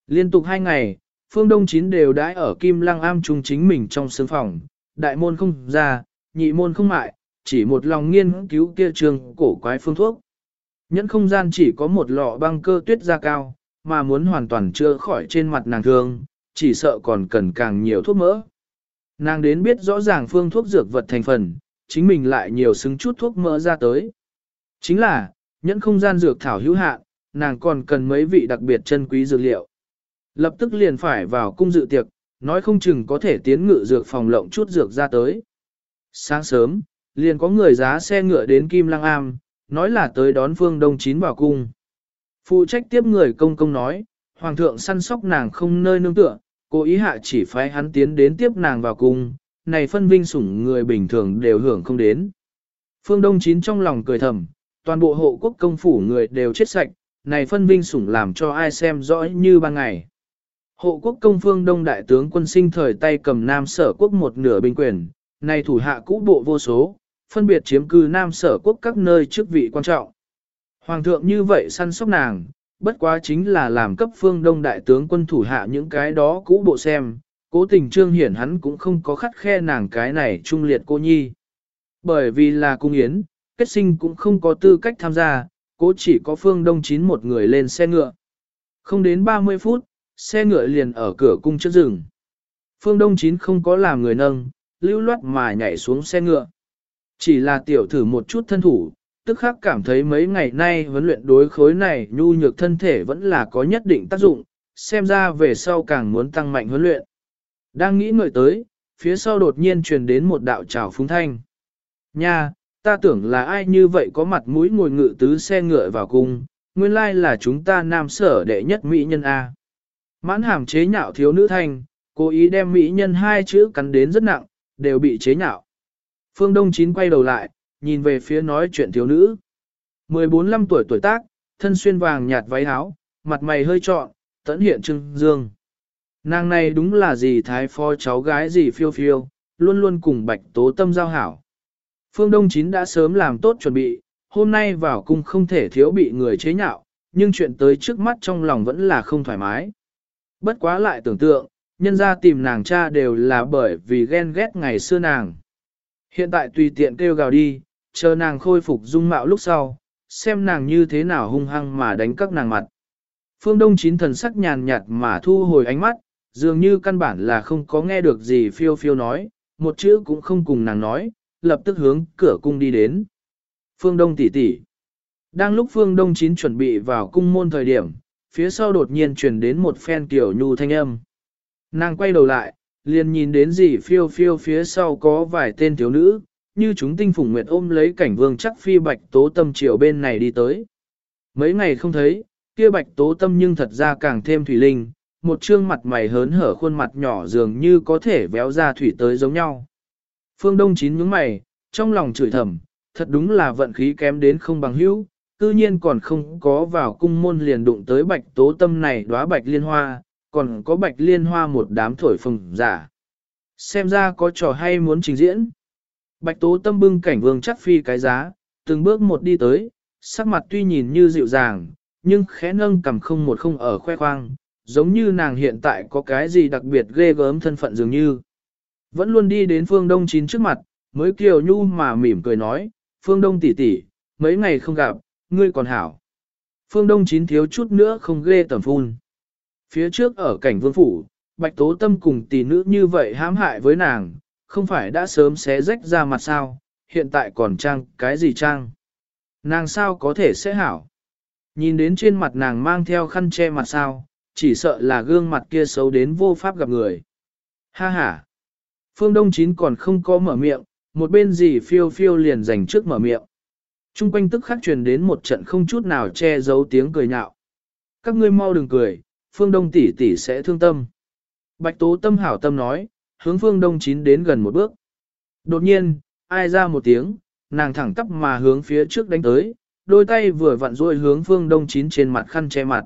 Liên tục hai ngày, Phương Đông Chín đều đãi ở Kim Lăng Am trung chính mình trong sương phòng, đại môn không ra, nhị môn không mại, chỉ một lòng nghiên cứu kia trường cổ quái phương thuốc. Nhẫn không gian chỉ có một lọ băng cơ tuyết ra cao, mà muốn hoàn toàn chữa khỏi trên mặt nàng thương, chỉ sợ còn cần càng nhiều thuốc mỡ. Nàng đến biết rõ ràng phương thuốc dược vật thành phần, chính mình lại nhiều xứng chút thuốc mỡ ra tới. Chính là, nhẫn không gian dược thảo hữu hạn, nàng còn cần mấy vị đặc biệt chân quý dược liệu. Lập tức liền phải vào cung dự tiệc, nói không chừng có thể tiến ngự dược phòng lộng chút dược ra tới. Sáng sớm, liền có người giá xe ngựa đến Kim Lăng Am, nói là tới đón phương đông chín vào cung. Phụ trách tiếp người công công nói, Hoàng thượng săn sóc nàng không nơi nương tựa, cố ý hạ chỉ phái hắn tiến đến tiếp nàng vào cung, này phân vinh sủng người bình thường đều hưởng không đến. Phương Đông Chín trong lòng cười thầm, toàn bộ hộ quốc công phủ người đều chết sạch, này phân vinh sủng làm cho ai xem rõ như ban ngày. Hộ quốc công phương Đông Đại tướng quân sinh thời tay cầm Nam sở quốc một nửa binh quyền, nay thủ hạ cũ bộ vô số, phân biệt chiếm cư Nam sở quốc các nơi chức vị quan trọng. Hoàng thượng như vậy săn sóc nàng, bất quá chính là làm cấp phương đông đại tướng quân thủ hạ những cái đó cũ bộ xem, cố tình trương hiển hắn cũng không có khắt khe nàng cái này trung liệt cô nhi. Bởi vì là cung yến, kết sinh cũng không có tư cách tham gia, cố chỉ có phương đông chín một người lên xe ngựa. Không đến 30 phút, xe ngựa liền ở cửa cung trước rừng. Phương đông chín không có làm người nâng, lưu loát mà nhảy xuống xe ngựa. Chỉ là tiểu thử một chút thân thủ, tức khắc cảm thấy mấy ngày nay huấn luyện đối khối này nhu nhược thân thể vẫn là có nhất định tác dụng, xem ra về sau càng muốn tăng mạnh huấn luyện. Đang nghĩ ngợi tới, phía sau đột nhiên truyền đến một đạo trào phúng thanh. Nha, ta tưởng là ai như vậy có mặt mũi ngồi ngự tứ xe ngựa vào cung, nguyên lai là chúng ta nam sở đệ nhất mỹ nhân A. Mãn hàm chế nhạo thiếu nữ thanh, cố ý đem mỹ nhân hai chữ cắn đến rất nặng, đều bị chế nhạo. Phương Đông Chín quay đầu lại, nhìn về phía nói chuyện thiếu nữ. 14-15 tuổi tuổi tác, thân xuyên vàng nhạt váy áo, mặt mày hơi trọn, tẫn hiện trưng dương. Nàng này đúng là gì thái phó cháu gái gì phiêu phiêu, luôn luôn cùng bạch tố tâm giao hảo. Phương Đông Chín đã sớm làm tốt chuẩn bị, hôm nay vào cung không thể thiếu bị người chế nhạo, nhưng chuyện tới trước mắt trong lòng vẫn là không thoải mái. Bất quá lại tưởng tượng, nhân ra tìm nàng cha đều là bởi vì ghen ghét ngày xưa nàng. Hiện tại tùy tiện kêu gào đi, chờ nàng khôi phục dung mạo lúc sau, xem nàng như thế nào hung hăng mà đánh các nàng mặt. Phương Đông chín thần sắc nhàn nhạt mà thu hồi ánh mắt, dường như căn bản là không có nghe được gì phiêu phiêu nói, một chữ cũng không cùng nàng nói, lập tức hướng cửa cung đi đến. Phương Đông tỷ tỷ. Đang lúc Phương Đông chín chuẩn bị vào cung môn thời điểm, phía sau đột nhiên truyền đến một phen tiểu nhu thanh âm. Nàng quay đầu lại, liền nhìn đến gì phiêu phiêu phía sau có vài tên thiếu nữ, như chúng tinh phủng nguyệt ôm lấy cảnh vương chắc phi bạch tố tâm chiều bên này đi tới. Mấy ngày không thấy, kia bạch tố tâm nhưng thật ra càng thêm thủy linh, một trương mặt mày hớn hở khuôn mặt nhỏ dường như có thể véo ra thủy tới giống nhau. Phương Đông chín nhướng mày, trong lòng chửi thầm, thật đúng là vận khí kém đến không bằng hữu, cư nhiên còn không có vào cung môn liền đụng tới bạch tố tâm này đóa bạch liên hoa, còn có bạch liên hoa một đám thổi phồng giả. Xem ra có trò hay muốn trình diễn. Bạch tố tâm bưng cảnh vương chắc phi cái giá, từng bước một đi tới, sắc mặt tuy nhìn như dịu dàng, nhưng khẽ nâng cầm không một không ở khoe khoang, giống như nàng hiện tại có cái gì đặc biệt ghê gớm thân phận dường như. Vẫn luôn đi đến phương đông chín trước mặt, mới kiều nhu mà mỉm cười nói, phương đông tỷ tỷ, mấy ngày không gặp, ngươi còn hảo. Phương đông chín thiếu chút nữa không ghê tẩm phun. Phía trước ở cảnh vương phủ, bạch tố tâm cùng tỷ nữ như vậy hãm hại với nàng, không phải đã sớm xé rách ra mặt sao, hiện tại còn trang cái gì trang. Nàng sao có thể sẽ hảo. Nhìn đến trên mặt nàng mang theo khăn che mặt sao, chỉ sợ là gương mặt kia xấu đến vô pháp gặp người. Ha ha. Phương Đông Chín còn không có mở miệng, một bên gì phiêu phiêu liền dành trước mở miệng. Trung quanh tức khắc truyền đến một trận không chút nào che giấu tiếng cười nhạo. Các ngươi mau đừng cười, Phương Đông tỷ tỷ sẽ thương tâm. Bạch Tố Tâm hảo tâm nói, hướng Phương Đông Chín đến gần một bước. Đột nhiên, ai ra một tiếng, nàng thẳng tắp mà hướng phía trước đánh tới, đôi tay vừa vặn rôi hướng Phương Đông Chín trên mặt khăn che mặt.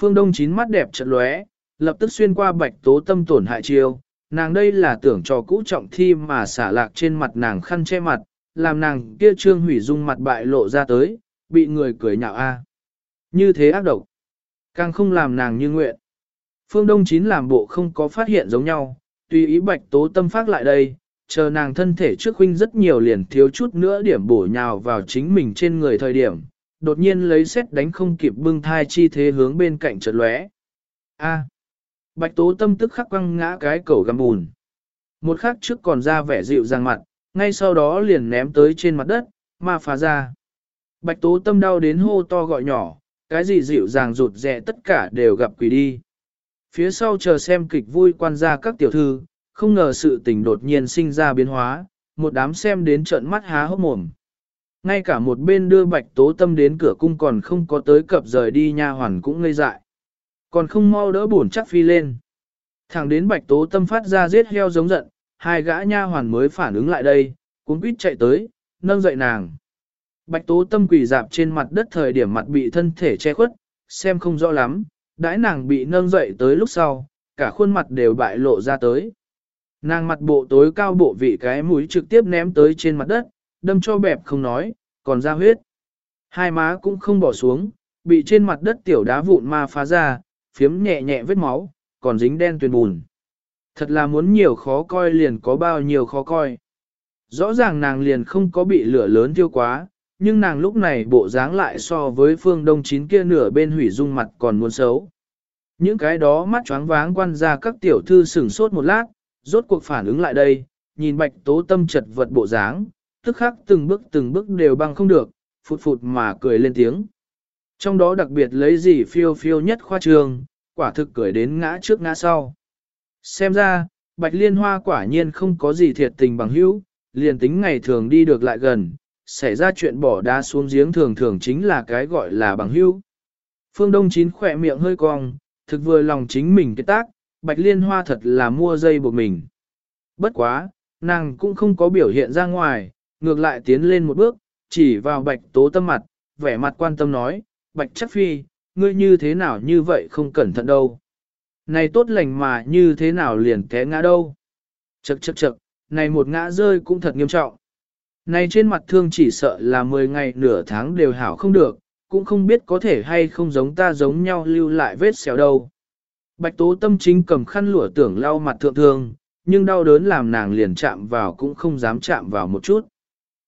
Phương Đông Chín mắt đẹp trận lóe, lập tức xuyên qua Bạch Tố Tâm tổn hại chiêu, Nàng đây là tưởng cho cũ trọng thi mà xả lạc trên mặt nàng khăn che mặt, làm nàng kia trương hủy dung mặt bại lộ ra tới, bị người cười nhạo a. Như thế ác độc, càng không làm nàng như nguyện. Phương Đông Chín làm bộ không có phát hiện giống nhau, tùy ý bạch tố tâm phát lại đây, chờ nàng thân thể trước huynh rất nhiều liền thiếu chút nữa điểm bổ nhào vào chính mình trên người thời điểm, đột nhiên lấy xét đánh không kịp bưng thai chi thế hướng bên cạnh chợt lóe. A. Bạch tố tâm tức khắc quăng ngã cái cầu găm bùn. Một khắc trước còn ra vẻ dịu dàng mặt, ngay sau đó liền ném tới trên mặt đất, ma phá ra. Bạch tố tâm đau đến hô to gọi nhỏ, cái gì dịu dàng rụt rẻ tất cả đều gặp quỷ đi. Phía sau chờ xem kịch vui quan gia các tiểu thư, không ngờ sự tình đột nhiên sinh ra biến hóa, một đám xem đến trận mắt há hốc mồm. Ngay cả một bên đưa bạch tố tâm đến cửa cung còn không có tới cập rời đi nha hoàn cũng ngây dại. Còn không mau đỡ bổn chắc phi lên. Thẳng đến bạch tố tâm phát ra giết heo giống giận, hai gã nha hoàn mới phản ứng lại đây, cuốn quýt chạy tới, nâng dậy nàng. Bạch tố tâm quỳ dạp trên mặt đất thời điểm mặt bị thân thể che khuất, xem không rõ lắm, đãi nàng bị nâng dậy tới lúc sau, cả khuôn mặt đều bại lộ ra tới. Nàng mặt bộ tối cao bộ vị cái mũi trực tiếp ném tới trên mặt đất, đâm cho bẹp không nói, còn ra huyết. Hai má cũng không bỏ xuống, bị trên mặt đất tiểu đá vụn ma phá ra, phiếm nhẹ nhẹ vết máu, còn dính đen tuyền bùn. Thật là muốn nhiều khó coi liền có bao nhiêu khó coi. Rõ ràng nàng liền không có bị lửa lớn thiêu quá, nhưng nàng lúc này bộ dáng lại so với phương đông chín kia nửa bên hủy dung mặt còn muốn xấu. Những cái đó mắt choáng váng quan ra các tiểu thư sửng sốt một lát, rốt cuộc phản ứng lại đây, nhìn bạch tố tâm chật vật bộ dáng, tức khắc từng bước từng bước đều băng không được, phụt phụt mà cười lên tiếng. Trong đó đặc biệt lấy gì phiêu phiêu nhất khoa trường, quả thực cười đến ngã trước ngã sau. Xem ra, bạch liên hoa quả nhiên không có gì thiệt tình bằng hữu, liền tính ngày thường đi được lại gần, xảy ra chuyện bỏ đá xuống giếng thường thường chính là cái gọi là bằng hữu. Phương Đông Chín khỏe miệng hơi cong, thực vừa lòng chính mình cái tác, bạch liên hoa thật là mua dây buộc mình. Bất quá, nàng cũng không có biểu hiện ra ngoài, ngược lại tiến lên một bước, chỉ vào bạch tố tâm mặt, vẻ mặt quan tâm nói, bạch chắc phi, ngươi như thế nào như vậy không cẩn thận đâu. Này tốt lành mà như thế nào liền té ngã đâu. Chậc chậc chậc, này một ngã rơi cũng thật nghiêm trọng. Này trên mặt thương chỉ sợ là 10 ngày nửa tháng đều hảo không được, cũng không biết có thể hay không giống ta giống nhau lưu lại vết xéo đâu. Bạch tố tâm chính cầm khăn lụa tưởng lau mặt thượng thương, nhưng đau đớn làm nàng liền chạm vào cũng không dám chạm vào một chút.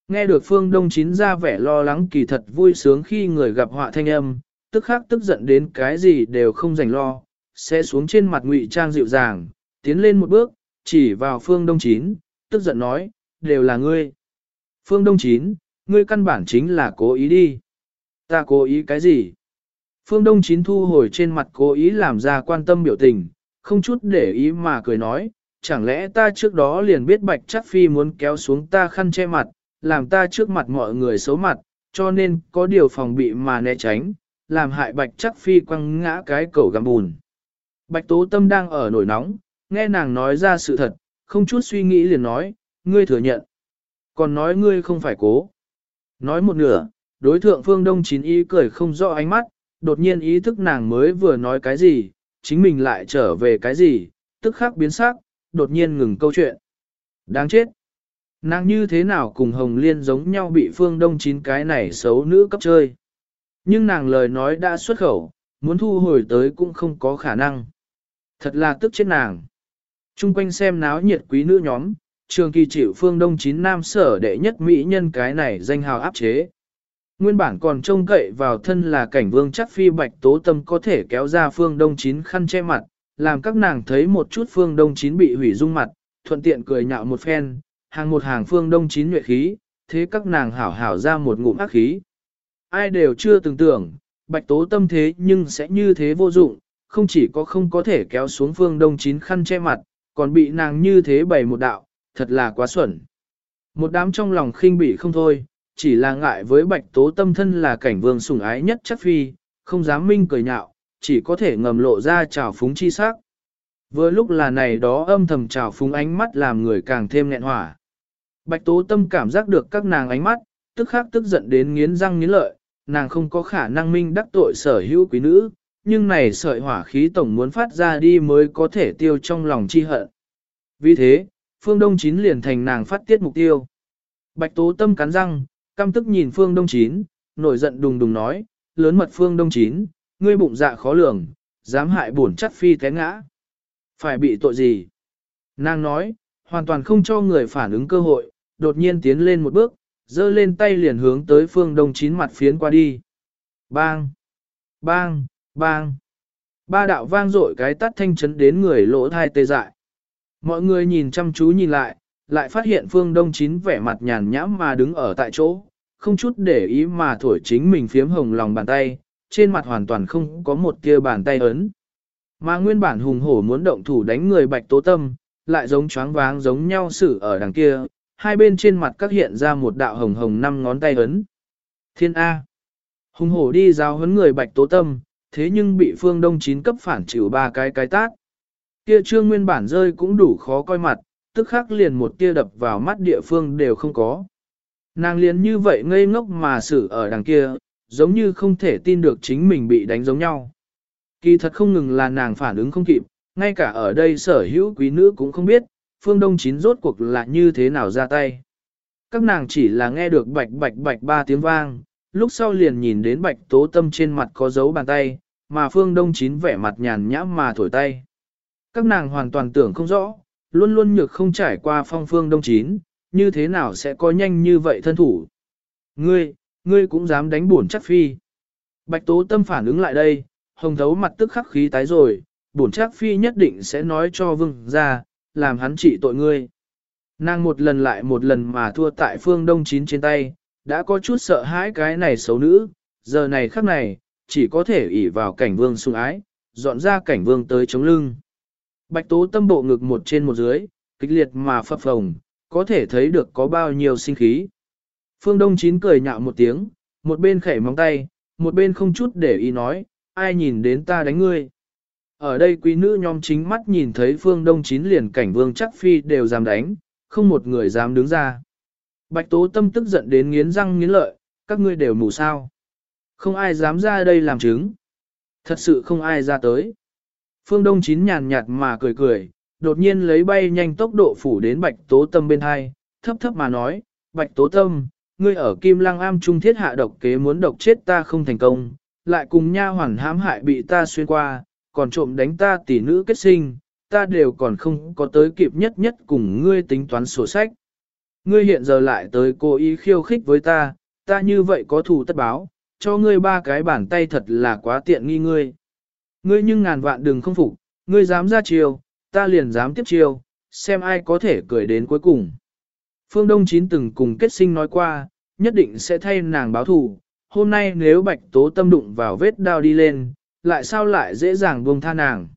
Nghe được phương đông chín ra vẻ lo lắng kỳ thật vui sướng khi người gặp họa thanh âm, tức khắc tức giận đến cái gì đều không dành lo, sẽ xuống trên mặt ngụy trang dịu dàng, tiến lên một bước, chỉ vào phương đông chín, tức giận nói, đều là ngươi. Phương đông chín, ngươi căn bản chính là cố ý đi. Ta cố ý cái gì? Phương Đông Chín thu hồi trên mặt cố ý làm ra quan tâm biểu tình, không chút để ý mà cười nói, chẳng lẽ ta trước đó liền biết Bạch Chắc Phi muốn kéo xuống ta khăn che mặt, làm ta trước mặt mọi người xấu mặt, cho nên có điều phòng bị mà né tránh, làm hại Bạch Chắc Phi quăng ngã cái cầu găm bùn. Bạch Tố Tâm đang ở nổi nóng, nghe nàng nói ra sự thật, không chút suy nghĩ liền nói, ngươi thừa nhận. Còn nói ngươi không phải cố. Nói một nửa, đối thượng Phương Đông Chín ý cười không rõ ánh mắt, đột nhiên ý thức nàng mới vừa nói cái gì, chính mình lại trở về cái gì, tức khắc biến sắc, đột nhiên ngừng câu chuyện. Đáng chết! Nàng như thế nào cùng Hồng Liên giống nhau bị phương đông chín cái này xấu nữ cấp chơi. Nhưng nàng lời nói đã xuất khẩu, muốn thu hồi tới cũng không có khả năng. Thật là tức chết nàng. Trung quanh xem náo nhiệt quý nữ nhóm, trường kỳ chịu phương đông chín nam sở đệ nhất mỹ nhân cái này danh hào áp chế. Nguyên bản còn trông cậy vào thân là cảnh vương chắc phi bạch tố tâm có thể kéo ra phương đông chín khăn che mặt, làm các nàng thấy một chút phương đông chín bị hủy dung mặt, thuận tiện cười nhạo một phen, hàng một hàng phương đông chín nhuệ khí, thế các nàng hảo hảo ra một ngụm ác khí. Ai đều chưa từng tưởng, bạch tố tâm thế nhưng sẽ như thế vô dụng, không chỉ có không có thể kéo xuống phương đông chín khăn che mặt, còn bị nàng như thế bày một đạo, thật là quá xuẩn. Một đám trong lòng khinh bỉ không thôi, chỉ là ngại với bạch tố tâm thân là cảnh vương sủng ái nhất chắc phi, không dám minh cười nhạo, chỉ có thể ngầm lộ ra trào phúng chi sắc. Vừa lúc là này đó âm thầm trào phúng ánh mắt làm người càng thêm nghẹn hỏa. Bạch tố tâm cảm giác được các nàng ánh mắt, tức khắc tức giận đến nghiến răng nghiến lợi, nàng không có khả năng minh đắc tội sở hữu quý nữ, nhưng này sợi hỏa khí tổng muốn phát ra đi mới có thể tiêu trong lòng chi hận. Vì thế, Phương Đông Chín liền thành nàng phát tiết mục tiêu. Bạch Tố Tâm cắn răng, căm tức nhìn Phương Đông Chín, nổi giận đùng đùng nói, lớn mật Phương Đông Chín, ngươi bụng dạ khó lường, dám hại bổn chắc phi té ngã. Phải bị tội gì? Nàng nói, hoàn toàn không cho người phản ứng cơ hội, đột nhiên tiến lên một bước, giơ lên tay liền hướng tới Phương Đông Chín mặt phiến qua đi. Bang! Bang! Bang! Ba đạo vang dội cái tắt thanh chấn đến người lỗ thai tê dại. Mọi người nhìn chăm chú nhìn lại, lại phát hiện phương đông chín vẻ mặt nhàn nhãm mà đứng ở tại chỗ, không chút để ý mà thổi chính mình phiếm hồng lòng bàn tay, trên mặt hoàn toàn không có một kia bàn tay ấn. Mà nguyên bản hùng hổ muốn động thủ đánh người bạch tố tâm, lại giống choáng váng giống nhau xử ở đằng kia, hai bên trên mặt các hiện ra một đạo hồng hồng năm ngón tay ấn. Thiên A. Hùng hổ đi giao huấn người bạch tố tâm, thế nhưng bị phương đông chín cấp phản chịu ba cái cái tát. Kia trương nguyên bản rơi cũng đủ khó coi mặt, tức khắc liền một tia đập vào mắt địa phương đều không có. Nàng liền như vậy ngây ngốc mà xử ở đằng kia, giống như không thể tin được chính mình bị đánh giống nhau. Kỳ thật không ngừng là nàng phản ứng không kịp, ngay cả ở đây sở hữu quý nữ cũng không biết, phương đông chín rốt cuộc là như thế nào ra tay. Các nàng chỉ là nghe được bạch bạch bạch ba tiếng vang, lúc sau liền nhìn đến bạch tố tâm trên mặt có dấu bàn tay, mà phương đông chín vẻ mặt nhàn nhã mà thổi tay. Các nàng hoàn toàn tưởng không rõ, luôn luôn nhược không trải qua phong phương đông chín, như thế nào sẽ có nhanh như vậy thân thủ. Ngươi, ngươi cũng dám đánh bổn chắc phi. Bạch tố tâm phản ứng lại đây, hồng thấu mặt tức khắc khí tái rồi, bổn chắc phi nhất định sẽ nói cho vương ra, làm hắn trị tội ngươi. Nàng một lần lại một lần mà thua tại phương đông chín trên tay, đã có chút sợ hãi cái này xấu nữ, giờ này khắc này, chỉ có thể ỷ vào cảnh vương sung ái, dọn ra cảnh vương tới chống lưng. Bạch tố tâm bộ ngực một trên một dưới, kịch liệt mà phập phồng, có thể thấy được có bao nhiêu sinh khí. Phương Đông Chín cười nhạo một tiếng, một bên khẩy móng tay, một bên không chút để ý nói, ai nhìn đến ta đánh ngươi. Ở đây quý nữ nhóm chính mắt nhìn thấy Phương Đông Chín liền cảnh vương chắc phi đều dám đánh, không một người dám đứng ra. Bạch Tố Tâm tức giận đến nghiến răng nghiến lợi, các ngươi đều mù sao. Không ai dám ra đây làm chứng. Thật sự không ai ra tới. Phương Đông Chín nhàn nhạt mà cười cười, đột nhiên lấy bay nhanh tốc độ phủ đến Bạch Tố Tâm bên hai, thấp thấp mà nói, Bạch Tố Tâm, ngươi ở Kim Lăng Am trung thiết hạ độc kế muốn độc chết ta không thành công, lại cùng nha hoàn hãm hại bị ta xuyên qua, còn trộm đánh ta tỷ nữ kết sinh, ta đều còn không có tới kịp nhất nhất cùng ngươi tính toán sổ sách. Ngươi hiện giờ lại tới cố ý khiêu khích với ta, ta như vậy có thù tất báo, cho ngươi ba cái bàn tay thật là quá tiện nghi ngươi. Ngươi nhưng ngàn vạn đừng không phục, ngươi dám ra chiều, ta liền dám tiếp chiều, xem ai có thể cười đến cuối cùng. Phương Đông Chín từng cùng kết sinh nói qua, nhất định sẽ thay nàng báo thù. Hôm nay nếu bạch tố tâm đụng vào vết đao đi lên, lại sao lại dễ dàng buông tha nàng.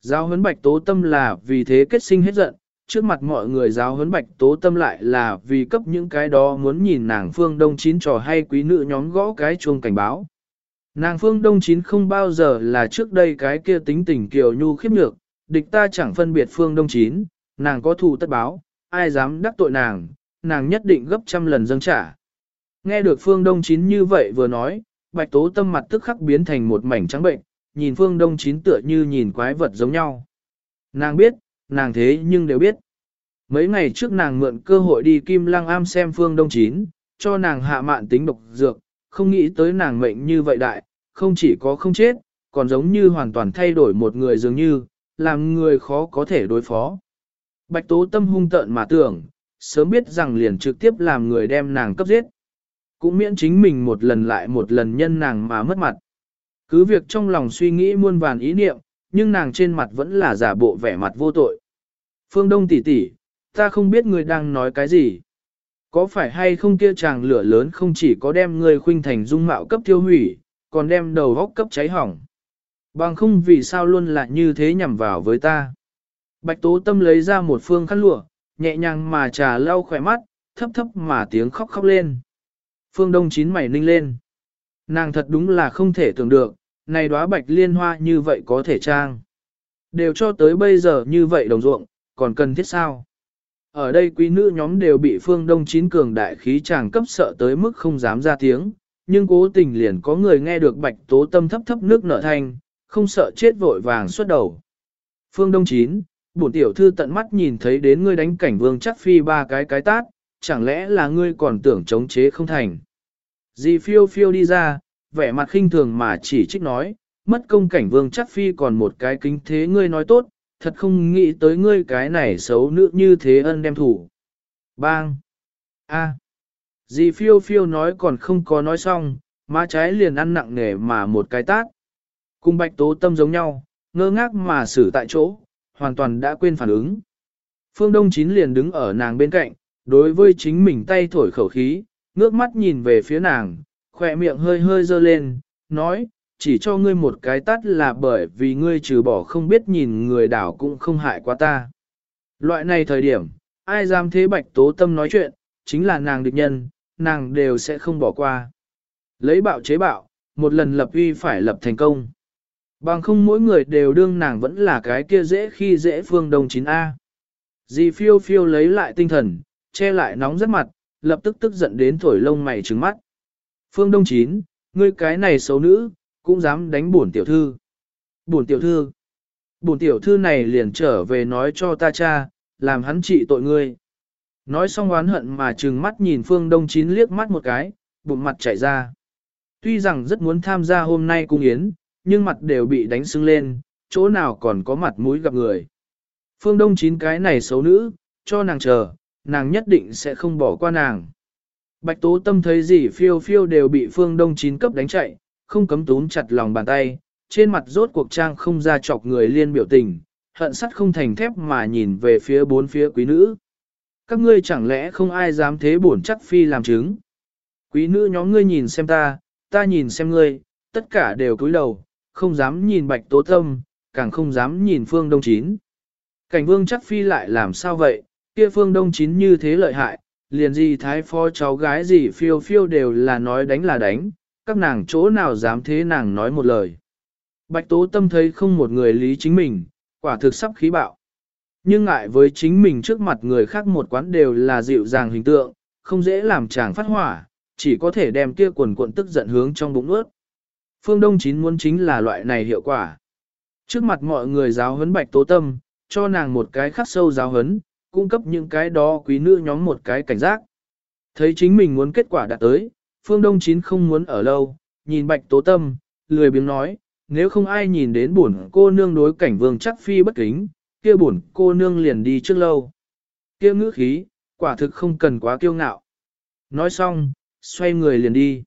Giáo huấn bạch tố tâm là vì thế kết sinh hết giận, trước mặt mọi người giáo huấn bạch tố tâm lại là vì cấp những cái đó muốn nhìn nàng phương đông chín trò hay quý nữ nhóm gõ cái chuông cảnh báo. Nàng phương đông chín không bao giờ là trước đây cái kia tính tình kiều nhu khiếp nhược, địch ta chẳng phân biệt phương đông chín, nàng có thù tất báo, ai dám đắc tội nàng, nàng nhất định gấp trăm lần dâng trả. Nghe được phương đông chín như vậy vừa nói, bạch tố tâm mặt tức khắc biến thành một mảnh trắng bệnh, nhìn phương đông chín tựa như nhìn quái vật giống nhau. Nàng biết, nàng thế nhưng đều biết. Mấy ngày trước nàng mượn cơ hội đi Kim Lăng Am xem phương đông chín, cho nàng hạ mạn tính độc dược, không nghĩ tới nàng mệnh như vậy đại, không chỉ có không chết, còn giống như hoàn toàn thay đổi một người dường như, làm người khó có thể đối phó. Bạch tố tâm hung tợn mà tưởng, sớm biết rằng liền trực tiếp làm người đem nàng cấp giết. Cũng miễn chính mình một lần lại một lần nhân nàng mà mất mặt. Cứ việc trong lòng suy nghĩ muôn vàn ý niệm, nhưng nàng trên mặt vẫn là giả bộ vẻ mặt vô tội. Phương Đông tỷ tỷ, ta không biết người đang nói cái gì. Có phải hay không kia chàng lửa lớn không chỉ có đem người khuynh thành dung mạo cấp tiêu hủy, còn đem đầu góc cấp cháy hỏng. Bằng không vì sao luôn là như thế nhằm vào với ta. Bạch Tố Tâm lấy ra một phương khăn lụa, nhẹ nhàng mà trà lau khỏe mắt, thấp thấp mà tiếng khóc khóc lên. Phương Đông chín mày ninh lên. Nàng thật đúng là không thể tưởng được, này đóa bạch liên hoa như vậy có thể trang. Đều cho tới bây giờ như vậy đồng ruộng, còn cần thiết sao? Ở đây quý nữ nhóm đều bị phương đông chín cường đại khí chàng cấp sợ tới mức không dám ra tiếng, nhưng cố tình liền có người nghe được bạch tố tâm thấp thấp nước nở thanh, không sợ chết vội vàng xuất đầu. Phương đông chín, bổn tiểu thư tận mắt nhìn thấy đến ngươi đánh cảnh vương chắc phi ba cái cái tát, chẳng lẽ là ngươi còn tưởng chống chế không thành. Di phiêu phiêu đi ra, vẻ mặt khinh thường mà chỉ trích nói, mất công cảnh vương chắc phi còn một cái kính thế ngươi nói tốt, thật không nghĩ tới ngươi cái này xấu nữ như thế ân đem thủ. Bang! A! Dì phiêu phiêu nói còn không có nói xong, má trái liền ăn nặng nề mà một cái tát. Cùng bạch tố tâm giống nhau, ngơ ngác mà xử tại chỗ, hoàn toàn đã quên phản ứng. Phương Đông Chín liền đứng ở nàng bên cạnh, đối với chính mình tay thổi khẩu khí, ngước mắt nhìn về phía nàng, khỏe miệng hơi hơi dơ lên, nói, chỉ cho ngươi một cái tắt là bởi vì ngươi trừ bỏ không biết nhìn người đảo cũng không hại quá ta. Loại này thời điểm, ai dám thế bạch tố tâm nói chuyện, chính là nàng địch nhân, nàng đều sẽ không bỏ qua. Lấy bạo chế bạo, một lần lập uy phải lập thành công. Bằng không mỗi người đều đương nàng vẫn là cái kia dễ khi dễ phương đông 9A. Dì phiêu phiêu lấy lại tinh thần, che lại nóng rất mặt, lập tức tức giận đến thổi lông mày trứng mắt. Phương Đông Chín, ngươi cái này xấu nữ, cũng dám đánh bổn tiểu thư. Bổn tiểu thư. Bổn tiểu thư này liền trở về nói cho ta cha, làm hắn trị tội ngươi. Nói xong oán hận mà trừng mắt nhìn Phương Đông Chín liếc mắt một cái, bụng mặt chảy ra. Tuy rằng rất muốn tham gia hôm nay cung yến, nhưng mặt đều bị đánh sưng lên, chỗ nào còn có mặt mũi gặp người. Phương Đông Chín cái này xấu nữ, cho nàng chờ, nàng nhất định sẽ không bỏ qua nàng. Bạch Tố Tâm thấy gì phiêu phiêu đều bị Phương Đông Chín cấp đánh chạy, không cấm túm chặt lòng bàn tay, trên mặt rốt cuộc trang không ra chọc người liên biểu tình, hận sắt không thành thép mà nhìn về phía bốn phía quý nữ. Các ngươi chẳng lẽ không ai dám thế bổn chắc phi làm chứng? Quý nữ nhóm ngươi nhìn xem ta, ta nhìn xem ngươi, tất cả đều cúi đầu, không dám nhìn bạch tố tâm, càng không dám nhìn phương đông chín. Cảnh vương chắc phi lại làm sao vậy, kia phương đông chín như thế lợi hại, liền gì thái phó cháu gái gì phiêu phiêu đều là nói đánh là đánh, các nàng chỗ nào dám thế nàng nói một lời. Bạch tố tâm thấy không một người lý chính mình, quả thực sắp khí bạo. Nhưng ngại với chính mình trước mặt người khác một quán đều là dịu dàng hình tượng, không dễ làm chàng phát hỏa, chỉ có thể đem kia quần cuộn tức giận hướng trong bụng ướt. Phương Đông Chín muốn chính là loại này hiệu quả. Trước mặt mọi người giáo huấn bạch tố tâm, cho nàng một cái khắc sâu giáo huấn, cung cấp những cái đó quý nữ nhóm một cái cảnh giác. Thấy chính mình muốn kết quả đạt tới, Phương Đông Chín không muốn ở lâu, nhìn bạch tố tâm, lười biếng nói, nếu không ai nhìn đến bổn cô nương đối cảnh vương chắc phi bất kính, kia bổn cô nương liền đi trước lâu. Kia ngữ khí, quả thực không cần quá kiêu ngạo. Nói xong, xoay người liền đi.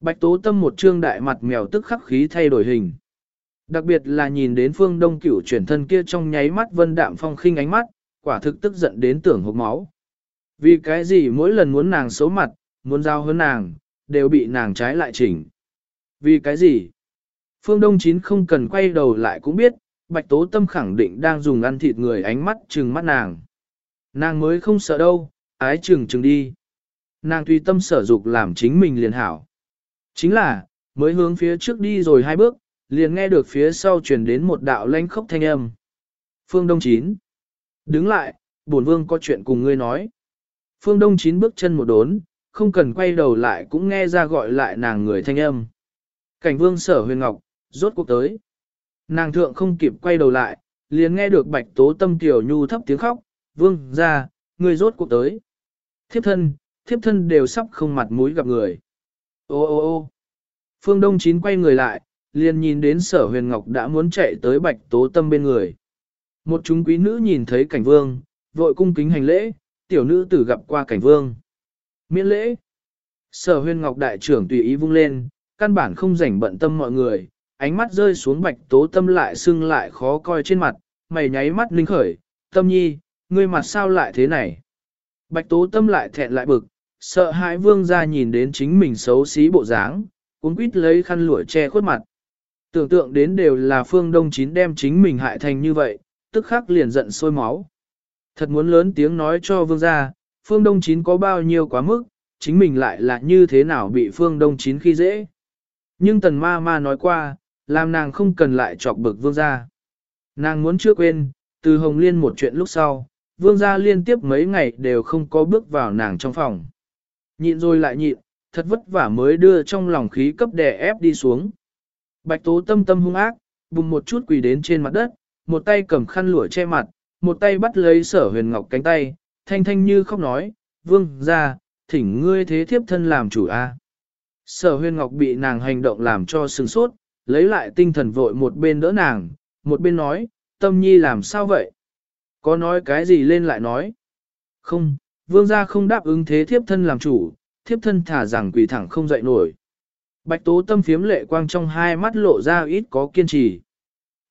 Bạch tố tâm một trương đại mặt mèo tức khắc khí thay đổi hình. Đặc biệt là nhìn đến phương đông cửu chuyển thân kia trong nháy mắt vân đạm phong khinh ánh mắt, quả thực tức giận đến tưởng hộp máu. Vì cái gì mỗi lần muốn nàng xấu mặt, muốn giao hơn nàng, đều bị nàng trái lại chỉnh. Vì cái gì? Phương Đông Chín không cần quay đầu lại cũng biết, Bạch Tố Tâm khẳng định đang dùng ăn thịt người ánh mắt trừng mắt nàng. Nàng mới không sợ đâu, ái trừng trừng đi. Nàng tùy tâm sở dục làm chính mình liền hảo. Chính là, mới hướng phía trước đi rồi hai bước, liền nghe được phía sau truyền đến một đạo lanh khốc thanh âm. Phương Đông Chín. Đứng lại, bổn vương có chuyện cùng ngươi nói. Phương Đông Chín bước chân một đốn, không cần quay đầu lại cũng nghe ra gọi lại nàng người thanh âm. Cảnh vương sở huyền ngọc, rốt cuộc tới. Nàng thượng không kịp quay đầu lại, liền nghe được bạch tố tâm tiểu nhu thấp tiếng khóc, vương ra, người rốt cuộc tới. Thiếp thân, thiếp thân đều sắp không mặt mũi gặp người. Ô ô ô Phương Đông Chín quay người lại, liền nhìn đến sở huyền ngọc đã muốn chạy tới bạch tố tâm bên người. Một chúng quý nữ nhìn thấy cảnh vương, vội cung kính hành lễ, tiểu nữ tử gặp qua cảnh vương. Miễn lễ. Sở huyên ngọc đại trưởng tùy ý vung lên, căn bản không rảnh bận tâm mọi người, ánh mắt rơi xuống bạch tố tâm lại sưng lại khó coi trên mặt, mày nháy mắt linh khởi, tâm nhi, ngươi mặt sao lại thế này. Bạch tố tâm lại thẹn lại bực, sợ hãi vương ra nhìn đến chính mình xấu xí bộ dáng, cuốn quýt lấy khăn lụa che khuất mặt. Tưởng tượng đến đều là phương đông chín đem chính mình hại thành như vậy, tức khắc liền giận sôi máu. Thật muốn lớn tiếng nói cho vương gia phương đông chín có bao nhiêu quá mức, chính mình lại là như thế nào bị phương đông chín khi dễ. Nhưng tần ma ma nói qua, làm nàng không cần lại chọc bực vương gia. Nàng muốn chưa quên, từ Hồng Liên một chuyện lúc sau, vương gia liên tiếp mấy ngày đều không có bước vào nàng trong phòng. Nhịn rồi lại nhịn, thật vất vả mới đưa trong lòng khí cấp đè ép đi xuống. Bạch tố tâm tâm hung ác, bùng một chút quỳ đến trên mặt đất, một tay cầm khăn lụa che mặt, một tay bắt lấy sở huyền ngọc cánh tay, thanh thanh như khóc nói, vương ra, thỉnh ngươi thế thiếp thân làm chủ a. Sở Huyên ngọc bị nàng hành động làm cho sừng sốt, lấy lại tinh thần vội một bên đỡ nàng, một bên nói, tâm nhi làm sao vậy? Có nói cái gì lên lại nói? Không, vương gia không đáp ứng thế thiếp thân làm chủ, thiếp thân thả rằng quỳ thẳng không dậy nổi. Bạch tố tâm phiếm lệ quang trong hai mắt lộ ra ít có kiên trì.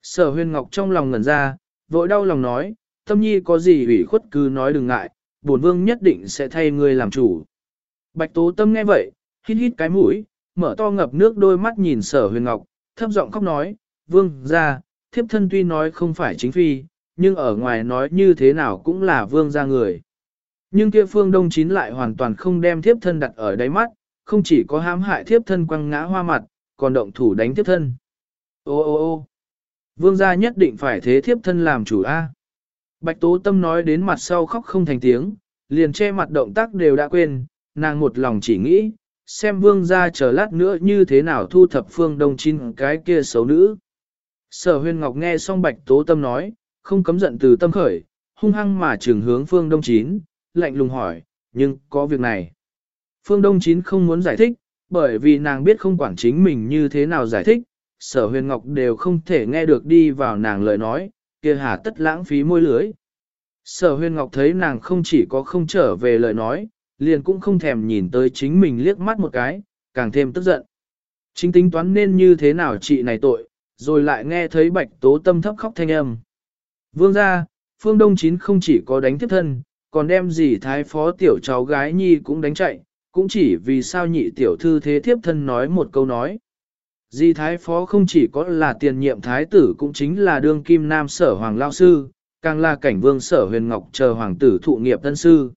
Sở Huyên ngọc trong lòng ngẩn ra, vội đau lòng nói, tâm nhi có gì ủy khuất cứ nói đừng ngại, bổn vương nhất định sẽ thay ngươi làm chủ. Bạch tố tâm nghe vậy, hít hít cái mũi, mở to ngập nước đôi mắt nhìn sở huyền ngọc, thấp giọng khóc nói, vương ra, thiếp thân tuy nói không phải chính phi, nhưng ở ngoài nói như thế nào cũng là vương ra người. Nhưng kia phương đông chín lại hoàn toàn không đem thiếp thân đặt ở đáy mắt, không chỉ có hãm hại thiếp thân quăng ngã hoa mặt, còn động thủ đánh thiếp thân. Ô ô ô vương gia nhất định phải thế thiếp thân làm chủ A. Bạch Tố Tâm nói đến mặt sau khóc không thành tiếng, liền che mặt động tác đều đã quên, nàng một lòng chỉ nghĩ, xem vương gia chờ lát nữa như thế nào thu thập phương đông chín cái kia xấu nữ. Sở huyền ngọc nghe xong Bạch Tố Tâm nói, không cấm giận từ tâm khởi, hung hăng mà trường hướng phương đông chín, lạnh lùng hỏi, nhưng có việc này. Phương Đông Chín không muốn giải thích, bởi vì nàng biết không quản chính mình như thế nào giải thích, sở huyền ngọc đều không thể nghe được đi vào nàng lời nói, kia hà tất lãng phí môi lưới. Sở Huyên ngọc thấy nàng không chỉ có không trở về lời nói, liền cũng không thèm nhìn tới chính mình liếc mắt một cái, càng thêm tức giận. Chính tính toán nên như thế nào chị này tội, rồi lại nghe thấy bạch tố tâm thấp khóc thanh âm. Vương ra, phương đông chín không chỉ có đánh tiếp thân, còn đem gì thái phó tiểu cháu gái nhi cũng đánh chạy, cũng chỉ vì sao nhị tiểu thư thế thiếp thân nói một câu nói. Di thái phó không chỉ có là tiền nhiệm thái tử cũng chính là đương kim nam sở hoàng lao sư, càng là cảnh vương sở huyền ngọc chờ hoàng tử thụ nghiệp thân sư.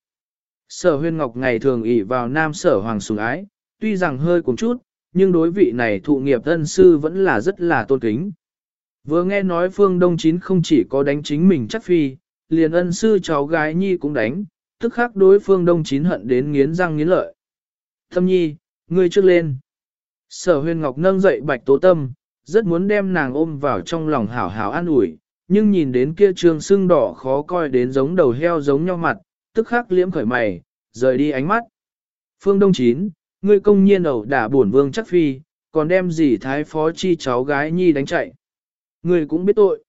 Sở huyền ngọc ngày thường ỷ vào nam sở hoàng sùng ái, tuy rằng hơi cùng chút, nhưng đối vị này thụ nghiệp thân sư vẫn là rất là tôn kính. Vừa nghe nói phương đông chín không chỉ có đánh chính mình chắc phi, liền ân sư cháu gái nhi cũng đánh, tức khắc đối phương đông chín hận đến nghiến răng nghiến lợi. Thâm nhi, ngươi trước lên. Sở huyền ngọc nâng dậy bạch tố tâm, rất muốn đem nàng ôm vào trong lòng hảo hảo an ủi, nhưng nhìn đến kia trường sưng đỏ khó coi đến giống đầu heo giống nhau mặt, tức khắc liễm khởi mày, rời đi ánh mắt. Phương Đông Chín, ngươi công nhiên ẩu đả bổn vương chắc phi, còn đem gì thái phó chi cháu gái nhi đánh chạy. Ngươi cũng biết tội.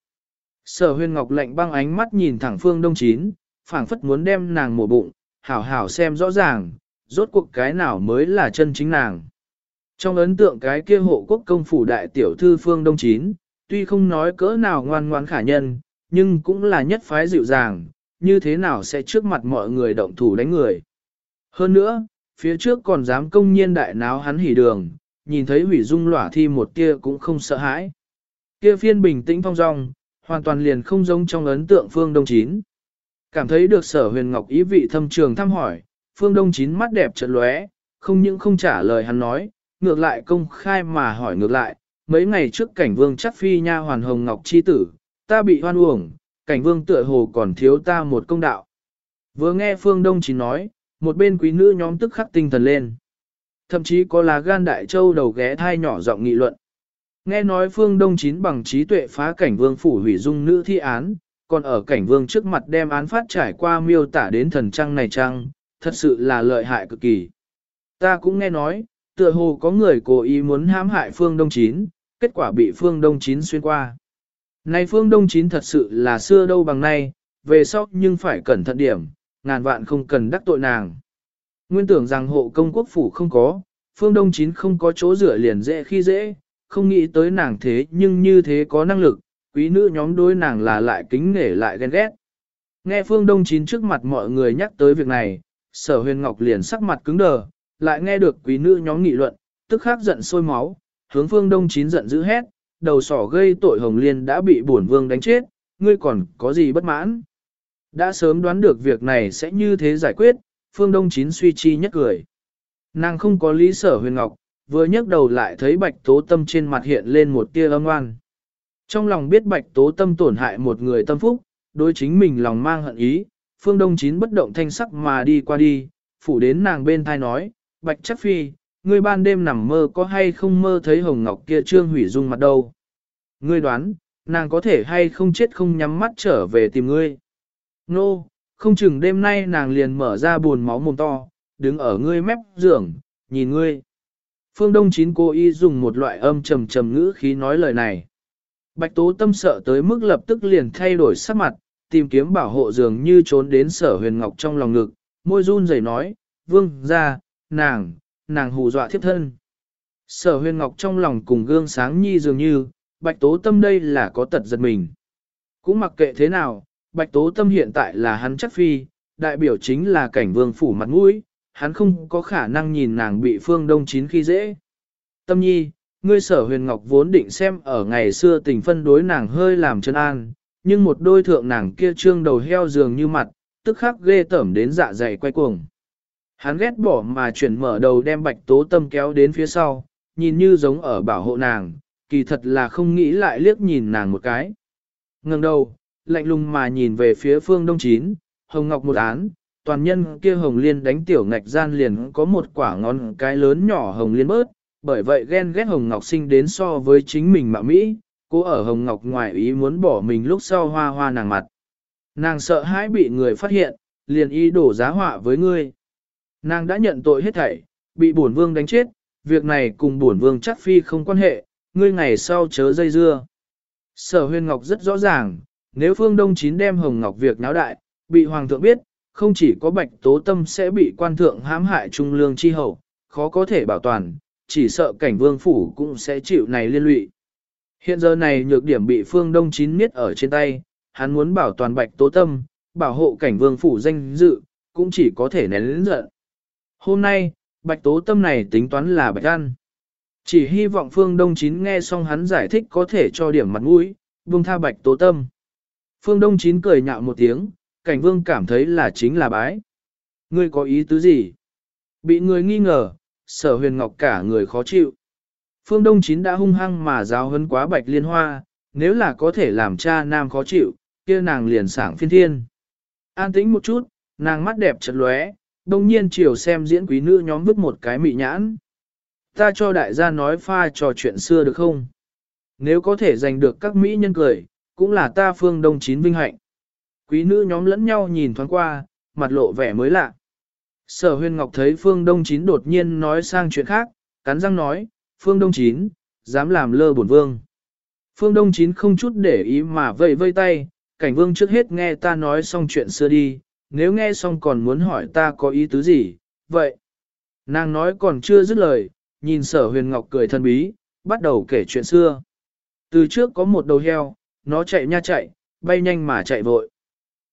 Sở huyền ngọc lạnh băng ánh mắt nhìn thẳng Phương Đông Chín, phảng phất muốn đem nàng mổ bụng, hảo hảo xem rõ ràng, rốt cuộc cái nào mới là chân chính nàng. Trong ấn tượng cái kia hộ quốc công phủ đại tiểu thư phương đông chín, tuy không nói cỡ nào ngoan ngoan khả nhân, nhưng cũng là nhất phái dịu dàng, như thế nào sẽ trước mặt mọi người động thủ đánh người. Hơn nữa, phía trước còn dám công nhiên đại náo hắn hỉ đường, nhìn thấy hủy dung lỏa thi một tia cũng không sợ hãi. Kia phiên bình tĩnh phong dong, hoàn toàn liền không giống trong ấn tượng phương đông chín. Cảm thấy được sở huyền ngọc ý vị thâm trường thăm hỏi, phương đông chín mắt đẹp trật lóe, không những không trả lời hắn nói, ngược lại công khai mà hỏi ngược lại, mấy ngày trước cảnh vương chắc phi nha hoàn hồng ngọc chi tử, ta bị hoan uổng, cảnh vương tựa hồ còn thiếu ta một công đạo. Vừa nghe phương đông chín nói, một bên quý nữ nhóm tức khắc tinh thần lên. Thậm chí có là gan đại châu đầu ghé thai nhỏ giọng nghị luận. Nghe nói phương đông chín bằng trí tuệ phá cảnh vương phủ hủy dung nữ thi án, còn ở cảnh vương trước mặt đem án phát trải qua miêu tả đến thần trăng này trăng, thật sự là lợi hại cực kỳ. Ta cũng nghe nói, tựa hồ có người cố ý muốn hãm hại phương đông chín, kết quả bị phương đông chín xuyên qua. Này phương đông chín thật sự là xưa đâu bằng nay, về sau nhưng phải cẩn thận điểm, ngàn vạn không cần đắc tội nàng. Nguyên tưởng rằng hộ công quốc phủ không có, phương đông chín không có chỗ rửa liền dễ khi dễ, không nghĩ tới nàng thế nhưng như thế có năng lực, quý nữ nhóm đối nàng là lại kính nể lại ghen ghét. Nghe phương đông chín trước mặt mọi người nhắc tới việc này, sở huyền ngọc liền sắc mặt cứng đờ, lại nghe được quý nữ nhóm nghị luận, tức khắc giận sôi máu, hướng phương đông chín giận dữ hét, đầu sỏ gây tội hồng liên đã bị bổn vương đánh chết, ngươi còn có gì bất mãn. Đã sớm đoán được việc này sẽ như thế giải quyết, phương đông chín suy chi nhất cười. Nàng không có lý sở huyền ngọc, vừa nhấc đầu lại thấy bạch tố tâm trên mặt hiện lên một tia âm oan. Trong lòng biết bạch tố tâm tổn hại một người tâm phúc, đối chính mình lòng mang hận ý, phương đông chín bất động thanh sắc mà đi qua đi, phủ đến nàng bên thai nói, bạch chắc phi, ngươi ban đêm nằm mơ có hay không mơ thấy hồng ngọc kia trương hủy dung mặt đâu. Ngươi đoán, nàng có thể hay không chết không nhắm mắt trở về tìm ngươi. Nô, no, không chừng đêm nay nàng liền mở ra buồn máu mồm to, đứng ở ngươi mép giường, nhìn ngươi. Phương Đông Chín cố ý dùng một loại âm trầm trầm ngữ khí nói lời này. Bạch Tố Tâm sợ tới mức lập tức liền thay đổi sắc mặt, tìm kiếm bảo hộ dường như trốn đến sở huyền ngọc trong lòng ngực, môi run rẩy nói, vương ra, nàng, nàng hù dọa thiếp thân. Sở huyền ngọc trong lòng cùng gương sáng nhi dường như, bạch tố tâm đây là có tật giật mình. Cũng mặc kệ thế nào, bạch tố tâm hiện tại là hắn chắc phi, đại biểu chính là cảnh vương phủ mặt mũi, hắn không có khả năng nhìn nàng bị phương đông chín khi dễ. Tâm nhi, ngươi sở huyền ngọc vốn định xem ở ngày xưa tình phân đối nàng hơi làm chân an, nhưng một đôi thượng nàng kia trương đầu heo dường như mặt, tức khắc ghê tởm đến dạ dày quay cuồng. Hắn ghét bỏ mà chuyển mở đầu đem bạch tố tâm kéo đến phía sau, nhìn như giống ở bảo hộ nàng, kỳ thật là không nghĩ lại liếc nhìn nàng một cái. Ngừng đầu, lạnh lùng mà nhìn về phía phương đông chín, hồng ngọc một án, toàn nhân kia hồng liên đánh tiểu ngạch gian liền có một quả ngón cái lớn nhỏ hồng liên bớt, bởi vậy ghen ghét hồng ngọc sinh đến so với chính mình mà Mỹ, cô ở hồng ngọc ngoài ý muốn bỏ mình lúc sau hoa hoa nàng mặt. Nàng sợ hãi bị người phát hiện, liền ý đổ giá họa với ngươi. Nàng đã nhận tội hết thảy, bị bổn vương đánh chết, việc này cùng bổn vương chắc phi không quan hệ, ngươi ngày sau chớ dây dưa. Sở huyền ngọc rất rõ ràng, nếu phương đông chín đem hồng ngọc việc náo đại, bị hoàng thượng biết, không chỉ có bạch tố tâm sẽ bị quan thượng hãm hại trung lương chi hậu, khó có thể bảo toàn, chỉ sợ cảnh vương phủ cũng sẽ chịu này liên lụy. Hiện giờ này nhược điểm bị phương đông chín miết ở trên tay, hắn muốn bảo toàn bạch tố tâm, bảo hộ cảnh vương phủ danh dự, cũng chỉ có thể nén lĩnh giận. Hôm nay, bạch tố tâm này tính toán là bạch ăn. Chỉ hy vọng phương đông chín nghe xong hắn giải thích có thể cho điểm mặt mũi, buông tha bạch tố tâm. Phương đông chín cười nhạo một tiếng, cảnh vương cảm thấy là chính là bái. Ngươi có ý tứ gì? Bị người nghi ngờ, sở huyền ngọc cả người khó chịu. Phương Đông Chín đã hung hăng mà giáo hấn quá bạch liên hoa, nếu là có thể làm cha nam khó chịu, kia nàng liền sảng phiên thiên. An tĩnh một chút, nàng mắt đẹp chật lóe, đông nhiên chiều xem diễn quý nữ nhóm vứt một cái mị nhãn. Ta cho đại gia nói pha trò chuyện xưa được không? Nếu có thể giành được các mỹ nhân cười, cũng là ta phương đông chín vinh hạnh. Quý nữ nhóm lẫn nhau nhìn thoáng qua, mặt lộ vẻ mới lạ. Sở huyên ngọc thấy phương đông chín đột nhiên nói sang chuyện khác, cắn răng nói, phương đông chín, dám làm lơ bổn vương. Phương đông chín không chút để ý mà vây vây tay, cảnh vương trước hết nghe ta nói xong chuyện xưa đi, nếu nghe xong còn muốn hỏi ta có ý tứ gì, vậy. Nàng nói còn chưa dứt lời, nhìn sở huyền ngọc cười thân bí, bắt đầu kể chuyện xưa. Từ trước có một đầu heo, nó chạy nha chạy, bay nhanh mà chạy vội.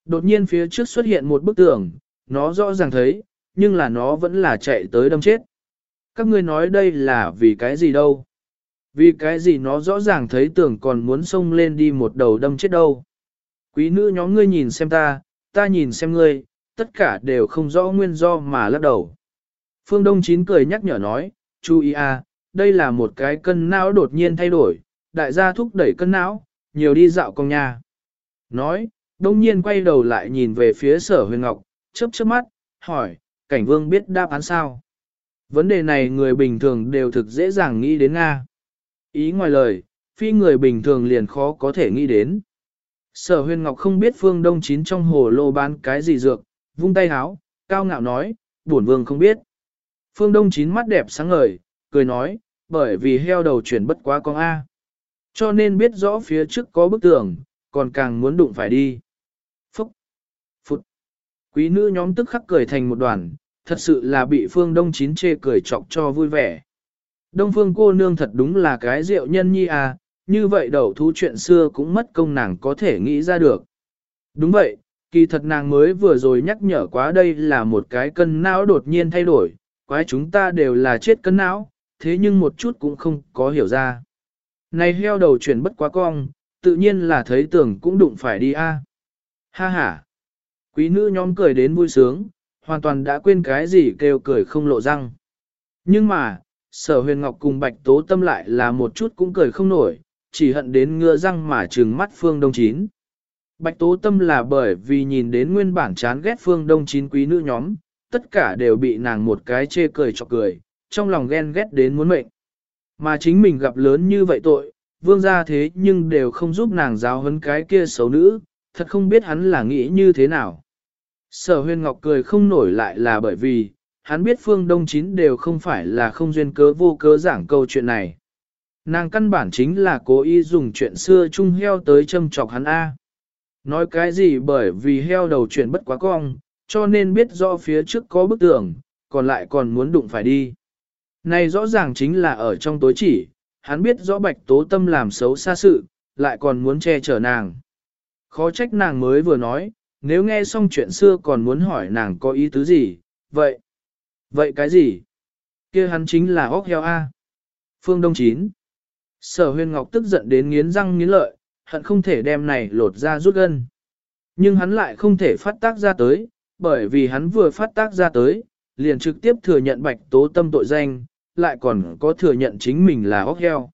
Đột nhiên phía trước xuất hiện một bức tường, nó rõ ràng thấy, nhưng là nó vẫn là chạy tới đâm chết. Các ngươi nói đây là vì cái gì đâu? Vì cái gì nó rõ ràng thấy tưởng còn muốn xông lên đi một đầu đâm chết đâu? Quý nữ nhóm ngươi nhìn xem ta, ta nhìn xem ngươi, tất cả đều không rõ nguyên do mà lắc đầu. Phương Đông Chín cười nhắc nhở nói, chú ý à, đây là một cái cân não đột nhiên thay đổi, đại gia thúc đẩy cân não, nhiều đi dạo con nhà. Nói, đông nhiên quay đầu lại nhìn về phía sở huyền ngọc, chớp chớp mắt, hỏi, cảnh vương biết đáp án sao? Vấn đề này người bình thường đều thực dễ dàng nghĩ đến Nga. Ý ngoài lời, phi người bình thường liền khó có thể nghĩ đến. Sở huyền ngọc không biết phương đông chín trong hồ lô bán cái gì dược, vung tay háo, cao ngạo nói, bổn vương không biết. Phương đông chín mắt đẹp sáng ngời, cười nói, bởi vì heo đầu chuyển bất quá con A. Cho nên biết rõ phía trước có bức tường, còn càng muốn đụng phải đi. Phúc! Phút! Quý nữ nhóm tức khắc cười thành một đoàn, thật sự là bị phương đông chín chê cười chọc cho vui vẻ. Đông phương cô nương thật đúng là cái rượu nhân nhi à, như vậy đầu thú chuyện xưa cũng mất công nàng có thể nghĩ ra được. Đúng vậy, kỳ thật nàng mới vừa rồi nhắc nhở quá đây là một cái cân não đột nhiên thay đổi, quái chúng ta đều là chết cân não, thế nhưng một chút cũng không có hiểu ra. Này heo đầu chuyển bất quá cong, tự nhiên là thấy tưởng cũng đụng phải đi a. Ha ha. Quý nữ nhóm cười đến vui sướng, hoàn toàn đã quên cái gì kêu cười không lộ răng. Nhưng mà, sở huyền ngọc cùng bạch tố tâm lại là một chút cũng cười không nổi, chỉ hận đến ngựa răng mà trừng mắt phương đông chín. Bạch tố tâm là bởi vì nhìn đến nguyên bản chán ghét phương đông chín quý nữ nhóm, tất cả đều bị nàng một cái chê cười chọc cười, trong lòng ghen ghét đến muốn mệnh. Mà chính mình gặp lớn như vậy tội, vương gia thế nhưng đều không giúp nàng giáo hấn cái kia xấu nữ, thật không biết hắn là nghĩ như thế nào. Sở Huyên ngọc cười không nổi lại là bởi vì, hắn biết phương đông chín đều không phải là không duyên cớ vô cớ giảng câu chuyện này. Nàng căn bản chính là cố ý dùng chuyện xưa chung heo tới châm chọc hắn A. Nói cái gì bởi vì heo đầu chuyện bất quá cong, cho nên biết do phía trước có bức tường, còn lại còn muốn đụng phải đi. Này rõ ràng chính là ở trong tối chỉ, hắn biết rõ bạch tố tâm làm xấu xa sự, lại còn muốn che chở nàng. Khó trách nàng mới vừa nói, nếu nghe xong chuyện xưa còn muốn hỏi nàng có ý tứ gì, vậy? Vậy cái gì? kia hắn chính là óc heo A. Phương Đông Chín. Sở huyền ngọc tức giận đến nghiến răng nghiến lợi, hận không thể đem này lột ra rút gân. Nhưng hắn lại không thể phát tác ra tới, bởi vì hắn vừa phát tác ra tới, liền trực tiếp thừa nhận bạch tố tâm tội danh, lại còn có thừa nhận chính mình là óc heo.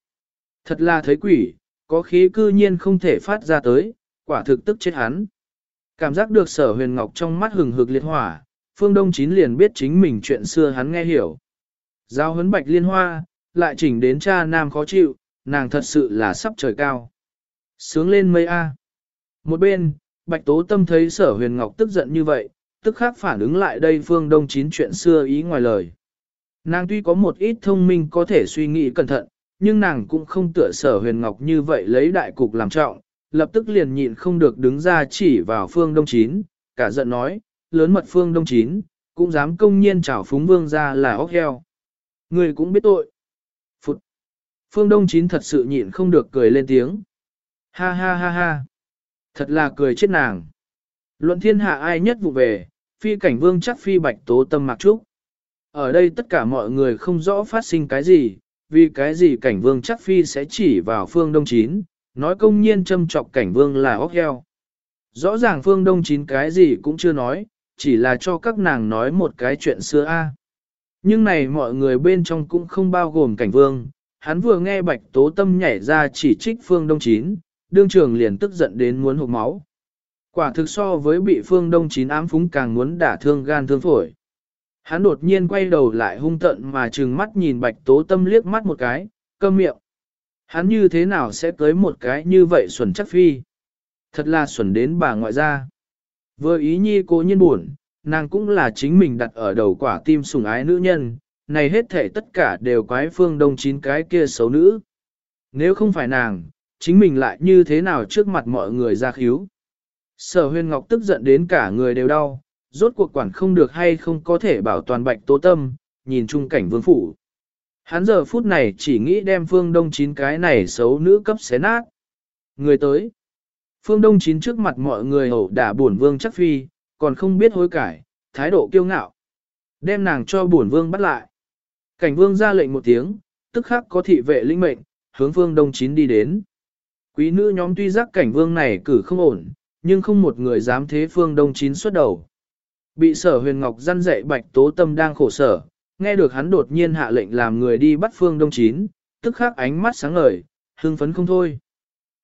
Thật là thấy quỷ, có khí cư nhiên không thể phát ra tới, quả thực tức chết hắn. Cảm giác được sở huyền ngọc trong mắt hừng hực liệt hỏa, phương đông chín liền biết chính mình chuyện xưa hắn nghe hiểu. Giao huấn bạch liên hoa, lại chỉnh đến cha nam khó chịu, nàng thật sự là sắp trời cao. Sướng lên mây A. Một bên, bạch tố tâm thấy sở huyền ngọc tức giận như vậy, tức khắc phản ứng lại đây phương đông chín chuyện xưa ý ngoài lời. Nàng tuy có một ít thông minh có thể suy nghĩ cẩn thận, nhưng nàng cũng không tựa sở huyền ngọc như vậy lấy đại cục làm trọng, lập tức liền nhịn không được đứng ra chỉ vào phương đông chín, cả giận nói, lớn mật phương đông chín, cũng dám công nhiên trảo phúng vương ra là óc heo. Người cũng biết tội. Phương đông chín thật sự nhịn không được cười lên tiếng. Ha ha ha ha. Thật là cười chết nàng. Luận thiên hạ ai nhất vụ về, phi cảnh vương chắc phi bạch tố tâm mặc trúc. Ở đây tất cả mọi người không rõ phát sinh cái gì, vì cái gì cảnh vương chắc phi sẽ chỉ vào phương đông chín, nói công nhiên châm trọc cảnh vương là óc heo. Rõ ràng phương đông chín cái gì cũng chưa nói, chỉ là cho các nàng nói một cái chuyện xưa a. Nhưng này mọi người bên trong cũng không bao gồm cảnh vương, hắn vừa nghe bạch tố tâm nhảy ra chỉ trích phương đông chín, đương trường liền tức giận đến muốn hụt máu. Quả thực so với bị phương đông chín ám phúng càng muốn đả thương gan thương phổi. Hắn đột nhiên quay đầu lại hung tận mà trừng mắt nhìn bạch tố tâm liếc mắt một cái, câm miệng. Hắn như thế nào sẽ tới một cái như vậy xuẩn chắc phi? Thật là xuẩn đến bà ngoại gia. Vừa ý nhi cố nhiên buồn, nàng cũng là chính mình đặt ở đầu quả tim sùng ái nữ nhân, này hết thể tất cả đều quái phương đông chín cái kia xấu nữ. Nếu không phải nàng, chính mình lại như thế nào trước mặt mọi người ra khíu. Sở huyên ngọc tức giận đến cả người đều đau, rốt cuộc quản không được hay không có thể bảo toàn bạch tố tâm, nhìn chung cảnh vương phủ. Hắn giờ phút này chỉ nghĩ đem phương đông chín cái này xấu nữ cấp xé nát. Người tới. Phương đông chín trước mặt mọi người hầu đả buồn vương chắc phi, còn không biết hối cải, thái độ kiêu ngạo. Đem nàng cho buồn vương bắt lại. Cảnh vương ra lệnh một tiếng, tức khắc có thị vệ linh mệnh, hướng phương đông chín đi đến. Quý nữ nhóm tuy giác cảnh vương này cử không ổn, nhưng không một người dám thế phương đông chín xuất đầu. Bị sở huyền ngọc răn dạy bạch tố tâm đang khổ sở, nghe được hắn đột nhiên hạ lệnh làm người đi bắt phương đông chín, tức khắc ánh mắt sáng ngời, hưng phấn không thôi.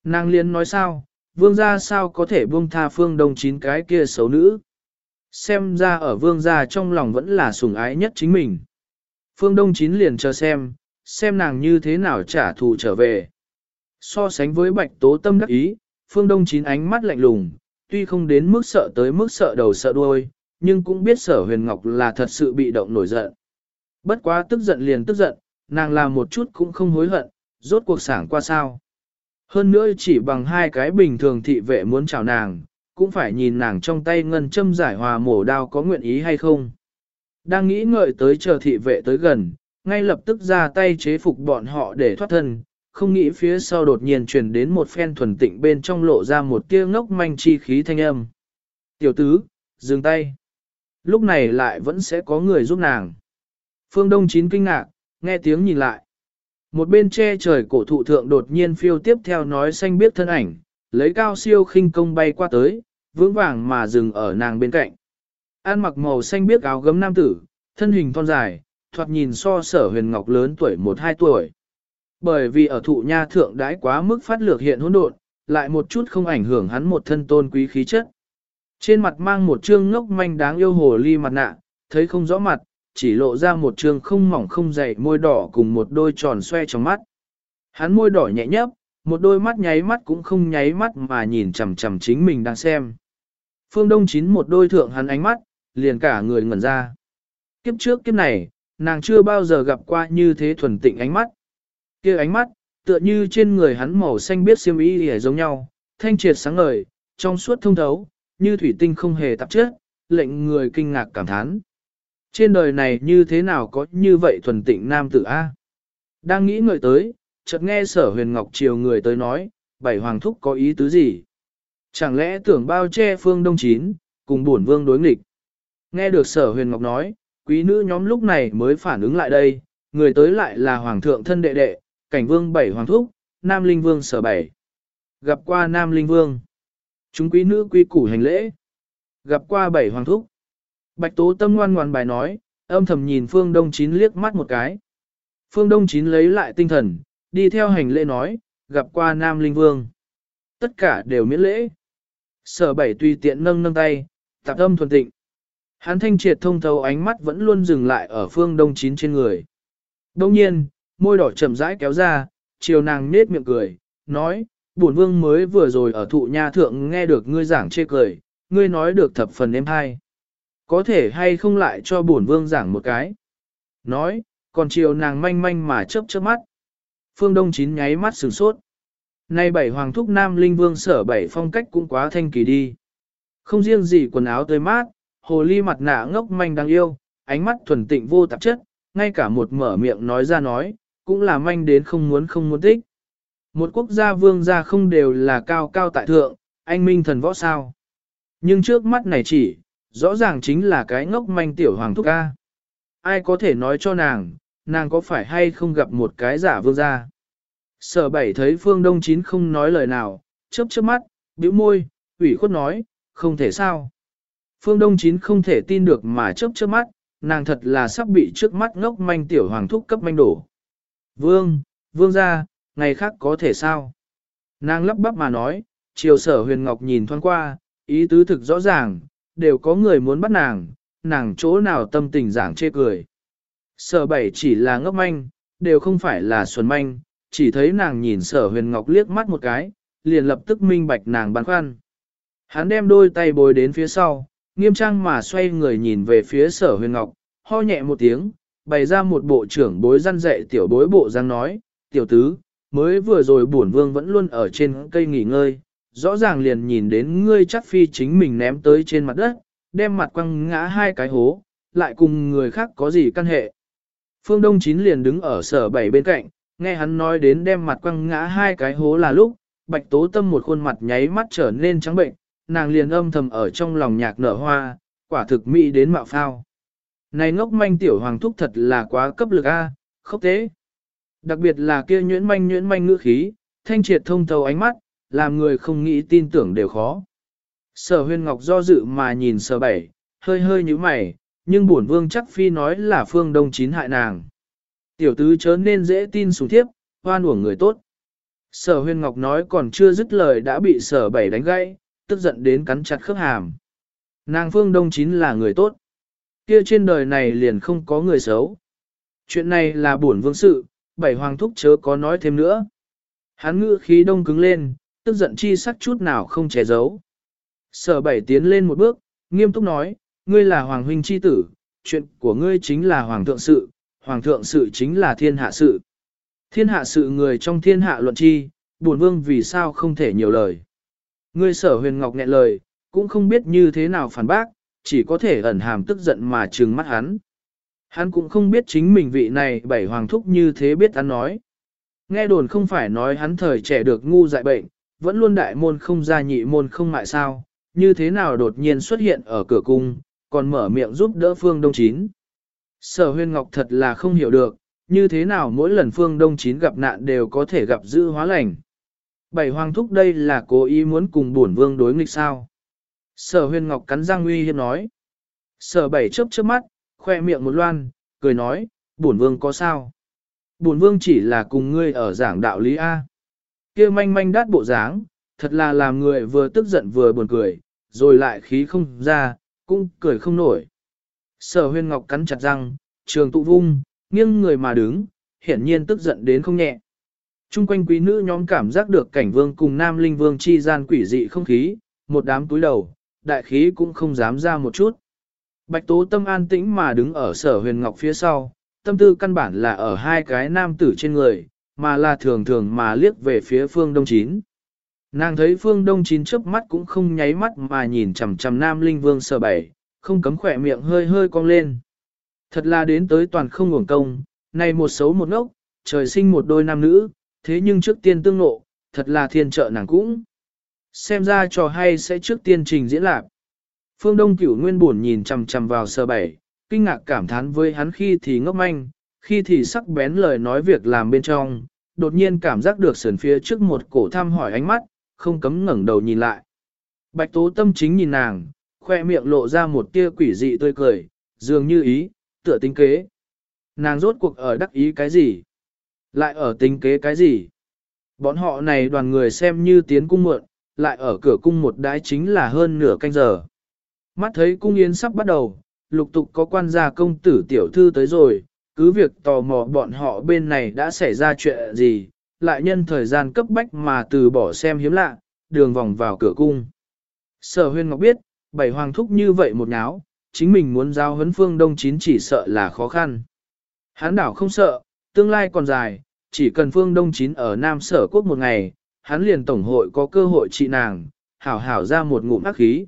Nàng liên nói sao, vương gia sao có thể buông tha phương đông chín cái kia xấu nữ. Xem ra ở vương gia trong lòng vẫn là sủng ái nhất chính mình. Phương đông chín liền chờ xem, xem nàng như thế nào trả thù trở về. So sánh với bạch tố tâm đắc ý, phương đông chín ánh mắt lạnh lùng, tuy không đến mức sợ tới mức sợ đầu sợ đuôi, nhưng cũng biết sở huyền ngọc là thật sự bị động nổi giận. Bất quá tức giận liền tức giận, nàng làm một chút cũng không hối hận, rốt cuộc sảng qua sao. Hơn nữa chỉ bằng hai cái bình thường thị vệ muốn chào nàng, cũng phải nhìn nàng trong tay ngân châm giải hòa mổ đao có nguyện ý hay không. Đang nghĩ ngợi tới chờ thị vệ tới gần, ngay lập tức ra tay chế phục bọn họ để thoát thân, không nghĩ phía sau đột nhiên truyền đến một phen thuần tịnh bên trong lộ ra một tia ngốc manh chi khí thanh âm. Tiểu tứ, dừng tay. Lúc này lại vẫn sẽ có người giúp nàng. Phương Đông Chín kinh ngạc, nghe tiếng nhìn lại. Một bên che trời cổ thụ thượng đột nhiên phiêu tiếp theo nói xanh biết thân ảnh, lấy cao siêu khinh công bay qua tới, vững vàng mà dừng ở nàng bên cạnh. An mặc màu xanh biết áo gấm nam tử, thân hình thon dài, thoạt nhìn so sở huyền ngọc lớn tuổi 1-2 tuổi. Bởi vì ở thụ nha thượng đãi quá mức phát lược hiện hỗn độn, lại một chút không ảnh hưởng hắn một thân tôn quý khí chất. Trên mặt mang một trương ngốc manh đáng yêu hồ ly mặt nạ, thấy không rõ mặt, chỉ lộ ra một trương không mỏng không dày môi đỏ cùng một đôi tròn xoe trong mắt. Hắn môi đỏ nhẹ nhấp, một đôi mắt nháy mắt cũng không nháy mắt mà nhìn chằm chằm chính mình đang xem. Phương Đông Chín một đôi thượng hắn ánh mắt, liền cả người ngẩn ra. Kiếp trước kiếp này, nàng chưa bao giờ gặp qua như thế thuần tịnh ánh mắt. kia ánh mắt, tựa như trên người hắn màu xanh biết xiêm y hề giống nhau, thanh triệt sáng ngời, trong suốt thông thấu, như thủy tinh không hề tạp chất, lệnh người kinh ngạc cảm thán. Trên đời này như thế nào có như vậy thuần tịnh nam tử A? Đang nghĩ ngợi tới, chợt nghe sở huyền ngọc chiều người tới nói, bảy hoàng thúc có ý tứ gì? Chẳng lẽ tưởng bao che phương đông chín, cùng bổn vương đối nghịch? Nghe được sở huyền ngọc nói, quý nữ nhóm lúc này mới phản ứng lại đây, người tới lại là hoàng thượng thân đệ đệ, cảnh vương bảy hoàng thúc, nam linh vương sở bảy. Gặp qua nam linh vương. Chúng quý nữ quy củ hành lễ. Gặp qua bảy hoàng thúc. Bạch tố tâm ngoan ngoan bài nói, âm thầm nhìn phương đông chín liếc mắt một cái. Phương đông chín lấy lại tinh thần, đi theo hành lễ nói, gặp qua nam linh vương. Tất cả đều miễn lễ. Sở bảy tùy tiện nâng nâng tay, tạp âm thuần tịnh. Hắn thanh triệt thông thấu ánh mắt vẫn luôn dừng lại ở phương đông chín trên người. Đông nhiên, môi đỏ chậm rãi kéo ra, chiều nàng nết miệng cười, nói, bổn vương mới vừa rồi ở thụ nha thượng nghe được ngươi giảng chê cười, ngươi nói được thập phần êm hay. Có thể hay không lại cho bổn vương giảng một cái. Nói, còn chiều nàng manh manh mà chớp chớp mắt. Phương Đông chín nháy mắt sửng sốt. Nay bảy hoàng thúc nam linh vương sở bảy phong cách cũng quá thanh kỳ đi. Không riêng gì quần áo tươi mát, hồ ly mặt nạ ngốc manh đáng yêu, ánh mắt thuần tịnh vô tạp chất, ngay cả một mở miệng nói ra nói, cũng là manh đến không muốn không muốn thích. Một quốc gia vương gia không đều là cao cao tại thượng, anh minh thần võ sao. Nhưng trước mắt này chỉ, rõ ràng chính là cái ngốc manh tiểu hoàng thúc ca. Ai có thể nói cho nàng, nàng có phải hay không gặp một cái giả vương gia. Sở bảy thấy phương đông chín không nói lời nào, chớp chớp mắt, bĩu môi, ủy khuất nói, không thể sao. Phương Đông Chín không thể tin được mà chớp chớp mắt, nàng thật là sắp bị trước mắt ngốc manh tiểu hoàng thúc cấp manh đổ. Vương, vương ra, ngày khác có thể sao? Nàng lắp bắp mà nói, chiều sở huyền ngọc nhìn thoáng qua, ý tứ thực rõ ràng, đều có người muốn bắt nàng, nàng chỗ nào tâm tình giảng chê cười. Sở bảy chỉ là ngốc manh, đều không phải là xuân manh, chỉ thấy nàng nhìn sở huyền ngọc liếc mắt một cái, liền lập tức minh bạch nàng băn khoăn. Hắn đem đôi tay bồi đến phía sau, nghiêm trang mà xoay người nhìn về phía sở huyền ngọc, ho nhẹ một tiếng, bày ra một bộ trưởng bối răn dạy tiểu bối bộ răng nói, tiểu tứ, mới vừa rồi bổn vương vẫn luôn ở trên cây nghỉ ngơi, rõ ràng liền nhìn đến ngươi chắc phi chính mình ném tới trên mặt đất, đem mặt quăng ngã hai cái hố, lại cùng người khác có gì căn hệ. Phương Đông Chín liền đứng ở sở bảy bên cạnh, nghe hắn nói đến đem mặt quăng ngã hai cái hố là lúc, bạch tố tâm một khuôn mặt nháy mắt trở nên trắng bệnh, nàng liền âm thầm ở trong lòng nhạc nở hoa, quả thực mỹ đến mạo phao. Này ngốc manh tiểu hoàng thúc thật là quá cấp lực A, khốc tế. Đặc biệt là kia nhuyễn manh nhuyễn manh ngữ khí, thanh triệt thông thấu ánh mắt, làm người không nghĩ tin tưởng đều khó. Sở huyên ngọc do dự mà nhìn sở bảy, hơi hơi như mày, nhưng bổn vương chắc phi nói là phương đông chín hại nàng. Tiểu tứ chớ nên dễ tin sủng thiếp, hoan uổng người tốt. Sở huyên ngọc nói còn chưa dứt lời đã bị sở bảy đánh gãy, tức giận đến cắn chặt khớp hàm. Nàng phương đông chín là người tốt. Kia trên đời này liền không có người xấu. Chuyện này là buồn vương sự, bảy hoàng thúc chớ có nói thêm nữa. Hắn ngữ khí đông cứng lên, tức giận chi sắc chút nào không che giấu. Sở bảy tiến lên một bước, nghiêm túc nói, ngươi là hoàng huynh chi tử, chuyện của ngươi chính là hoàng thượng sự, hoàng thượng sự chính là thiên hạ sự. Thiên hạ sự người trong thiên hạ luận chi, buồn vương vì sao không thể nhiều lời. Người sở huyền ngọc nghẹn lời, cũng không biết như thế nào phản bác, chỉ có thể ẩn hàm tức giận mà trừng mắt hắn. Hắn cũng không biết chính mình vị này bảy hoàng thúc như thế biết hắn nói. Nghe đồn không phải nói hắn thời trẻ được ngu dại bệnh, vẫn luôn đại môn không ra nhị môn không mại sao, như thế nào đột nhiên xuất hiện ở cửa cung, còn mở miệng giúp đỡ phương đông chín. Sở huyên ngọc thật là không hiểu được, như thế nào mỗi lần phương đông chín gặp nạn đều có thể gặp dữ hóa lành. Bảy hoàng thúc đây là cố ý muốn cùng bổn vương đối nghịch sao. Sở huyền ngọc cắn răng uy hiếp nói. Sở bảy chớp chớp mắt, khoe miệng một loan, cười nói, bổn vương có sao? Bổn vương chỉ là cùng ngươi ở giảng đạo lý A. kia manh manh đát bộ dáng, thật là làm người vừa tức giận vừa buồn cười, rồi lại khí không ra, cũng cười không nổi. Sở huyền ngọc cắn chặt răng, trường tụ vung, nghiêng người mà đứng, hiển nhiên tức giận đến không nhẹ. Trung quanh quý nữ nhóm cảm giác được cảnh vương cùng nam linh vương chi gian quỷ dị không khí, một đám túi đầu, đại khí cũng không dám ra một chút. Bạch tố tâm an tĩnh mà đứng ở sở huyền ngọc phía sau, tâm tư căn bản là ở hai cái nam tử trên người, mà là thường thường mà liếc về phía phương đông chín. Nàng thấy phương đông chín trước mắt cũng không nháy mắt mà nhìn chằm chằm nam linh vương sở bảy, không cấm khỏe miệng hơi hơi cong lên. Thật là đến tới toàn không ngủng công, này một xấu một ngốc, trời sinh một đôi nam nữ, thế nhưng trước tiên tương nộ, thật là thiên trợ nàng cũng. Xem ra trò hay sẽ trước tiên trình diễn lạc. Phương Đông Cửu Nguyên buồn nhìn chằm chằm vào sơ bảy, kinh ngạc cảm thán với hắn khi thì ngốc manh, khi thì sắc bén lời nói việc làm bên trong, đột nhiên cảm giác được sườn phía trước một cổ thăm hỏi ánh mắt, không cấm ngẩng đầu nhìn lại. Bạch Tố Tâm chính nhìn nàng, khoe miệng lộ ra một tia quỷ dị tươi cười, dường như ý, tựa tính kế. Nàng rốt cuộc ở đắc ý cái gì? Lại ở tính kế cái gì? Bọn họ này đoàn người xem như tiến cung muộn, lại ở cửa cung một đái chính là hơn nửa canh giờ. Mắt thấy cung yến sắp bắt đầu, lục tục có quan gia công tử tiểu thư tới rồi, cứ việc tò mò bọn họ bên này đã xảy ra chuyện gì, lại nhân thời gian cấp bách mà từ bỏ xem hiếm lạ, đường vòng vào cửa cung. Sở huyên ngọc biết, bảy hoàng thúc như vậy một nháo, chính mình muốn giao huấn phương đông chín chỉ sợ là khó khăn. Hán đảo không sợ, tương lai còn dài, chỉ cần phương đông chín ở Nam sở quốc một ngày, hắn liền tổng hội có cơ hội trị nàng, hảo hảo ra một ngụm ác khí.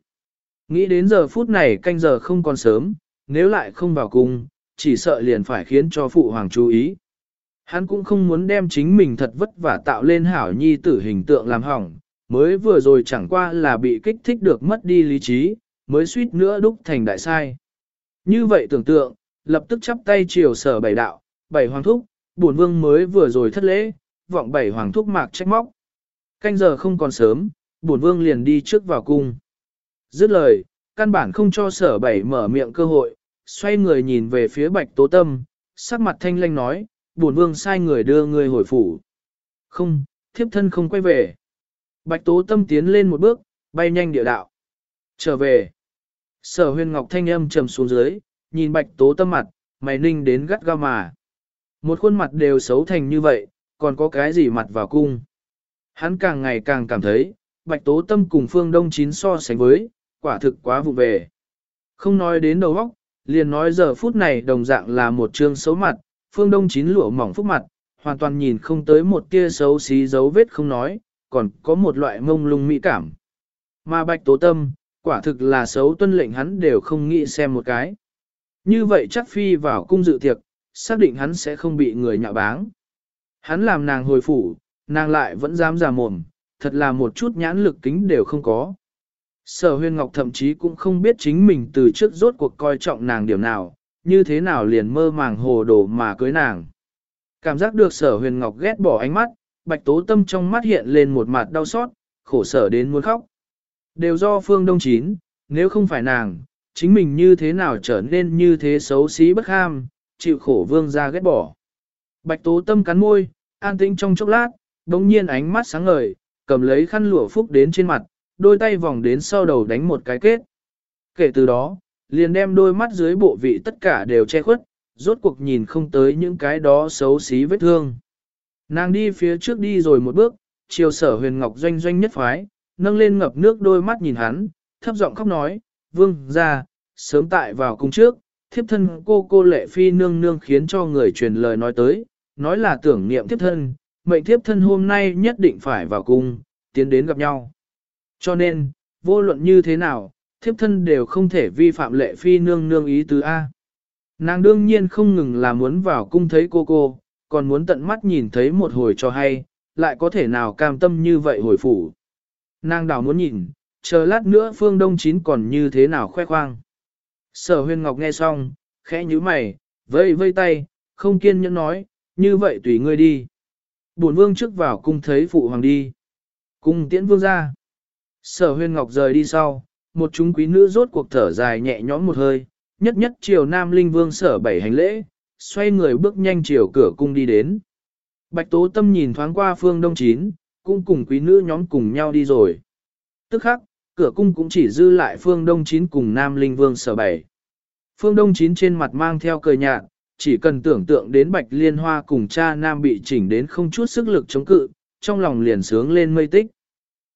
Nghĩ đến giờ phút này canh giờ không còn sớm, nếu lại không vào cung, chỉ sợ liền phải khiến cho phụ hoàng chú ý. Hắn cũng không muốn đem chính mình thật vất vả tạo lên hảo nhi tử hình tượng làm hỏng, mới vừa rồi chẳng qua là bị kích thích được mất đi lý trí, mới suýt nữa đúc thành đại sai. Như vậy tưởng tượng, lập tức chắp tay chiều sở bảy đạo, bảy hoàng thúc, bổn vương mới vừa rồi thất lễ, vọng bảy hoàng thúc mạc trách móc. Canh giờ không còn sớm, bổn vương liền đi trước vào cung. Dứt lời, căn bản không cho sở bảy mở miệng cơ hội, xoay người nhìn về phía bạch tố tâm, sắc mặt thanh lanh nói, bổn vương sai người đưa người hồi phủ. Không, thiếp thân không quay về. Bạch tố tâm tiến lên một bước, bay nhanh địa đạo. Trở về. Sở huyền ngọc thanh âm trầm xuống dưới, nhìn bạch tố tâm mặt, mày ninh đến gắt ga mà. Một khuôn mặt đều xấu thành như vậy, còn có cái gì mặt vào cung. Hắn càng ngày càng cảm thấy, bạch tố tâm cùng phương đông chín so sánh với, quả thực quá vụ về. Không nói đến đầu óc, liền nói giờ phút này đồng dạng là một trương xấu mặt, phương đông chín lụa mỏng phúc mặt, hoàn toàn nhìn không tới một tia xấu xí dấu vết không nói, còn có một loại mông lung mỹ cảm. Mà bạch tố tâm, quả thực là xấu tuân lệnh hắn đều không nghĩ xem một cái. Như vậy chắc phi vào cung dự tiệc, xác định hắn sẽ không bị người nhạo báng. Hắn làm nàng hồi phủ, nàng lại vẫn dám giả mồm, thật là một chút nhãn lực kính đều không có. Sở huyên ngọc thậm chí cũng không biết chính mình từ trước rốt cuộc coi trọng nàng điểm nào, như thế nào liền mơ màng hồ đồ mà cưới nàng. Cảm giác được sở huyền ngọc ghét bỏ ánh mắt, bạch tố tâm trong mắt hiện lên một mặt đau xót, khổ sở đến muốn khóc. Đều do phương đông chín, nếu không phải nàng, chính mình như thế nào trở nên như thế xấu xí bất ham, chịu khổ vương ra ghét bỏ. Bạch tố tâm cắn môi, an tĩnh trong chốc lát, đồng nhiên ánh mắt sáng ngời, cầm lấy khăn lụa phúc đến trên mặt, đôi tay vòng đến sau đầu đánh một cái kết. Kể từ đó, liền đem đôi mắt dưới bộ vị tất cả đều che khuất, rốt cuộc nhìn không tới những cái đó xấu xí vết thương. Nàng đi phía trước đi rồi một bước, chiều sở huyền ngọc doanh doanh nhất phái, nâng lên ngập nước đôi mắt nhìn hắn, thấp giọng khóc nói, vương ra, sớm tại vào cung trước, thiếp thân cô cô lệ phi nương nương khiến cho người truyền lời nói tới, nói là tưởng niệm thiếp thân, mệnh thiếp thân hôm nay nhất định phải vào cung, tiến đến gặp nhau. Cho nên, vô luận như thế nào, thiếp thân đều không thể vi phạm lệ phi nương nương ý tứ A. Nàng đương nhiên không ngừng là muốn vào cung thấy cô cô, còn muốn tận mắt nhìn thấy một hồi cho hay, lại có thể nào cam tâm như vậy hồi phủ. Nàng đảo muốn nhìn, chờ lát nữa phương đông chín còn như thế nào khoe khoang. Sở huyên ngọc nghe xong, khẽ nhíu mày, vây vây tay, không kiên nhẫn nói, như vậy tùy ngươi đi. Bổn vương trước vào cung thấy phụ hoàng đi. Cung tiễn vương ra. Sở huyên ngọc rời đi sau, một chúng quý nữ rốt cuộc thở dài nhẹ nhõm một hơi, nhất nhất chiều nam linh vương sở bảy hành lễ, xoay người bước nhanh chiều cửa cung đi đến. Bạch tố tâm nhìn thoáng qua phương đông chín, cũng cùng quý nữ nhóm cùng nhau đi rồi. Tức khắc, cửa cung cũng chỉ dư lại phương đông chín cùng nam linh vương sở bảy. Phương đông chín trên mặt mang theo cười nhạt, chỉ cần tưởng tượng đến bạch liên hoa cùng cha nam bị chỉnh đến không chút sức lực chống cự, trong lòng liền sướng lên mây tích.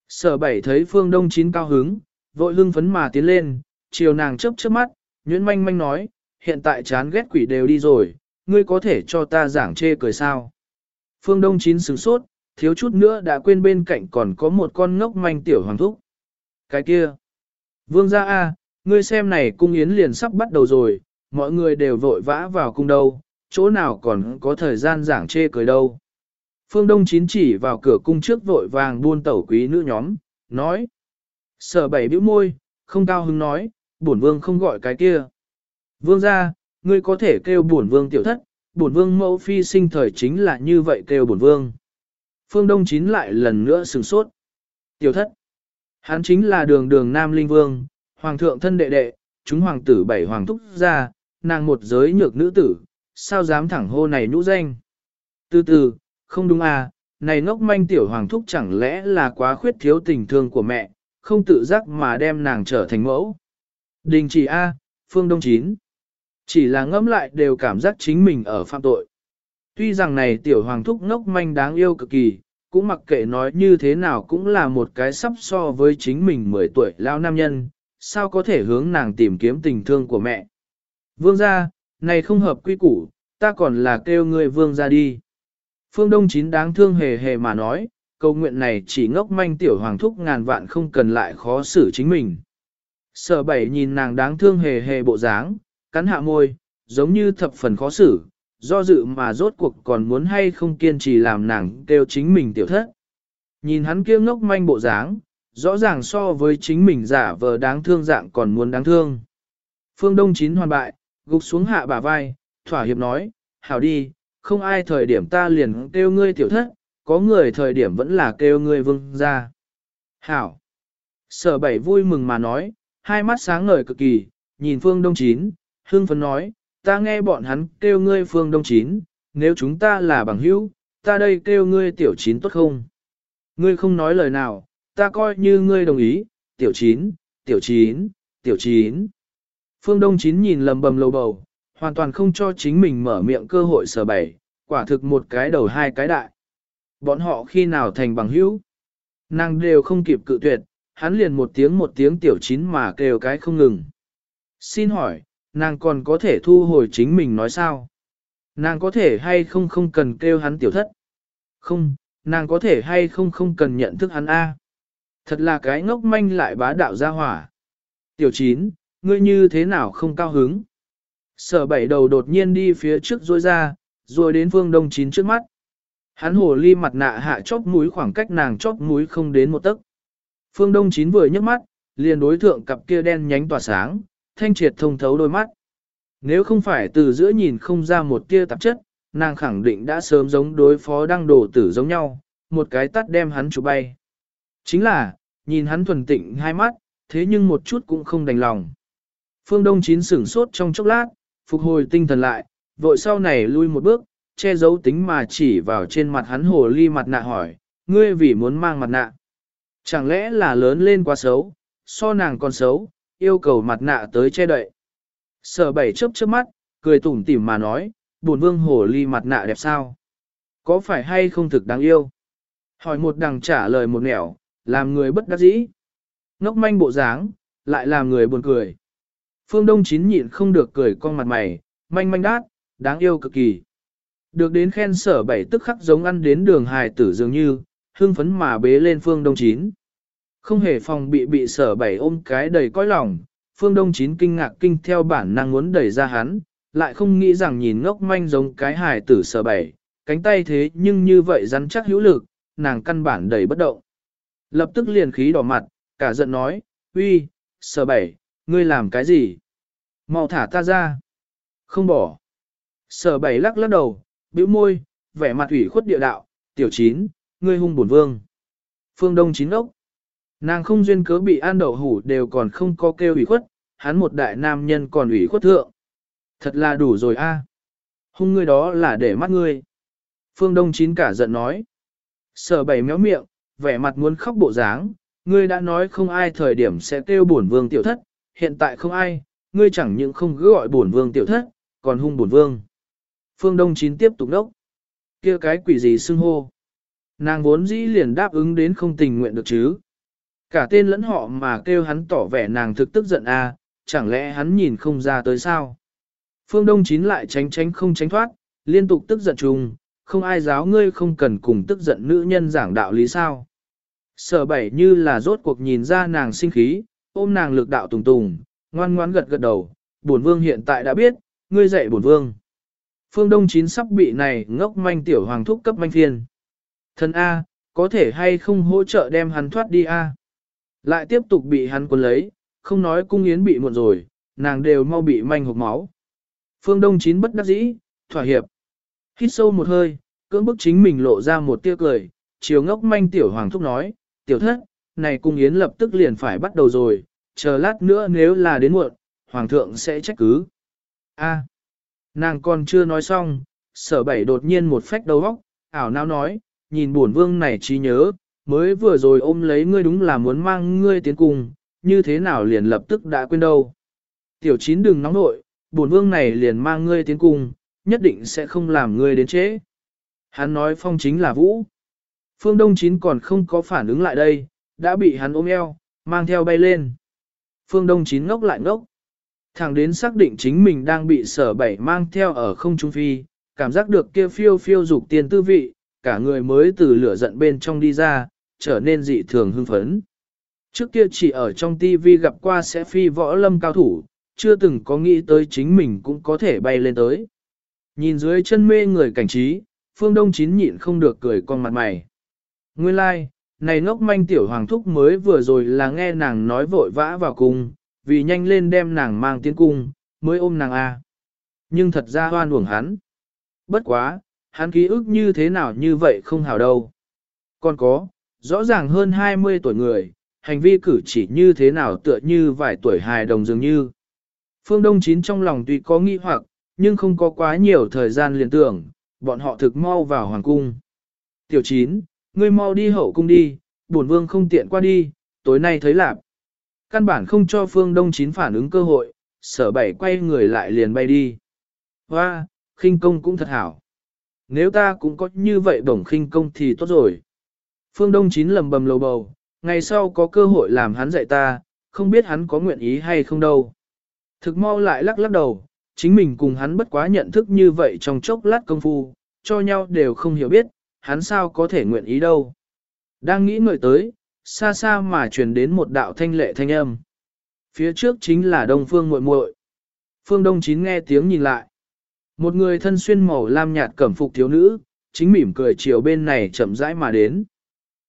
Sở bảy thấy phương đông chín cao hứng, vội lưng phấn mà tiến lên, chiều nàng chớp chớp mắt, nhuyễn manh manh nói, hiện tại chán ghét quỷ đều đi rồi, ngươi có thể cho ta giảng chê cười sao. Phương đông chín sửng sốt, thiếu chút nữa đã quên bên cạnh còn có một con ngốc manh tiểu hoàng thúc. Cái kia, vương gia A, ngươi xem này cung yến liền sắp bắt đầu rồi, mọi người đều vội vã vào cung đâu, chỗ nào còn có thời gian giảng chê cười đâu. Phương Đông Chín chỉ vào cửa cung trước vội vàng buôn tẩu quý nữ nhóm, nói. Sở bảy bĩu môi, không cao hứng nói, bổn vương không gọi cái kia. Vương ra, ngươi có thể kêu bổn vương tiểu thất, bổn vương mẫu phi sinh thời chính là như vậy kêu bổn vương. Phương Đông Chín lại lần nữa sừng sốt. Tiểu thất. Hắn chính là đường đường Nam Linh Vương, Hoàng thượng thân đệ đệ, chúng hoàng tử bảy hoàng thúc ra, nàng một giới nhược nữ tử, sao dám thẳng hô này nhũ danh. Từ từ, không đúng à, này ngốc manh tiểu hoàng thúc chẳng lẽ là quá khuyết thiếu tình thương của mẹ, không tự giác mà đem nàng trở thành mẫu. Đình chỉ A, phương đông chín. Chỉ là ngẫm lại đều cảm giác chính mình ở phạm tội. Tuy rằng này tiểu hoàng thúc ngốc manh đáng yêu cực kỳ, cũng mặc kệ nói như thế nào cũng là một cái sắp so với chính mình 10 tuổi lao nam nhân, sao có thể hướng nàng tìm kiếm tình thương của mẹ. Vương gia, này không hợp quy củ, ta còn là kêu ngươi vương gia đi. Phương Đông Chín đáng thương hề hề mà nói, câu nguyện này chỉ ngốc manh tiểu hoàng thúc ngàn vạn không cần lại khó xử chính mình. Sở bảy nhìn nàng đáng thương hề hề bộ dáng, cắn hạ môi, giống như thập phần khó xử, do dự mà rốt cuộc còn muốn hay không kiên trì làm nàng kêu chính mình tiểu thất. Nhìn hắn kia ngốc manh bộ dáng, rõ ràng so với chính mình giả vờ đáng thương dạng còn muốn đáng thương. Phương Đông Chín hoàn bại, gục xuống hạ bả vai, thỏa hiệp nói, hảo đi, không ai thời điểm ta liền kêu ngươi tiểu thất, có người thời điểm vẫn là kêu ngươi vương ra. Hảo. Sở bảy vui mừng mà nói, hai mắt sáng ngời cực kỳ, nhìn phương đông chín, hương phấn nói, ta nghe bọn hắn kêu ngươi phương đông chín, nếu chúng ta là bằng hữu, ta đây kêu ngươi tiểu chín tốt không? Ngươi không nói lời nào, ta coi như ngươi đồng ý, tiểu chín, tiểu chín, tiểu chín. Phương Đông Chín nhìn lầm bầm lầu bầu, hoàn toàn không cho chính mình mở miệng cơ hội sở bảy, quả thực một cái đầu hai cái đại. Bọn họ khi nào thành bằng hữu, nàng đều không kịp cự tuyệt, hắn liền một tiếng một tiếng tiểu chín mà kêu cái không ngừng. Xin hỏi, nàng còn có thể thu hồi chính mình nói sao? Nàng có thể hay không không cần kêu hắn tiểu thất? Không, nàng có thể hay không không cần nhận thức hắn A. Thật là cái ngốc manh lại bá đạo ra hỏa. Tiểu chín, ngươi như thế nào không cao hứng? Sở bảy đầu đột nhiên đi phía trước rôi ra, rồi đến phương đông chín trước mắt. Hắn hồ ly mặt nạ hạ chóp mũi khoảng cách nàng chóp mũi không đến một tấc. Phương đông chín vừa nhấc mắt, liền đối thượng cặp kia đen nhánh tỏa sáng, thanh triệt thông thấu đôi mắt. Nếu không phải từ giữa nhìn không ra một tia tạp chất, nàng khẳng định đã sớm giống đối phó đang đồ tử giống nhau, một cái tắt đem hắn chụp bay. Chính là, nhìn hắn thuần tịnh hai mắt, thế nhưng một chút cũng không đành lòng. Phương Đông Chín sửng sốt trong chốc lát, phục hồi tinh thần lại, vội sau này lui một bước, che giấu tính mà chỉ vào trên mặt hắn hồ ly mặt nạ hỏi, ngươi vì muốn mang mặt nạ. Chẳng lẽ là lớn lên quá xấu, so nàng còn xấu, yêu cầu mặt nạ tới che đậy. Sở bảy chớp chớp mắt, cười tủm tỉm mà nói, buồn vương hồ ly mặt nạ đẹp sao? Có phải hay không thực đáng yêu? Hỏi một đằng trả lời một nẻo, làm người bất đắc dĩ. Ngốc manh bộ dáng, lại làm người buồn cười. Phương Đông Chín nhịn không được cười con mặt mày, manh manh đát, đáng yêu cực kỳ. Được đến khen sở bảy tức khắc giống ăn đến đường hài tử dường như, hương phấn mà bế lên Phương Đông Chín. Không hề phòng bị bị sở bảy ôm cái đầy cõi lòng, Phương Đông Chín kinh ngạc kinh theo bản năng muốn đẩy ra hắn, lại không nghĩ rằng nhìn ngốc manh giống cái hài tử sở bảy, cánh tay thế nhưng như vậy rắn chắc hữu lực, nàng căn bản đầy bất động. Lập tức liền khí đỏ mặt, cả giận nói, uy, sở bảy, ngươi làm cái gì? Mau thả ta ra. Không bỏ. Sở bảy lắc lắc đầu, bĩu môi, vẻ mặt ủy khuất địa đạo, tiểu chín, ngươi hung bổn vương. Phương Đông chín ốc. Nàng không duyên cớ bị an đậu hủ đều còn không có kêu ủy khuất, hắn một đại nam nhân còn ủy khuất thượng. Thật là đủ rồi a. Hung ngươi đó là để mắt ngươi. Phương Đông chín cả giận nói. Sở bảy méo miệng, vẻ mặt muốn khóc bộ dáng, ngươi đã nói không ai thời điểm sẽ kêu bổn vương tiểu thất, hiện tại không ai, ngươi chẳng những không cứ gọi bổn vương tiểu thất, còn hung bổn vương. Phương Đông Chín tiếp tục đốc. kia cái quỷ gì xưng hô. Nàng vốn dĩ liền đáp ứng đến không tình nguyện được chứ. Cả tên lẫn họ mà kêu hắn tỏ vẻ nàng thực tức giận à, chẳng lẽ hắn nhìn không ra tới sao? Phương Đông Chín lại tránh tránh không tránh thoát, liên tục tức giận chung, không ai giáo ngươi không cần cùng tức giận nữ nhân giảng đạo lý sao. Sở bảy như là rốt cuộc nhìn ra nàng sinh khí, ôm nàng lực đạo tùng tùng, ngoan ngoan gật gật đầu, bổn vương hiện tại đã biết, ngươi dạy bổn vương. Phương Đông Chín sắp bị này ngốc manh tiểu hoàng thúc cấp manh thiên. Thân A, có thể hay không hỗ trợ đem hắn thoát đi A. Lại tiếp tục bị hắn cuốn lấy, không nói cung yến bị muộn rồi, nàng đều mau bị manh hộp máu. Phương Đông Chín bất đắc dĩ, thỏa hiệp. Hít sâu một hơi, cưỡng bức chính mình lộ ra một tia cười, chiều ngốc manh tiểu hoàng thúc nói, tiểu thất, này cung yến lập tức liền phải bắt đầu rồi, chờ lát nữa nếu là đến muộn, hoàng thượng sẽ trách cứ. A, nàng còn chưa nói xong, sở bảy đột nhiên một phách đầu óc, ảo não nói, nhìn buồn vương này trí nhớ, mới vừa rồi ôm lấy ngươi đúng là muốn mang ngươi tiến cùng, như thế nào liền lập tức đã quên đâu. Tiểu chín đừng nóng nội, buồn vương này liền mang ngươi tiến cùng, nhất định sẽ không làm ngươi đến trễ. Hắn nói phong chính là vũ. Phương Đông Chín còn không có phản ứng lại đây, đã bị hắn ôm eo, mang theo bay lên. Phương Đông Chín ngốc lại ngốc. Thẳng đến xác định chính mình đang bị sở bảy mang theo ở không trung phi, cảm giác được kia phiêu phiêu dục tiền tư vị, cả người mới từ lửa giận bên trong đi ra, trở nên dị thường hưng phấn. Trước kia chỉ ở trong TV gặp qua sẽ phi võ lâm cao thủ, chưa từng có nghĩ tới chính mình cũng có thể bay lên tới. Nhìn dưới chân mê người cảnh trí, phương đông chín nhịn không được cười con mặt mày. Nguyên lai, like, này ngốc manh tiểu hoàng thúc mới vừa rồi là nghe nàng nói vội vã vào cung, vì nhanh lên đem nàng mang tiến cung, mới ôm nàng A. Nhưng thật ra hoan uổng hắn. Bất quá, hắn ký ức như thế nào như vậy không hào đâu. Còn có, rõ ràng hơn 20 tuổi người, hành vi cử chỉ như thế nào tựa như vài tuổi hài đồng dường như. Phương Đông Chín trong lòng tuy có nghi hoặc, nhưng không có quá nhiều thời gian liền tưởng, bọn họ thực mau vào hoàng cung. Tiểu Chín, ngươi mau đi hậu cung đi, bổn vương không tiện qua đi, tối nay thấy lạp. Căn bản không cho phương đông chín phản ứng cơ hội, sở bảy quay người lại liền bay đi. Hoa, khinh công cũng thật hảo. Nếu ta cũng có như vậy bổng khinh công thì tốt rồi. Phương Đông Chín lầm bầm lầu bầu, ngày sau có cơ hội làm hắn dạy ta, không biết hắn có nguyện ý hay không đâu. Thực mau lại lắc lắc đầu, chính mình cùng hắn bất quá nhận thức như vậy trong chốc lát công phu, cho nhau đều không hiểu biết, hắn sao có thể nguyện ý đâu. Đang nghĩ ngợi tới, xa xa mà truyền đến một đạo thanh lệ thanh âm. Phía trước chính là Đông Phương muội muội. Phương Đông Chín nghe tiếng nhìn lại. Một người thân xuyên màu lam nhạt cẩm phục thiếu nữ, chính mỉm cười chiều bên này chậm rãi mà đến.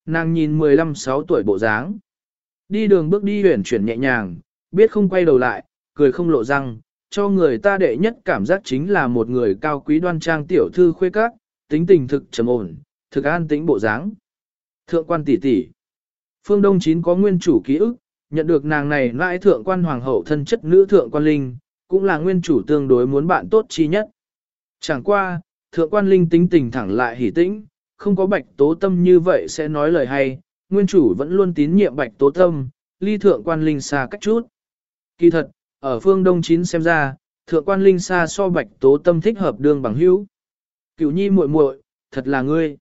Nàng nhìn 15-6 tuổi bộ dáng. Đi đường bước đi huyển chuyển nhẹ nhàng, biết không quay đầu lại, cười không lộ răng, cho người ta đệ nhất cảm giác chính là một người cao quý đoan trang tiểu thư khuê các, tính tình thực trầm ổn, thực an tĩnh bộ dáng. Thượng quan tỷ tỷ. Phương Đông Chín có nguyên chủ ký ức, nhận được nàng này lại thượng quan hoàng hậu thân chất nữ thượng quan linh, cũng là nguyên chủ tương đối muốn bạn tốt chi nhất. Chẳng qua, thượng quan linh tính tình thẳng lại hỉ tĩnh, không có bạch tố tâm như vậy sẽ nói lời hay, nguyên chủ vẫn luôn tín nhiệm bạch tố tâm, ly thượng quan linh xa cách chút. Kỳ thật, ở phương Đông Chín xem ra, thượng quan linh xa so bạch tố tâm thích hợp đương bằng hữu. Cửu nhi muội muội, thật là ngươi.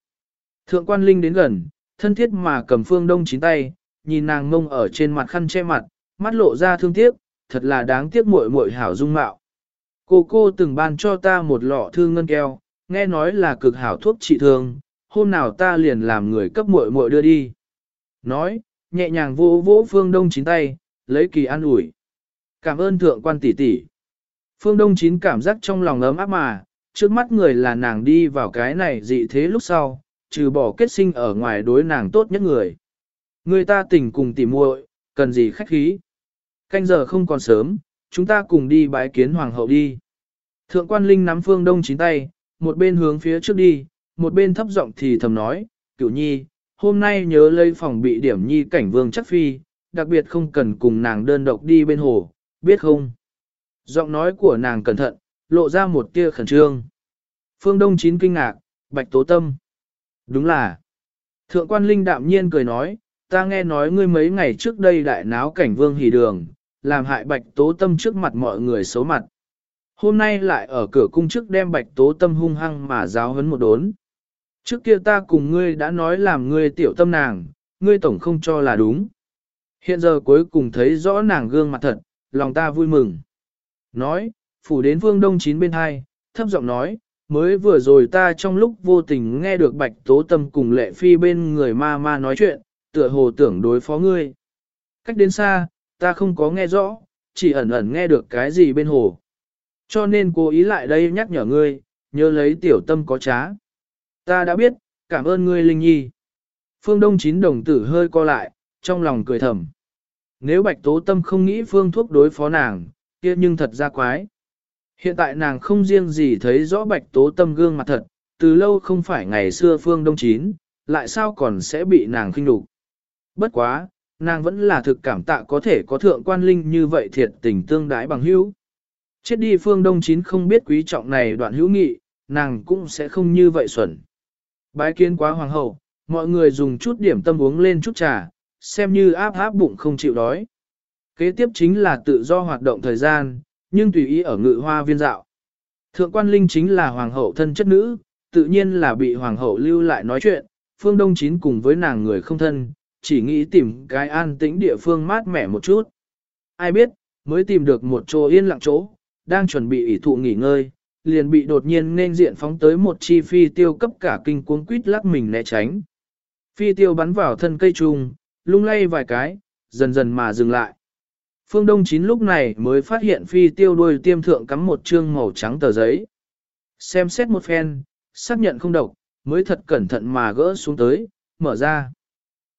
Thượng quan linh đến gần, thân thiết mà cầm phương đông chín tay, nhìn nàng ngông ở trên mặt khăn che mặt, mắt lộ ra thương tiếc, thật là đáng tiếc muội muội hảo dung mạo. Cô cô từng ban cho ta một lọ thương ngân keo, nghe nói là cực hảo thuốc trị thương, hôm nào ta liền làm người cấp muội muội đưa đi. Nói, nhẹ nhàng vỗ vỗ phương đông chín tay, lấy kỳ an ủi. Cảm ơn thượng quan tỷ tỷ. Phương Đông Chín cảm giác trong lòng ấm áp mà, trước mắt người là nàng đi vào cái này dị thế lúc sau, trừ bỏ kết sinh ở ngoài đối nàng tốt nhất người. Người ta tình cùng tỉ muội, cần gì khách khí. Canh giờ không còn sớm, chúng ta cùng đi bái kiến hoàng hậu đi. Thượng quan linh nắm phương đông chín tay, một bên hướng phía trước đi, một bên thấp giọng thì thầm nói, cửu nhi, hôm nay nhớ lấy phòng bị điểm nhi cảnh vương chắc phi, đặc biệt không cần cùng nàng đơn độc đi bên hồ, biết không? Giọng nói của nàng cẩn thận, lộ ra một tia khẩn trương. Phương Đông Chín kinh ngạc, bạch tố tâm. Đúng là. Thượng quan Linh đạm nhiên cười nói, ta nghe nói ngươi mấy ngày trước đây đại náo cảnh vương hỉ đường, làm hại bạch tố tâm trước mặt mọi người xấu mặt. Hôm nay lại ở cửa cung trước đem bạch tố tâm hung hăng mà giáo hấn một đốn. Trước kia ta cùng ngươi đã nói làm ngươi tiểu tâm nàng, ngươi tổng không cho là đúng. Hiện giờ cuối cùng thấy rõ nàng gương mặt thật, lòng ta vui mừng. Nói, phủ đến phương đông chín bên hai, thấp giọng nói, mới vừa rồi ta trong lúc vô tình nghe được bạch tố tâm cùng lệ phi bên người ma ma nói chuyện, tựa hồ tưởng đối phó ngươi. Cách đến xa, ta không có nghe rõ, chỉ ẩn ẩn nghe được cái gì bên hồ. Cho nên cố ý lại đây nhắc nhở ngươi, nhớ lấy tiểu tâm có trá. Ta đã biết, cảm ơn ngươi Linh Nhi. Phương Đông chín đồng tử hơi co lại, trong lòng cười thầm. Nếu bạch tố tâm không nghĩ phương thuốc đối phó nàng, kia nhưng thật ra quái. Hiện tại nàng không riêng gì thấy rõ bạch tố tâm gương mặt thật, từ lâu không phải ngày xưa phương đông chín, lại sao còn sẽ bị nàng khinh đục. Bất quá, nàng vẫn là thực cảm tạ có thể có thượng quan linh như vậy thiệt tình tương đái bằng hữu. Chết đi phương đông chín không biết quý trọng này đoạn hữu nghị, nàng cũng sẽ không như vậy xuẩn. Bái kiến quá hoàng hậu, mọi người dùng chút điểm tâm uống lên chút trà, xem như áp áp bụng không chịu đói. Kế tiếp chính là tự do hoạt động thời gian, nhưng tùy ý ở ngự hoa viên dạo. Thượng quan linh chính là hoàng hậu thân chất nữ, tự nhiên là bị hoàng hậu lưu lại nói chuyện, phương đông chín cùng với nàng người không thân, chỉ nghĩ tìm cái an tĩnh địa phương mát mẻ một chút. Ai biết, mới tìm được một chỗ yên lặng chỗ, đang chuẩn bị ỷ thụ nghỉ ngơi, liền bị đột nhiên nên diện phóng tới một chi phi tiêu cấp cả kinh cuống quýt lắc mình né tránh. Phi tiêu bắn vào thân cây trùng, lung lay vài cái, dần dần mà dừng lại. Phương Đông Chín lúc này mới phát hiện phi tiêu đuôi tiêm thượng cắm một trương màu trắng tờ giấy. Xem xét một phen, xác nhận không độc, mới thật cẩn thận mà gỡ xuống tới, mở ra.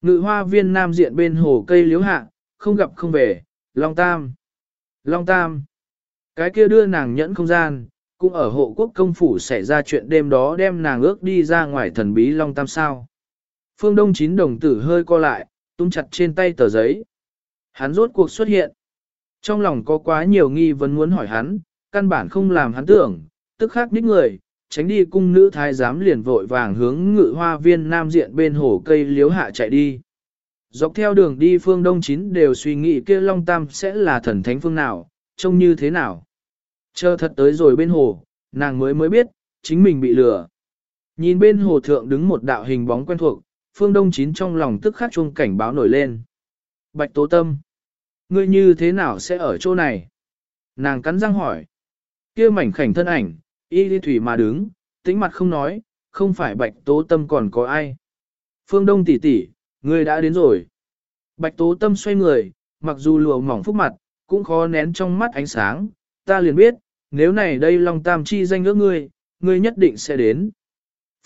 Ngự hoa viên nam diện bên hồ cây liếu hạ, không gặp không về, Long Tam. Long Tam. Cái kia đưa nàng nhẫn không gian, cũng ở hộ quốc công phủ xảy ra chuyện đêm đó đem nàng ước đi ra ngoài thần bí Long Tam sao. Phương Đông chín đồng tử hơi co lại, tung chặt trên tay tờ giấy. Hắn rốt cuộc xuất hiện. Trong lòng có quá nhiều nghi vấn muốn hỏi hắn, căn bản không làm hắn tưởng, tức khắc ních người, tránh đi cung nữ thái giám liền vội vàng hướng ngự hoa viên nam diện bên hồ cây liếu hạ chạy đi. Dọc theo đường đi phương đông chín đều suy nghĩ kia Long Tam sẽ là thần thánh phương nào, trông như thế nào. Chờ thật tới rồi bên hồ, nàng mới mới biết, chính mình bị lừa. Nhìn bên hồ thượng đứng một đạo hình bóng quen thuộc, phương đông chín trong lòng tức khắc chuông cảnh báo nổi lên. Bạch Tố Tâm, ngươi như thế nào sẽ ở chỗ này? Nàng cắn răng hỏi. Kia mảnh khảnh thân ảnh, y đi thủy mà đứng, tĩnh mặt không nói, không phải Bạch Tố Tâm còn có ai. Phương Đông tỷ tỷ, ngươi đã đến rồi. Bạch Tố Tâm xoay người, mặc dù lùa mỏng phúc mặt, cũng khó nén trong mắt ánh sáng, ta liền biết, nếu này đây Long Tam chi danh ước ngươi, ngươi nhất định sẽ đến.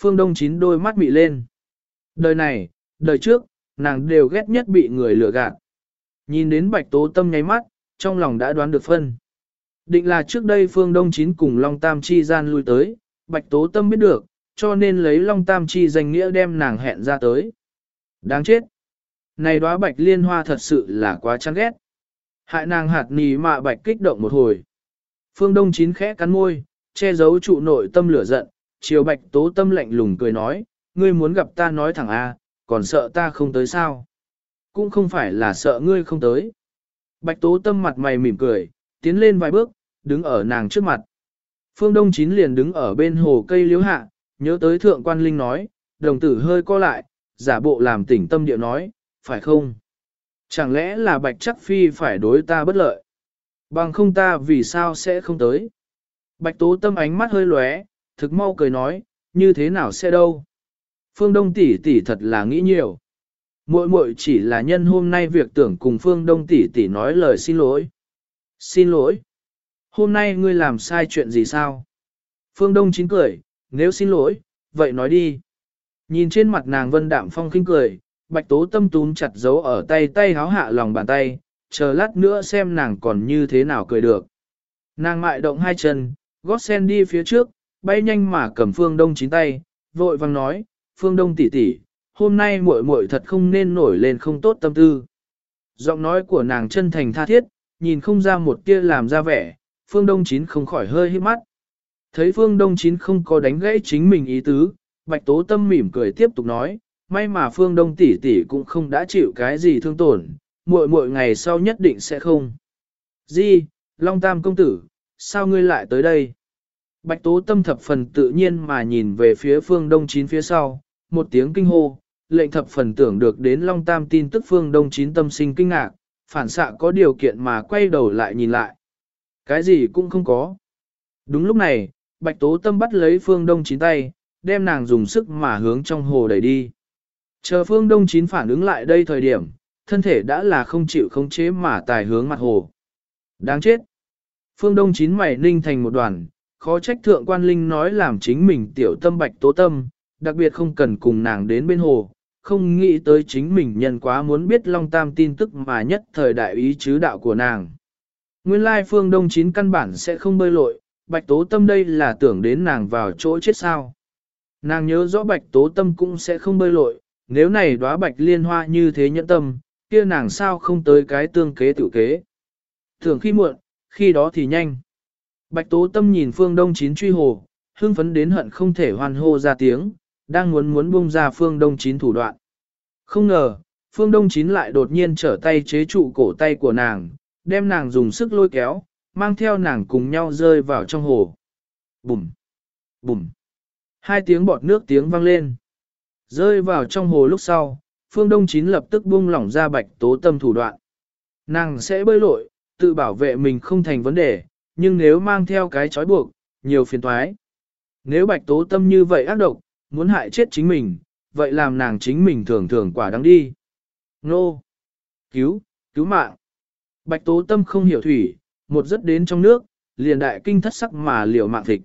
Phương Đông chín đôi mắt mị lên. Đời này, đời trước, nàng đều ghét nhất bị người lừa gạt. Nhìn đến bạch tố tâm nháy mắt, trong lòng đã đoán được phân. Định là trước đây phương đông chín cùng Long Tam Chi gian lui tới, bạch tố tâm biết được, cho nên lấy Long Tam Chi danh nghĩa đem nàng hẹn ra tới. Đáng chết! Này đóa bạch liên hoa thật sự là quá chán ghét. Hại nàng hạt nì mạ bạch kích động một hồi. Phương Đông Chín khẽ cắn môi, che giấu trụ nội tâm lửa giận, chiều bạch tố tâm lạnh lùng cười nói, ngươi muốn gặp ta nói thẳng A, còn sợ ta không tới sao? Cũng không phải là sợ ngươi không tới. Bạch tố tâm mặt mày mỉm cười, tiến lên vài bước, đứng ở nàng trước mặt. Phương Đông Chín liền đứng ở bên hồ cây liễu hạ, nhớ tới thượng quan linh nói, đồng tử hơi co lại, giả bộ làm tỉnh tâm điệu nói, phải không? Chẳng lẽ là bạch chắc phi phải đối ta bất lợi? Bằng không ta vì sao sẽ không tới? Bạch tố tâm ánh mắt hơi lóe, thực mau cười nói, như thế nào sẽ đâu? Phương Đông tỷ tỷ thật là nghĩ nhiều. Muội muội chỉ là nhân hôm nay việc tưởng cùng Phương Đông tỷ tỷ nói lời xin lỗi. Xin lỗi. Hôm nay ngươi làm sai chuyện gì sao? Phương Đông chính cười, nếu xin lỗi, vậy nói đi. Nhìn trên mặt nàng vân đạm phong khinh cười, bạch tố tâm túm chặt dấu ở tay tay háo hạ lòng bàn tay, chờ lát nữa xem nàng còn như thế nào cười được. Nàng mại động hai chân, gót sen đi phía trước, bay nhanh mà cầm phương đông chín tay, vội vang nói, phương đông tỷ tỷ, hôm nay muội muội thật không nên nổi lên không tốt tâm tư. Giọng nói của nàng chân thành tha thiết, nhìn không ra một tia làm ra vẻ, phương đông chín không khỏi hơi hít mắt. Thấy phương đông chín không có đánh gãy chính mình ý tứ, bạch tố tâm mỉm cười tiếp tục nói, may mà phương đông tỷ tỷ cũng không đã chịu cái gì thương tổn, muội muội ngày sau nhất định sẽ không. Di, Long Tam công tử, sao ngươi lại tới đây? Bạch tố tâm thập phần tự nhiên mà nhìn về phía phương đông chín phía sau, một tiếng kinh hô, lệnh thập phần tưởng được đến Long Tam tin tức phương đông chín tâm sinh kinh ngạc, phản xạ có điều kiện mà quay đầu lại nhìn lại. Cái gì cũng không có. Đúng lúc này, Bạch Tố Tâm bắt lấy Phương Đông Chín tay, đem nàng dùng sức mà hướng trong hồ đẩy đi. Chờ Phương Đông Chín phản ứng lại đây thời điểm, thân thể đã là không chịu khống chế mà tài hướng mặt hồ. Đáng chết! Phương Đông Chín mày ninh thành một đoàn, khó trách thượng quan linh nói làm chính mình tiểu tâm Bạch Tố Tâm, đặc biệt không cần cùng nàng đến bên hồ, không nghĩ tới chính mình nhân quá muốn biết Long Tam tin tức mà nhất thời đại ý chứ đạo của nàng. Nguyên lai phương đông chín căn bản sẽ không bơi lội, bạch tố tâm đây là tưởng đến nàng vào chỗ chết sao. Nàng nhớ rõ bạch tố tâm cũng sẽ không bơi lội, nếu này đóa bạch liên hoa như thế nhẫn tâm, kia nàng sao không tới cái tương kế tự kế. Thường khi muộn, khi đó thì nhanh. Bạch tố tâm nhìn phương đông chín truy hồ, hưng phấn đến hận không thể hoan hô ra tiếng, đang muốn muốn buông ra phương đông chín thủ đoạn. Không ngờ, phương đông chín lại đột nhiên trở tay chế trụ cổ tay của nàng, đem nàng dùng sức lôi kéo, mang theo nàng cùng nhau rơi vào trong hồ. Bùm! Bùm! Hai tiếng bọt nước tiếng vang lên. Rơi vào trong hồ lúc sau, phương đông chín lập tức buông lỏng ra bạch tố tâm thủ đoạn. Nàng sẽ bơi lội, tự bảo vệ mình không thành vấn đề, nhưng nếu mang theo cái trói buộc, nhiều phiền toái. Nếu bạch tố tâm như vậy ác độc, muốn hại chết chính mình, vậy làm nàng chính mình thường thường quả đáng đi. Nô! Cứu! Cứu mạng! Bạch tố tâm không hiểu thủy, một rất đến trong nước, liền đại kinh thất sắc mà liều mạng thịt.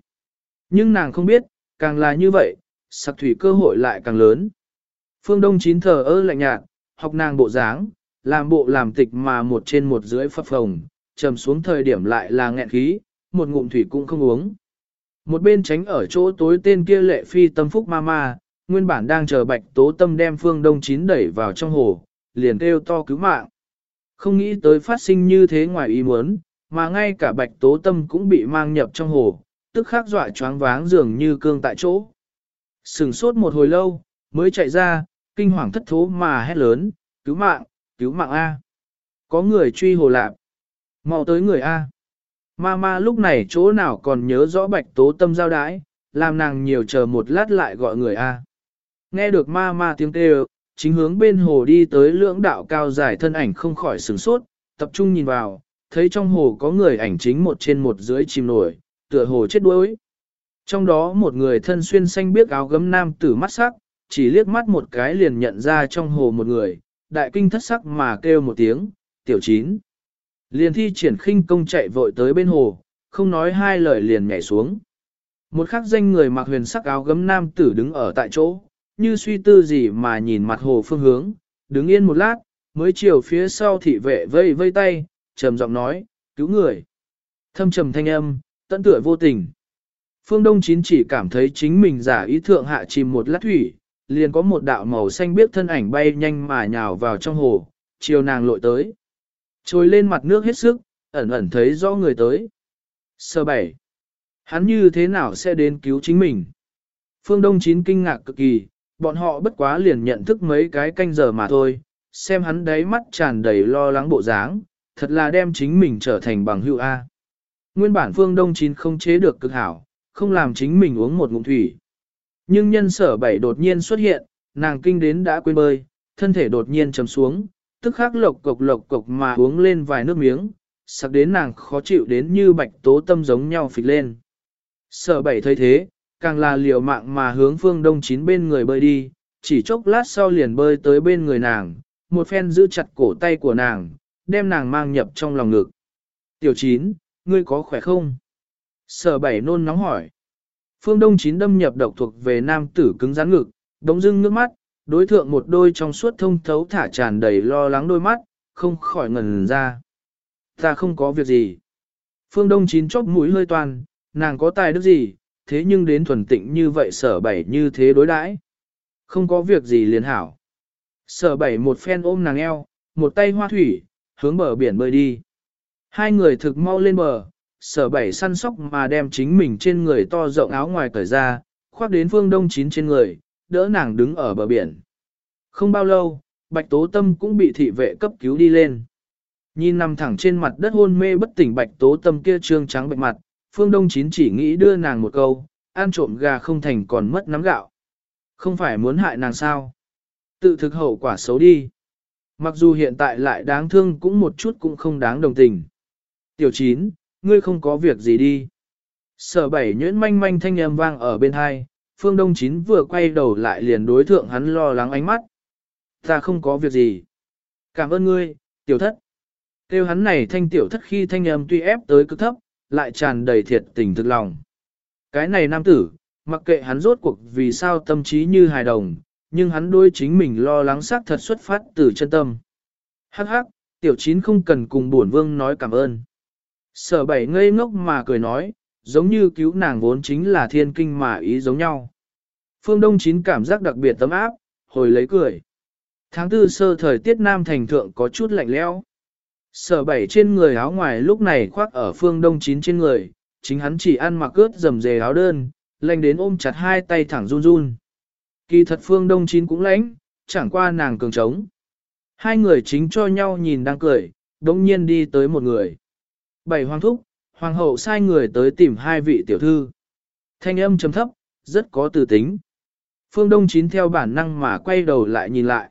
Nhưng nàng không biết, càng là như vậy, sặc thủy cơ hội lại càng lớn. Phương Đông chín thờ ơ lạnh nhạt, học nàng bộ dáng, làm bộ làm tịch mà một trên một dưới phập phồng, trầm xuống thời điểm lại là nghẹn khí, một ngụm thủy cũng không uống. Một bên tránh ở chỗ tối tên kia lệ phi tâm phúc ma ma, nguyên bản đang chờ bạch tố tâm đem phương đông chín đẩy vào trong hồ, liền kêu to cứu mạng. Không nghĩ tới phát sinh như thế ngoài ý muốn, mà ngay cả bạch tố tâm cũng bị mang nhập trong hồ, tức khắc dọa choáng váng dường như cương tại chỗ. Sừng sốt một hồi lâu, mới chạy ra, kinh hoàng thất thố mà hét lớn, cứu mạng, cứu mạng A. Có người truy hồ lạp. mau tới người A. Ma ma lúc này chỗ nào còn nhớ rõ bạch tố tâm giao đái, làm nàng nhiều chờ một lát lại gọi người A. Nghe được ma ma tiếng kêu, chính hướng bên hồ đi tới lưỡng đạo cao dài thân ảnh không khỏi sửng sốt, tập trung nhìn vào, thấy trong hồ có người ảnh chính một trên một dưới chìm nổi, tựa hồ chết đuối. Trong đó một người thân xuyên xanh biếc áo gấm nam tử mắt sắc, chỉ liếc mắt một cái liền nhận ra trong hồ một người, đại kinh thất sắc mà kêu một tiếng, tiểu chín. Liền thi triển khinh công chạy vội tới bên hồ, không nói hai lời liền nhảy xuống. Một khắc danh người mặc huyền sắc áo gấm nam tử đứng ở tại chỗ, như suy tư gì mà nhìn mặt hồ phương hướng, đứng yên một lát, mới chiều phía sau thị vệ vây vây tay, trầm giọng nói, cứu người. Thâm trầm thanh âm, tận tựa vô tình. Phương Đông Chín chỉ cảm thấy chính mình giả ý thượng hạ chìm một lát thủy, liền có một đạo màu xanh biết thân ảnh bay nhanh mà nhào vào trong hồ, chiều nàng lội tới. Trồi lên mặt nước hết sức, ẩn ẩn thấy rõ người tới. Sơ bảy. Hắn như thế nào sẽ đến cứu chính mình? Phương Đông Chín kinh ngạc cực kỳ, bọn họ bất quá liền nhận thức mấy cái canh giờ mà thôi, xem hắn đáy mắt tràn đầy lo lắng bộ dáng, thật là đem chính mình trở thành bằng hữu A. Nguyên bản phương đông chín không chế được cực hảo, không làm chính mình uống một ngụm thủy. Nhưng nhân sở bảy đột nhiên xuất hiện, nàng kinh đến đã quên bơi, thân thể đột nhiên chầm xuống, tức khắc lộc cộc lộc cộc mà uống lên vài nước miếng, sặc đến nàng khó chịu đến như bạch tố tâm giống nhau phịch lên. Sở bảy thấy thế, càng là liều mạng mà hướng phương đông chín bên người bơi đi, chỉ chốc lát sau liền bơi tới bên người nàng, một phen giữ chặt cổ tay của nàng, đem nàng mang nhập trong lòng ngực. Tiểu chín, ngươi có khỏe không? Sở bảy nôn nóng hỏi. Phương Đông chín đâm nhập độc thuộc về nam tử cứng rắn ngực, đống dưng nước mắt, đối thượng một đôi trong suốt thông thấu thả tràn đầy lo lắng đôi mắt, không khỏi ngần ra. Ta không có việc gì. Phương Đông chín chóp mũi hơi toàn, nàng có tài đức gì, thế nhưng đến thuần tịnh như vậy sở bảy như thế đối đãi Không có việc gì liền hảo. Sở bảy một phen ôm nàng eo, một tay hoa thủy, hướng bờ biển bơi đi. Hai người thực mau lên bờ, sở bảy săn sóc mà đem chính mình trên người to rộng áo ngoài cởi ra, khoác đến phương đông chín trên người, đỡ nàng đứng ở bờ biển. Không bao lâu, bạch tố tâm cũng bị thị vệ cấp cứu đi lên. Nhìn nằm thẳng trên mặt đất hôn mê bất tỉnh bạch tố tâm kia trương trắng bệnh mặt, phương đông chín chỉ nghĩ đưa nàng một câu, ăn trộm gà không thành còn mất nắm gạo. Không phải muốn hại nàng sao? Tự thực hậu quả xấu đi. Mặc dù hiện tại lại đáng thương cũng một chút cũng không đáng đồng tình. Tiểu chín, ngươi không có việc gì đi. Sở bảy nhuyễn manh manh thanh âm vang ở bên hai, phương đông chín vừa quay đầu lại liền đối thượng hắn lo lắng ánh mắt. Ta không có việc gì. Cảm ơn ngươi, tiểu thất. Kêu hắn này thanh tiểu thất khi thanh âm tuy ép tới cực thấp, lại tràn đầy thiệt tình thực lòng. Cái này nam tử, mặc kệ hắn rốt cuộc vì sao tâm trí như hài đồng, nhưng hắn đối chính mình lo lắng xác thật xuất phát từ chân tâm. Hắc hắc, tiểu chín không cần cùng bổn vương nói cảm ơn. Sở bảy ngây ngốc mà cười nói, giống như cứu nàng vốn chính là thiên kinh mà ý giống nhau. Phương Đông chín cảm giác đặc biệt tấm áp, hồi lấy cười. Tháng tư sơ thời tiết Nam Thành Thượng có chút lạnh lẽo. Sở bảy trên người áo ngoài lúc này khoác ở phương Đông chín trên người, chính hắn chỉ ăn mặc ướt dầm dề áo đơn, lạnh đến ôm chặt hai tay thẳng run run. Kỳ thật phương Đông chín cũng lãnh, chẳng qua nàng cường trống. Hai người chính cho nhau nhìn đang cười, đồng nhiên đi tới một người. Bảy hoàng thúc, hoàng hậu sai người tới tìm hai vị tiểu thư. Thanh âm trầm thấp, rất có từ tính. Phương Đông Chín theo bản năng mà quay đầu lại nhìn lại.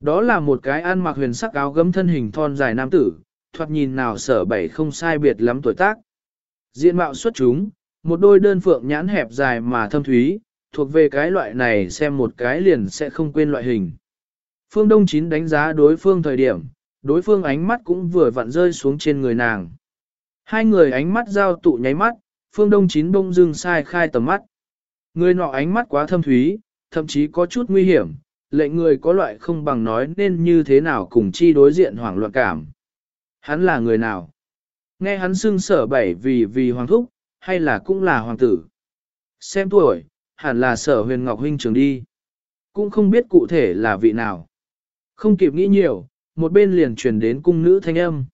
Đó là một cái ăn mặc huyền sắc áo gấm thân hình thon dài nam tử, thoạt nhìn nào sở bảy không sai biệt lắm tuổi tác. Diện mạo xuất chúng, một đôi đơn phượng nhãn hẹp dài mà thâm thúy, thuộc về cái loại này xem một cái liền sẽ không quên loại hình. Phương Đông Chín đánh giá đối phương thời điểm, đối phương ánh mắt cũng vừa vặn rơi xuống trên người nàng. Hai người ánh mắt giao tụ nháy mắt, Phương Đông Chín bông dưng sai khai tầm mắt. Người nọ ánh mắt quá thâm thúy, thậm chí có chút nguy hiểm, lệnh người có loại không bằng nói nên như thế nào cùng chi đối diện hoảng loạn cảm. Hắn là người nào? Nghe hắn xưng sở bảy vì vì hoàng thúc, hay là cũng là hoàng tử? Xem tuổi, hẳn là sở huyền ngọc huynh trường đi. Cũng không biết cụ thể là vị nào. Không kịp nghĩ nhiều, một bên liền truyền đến cung nữ thanh âm.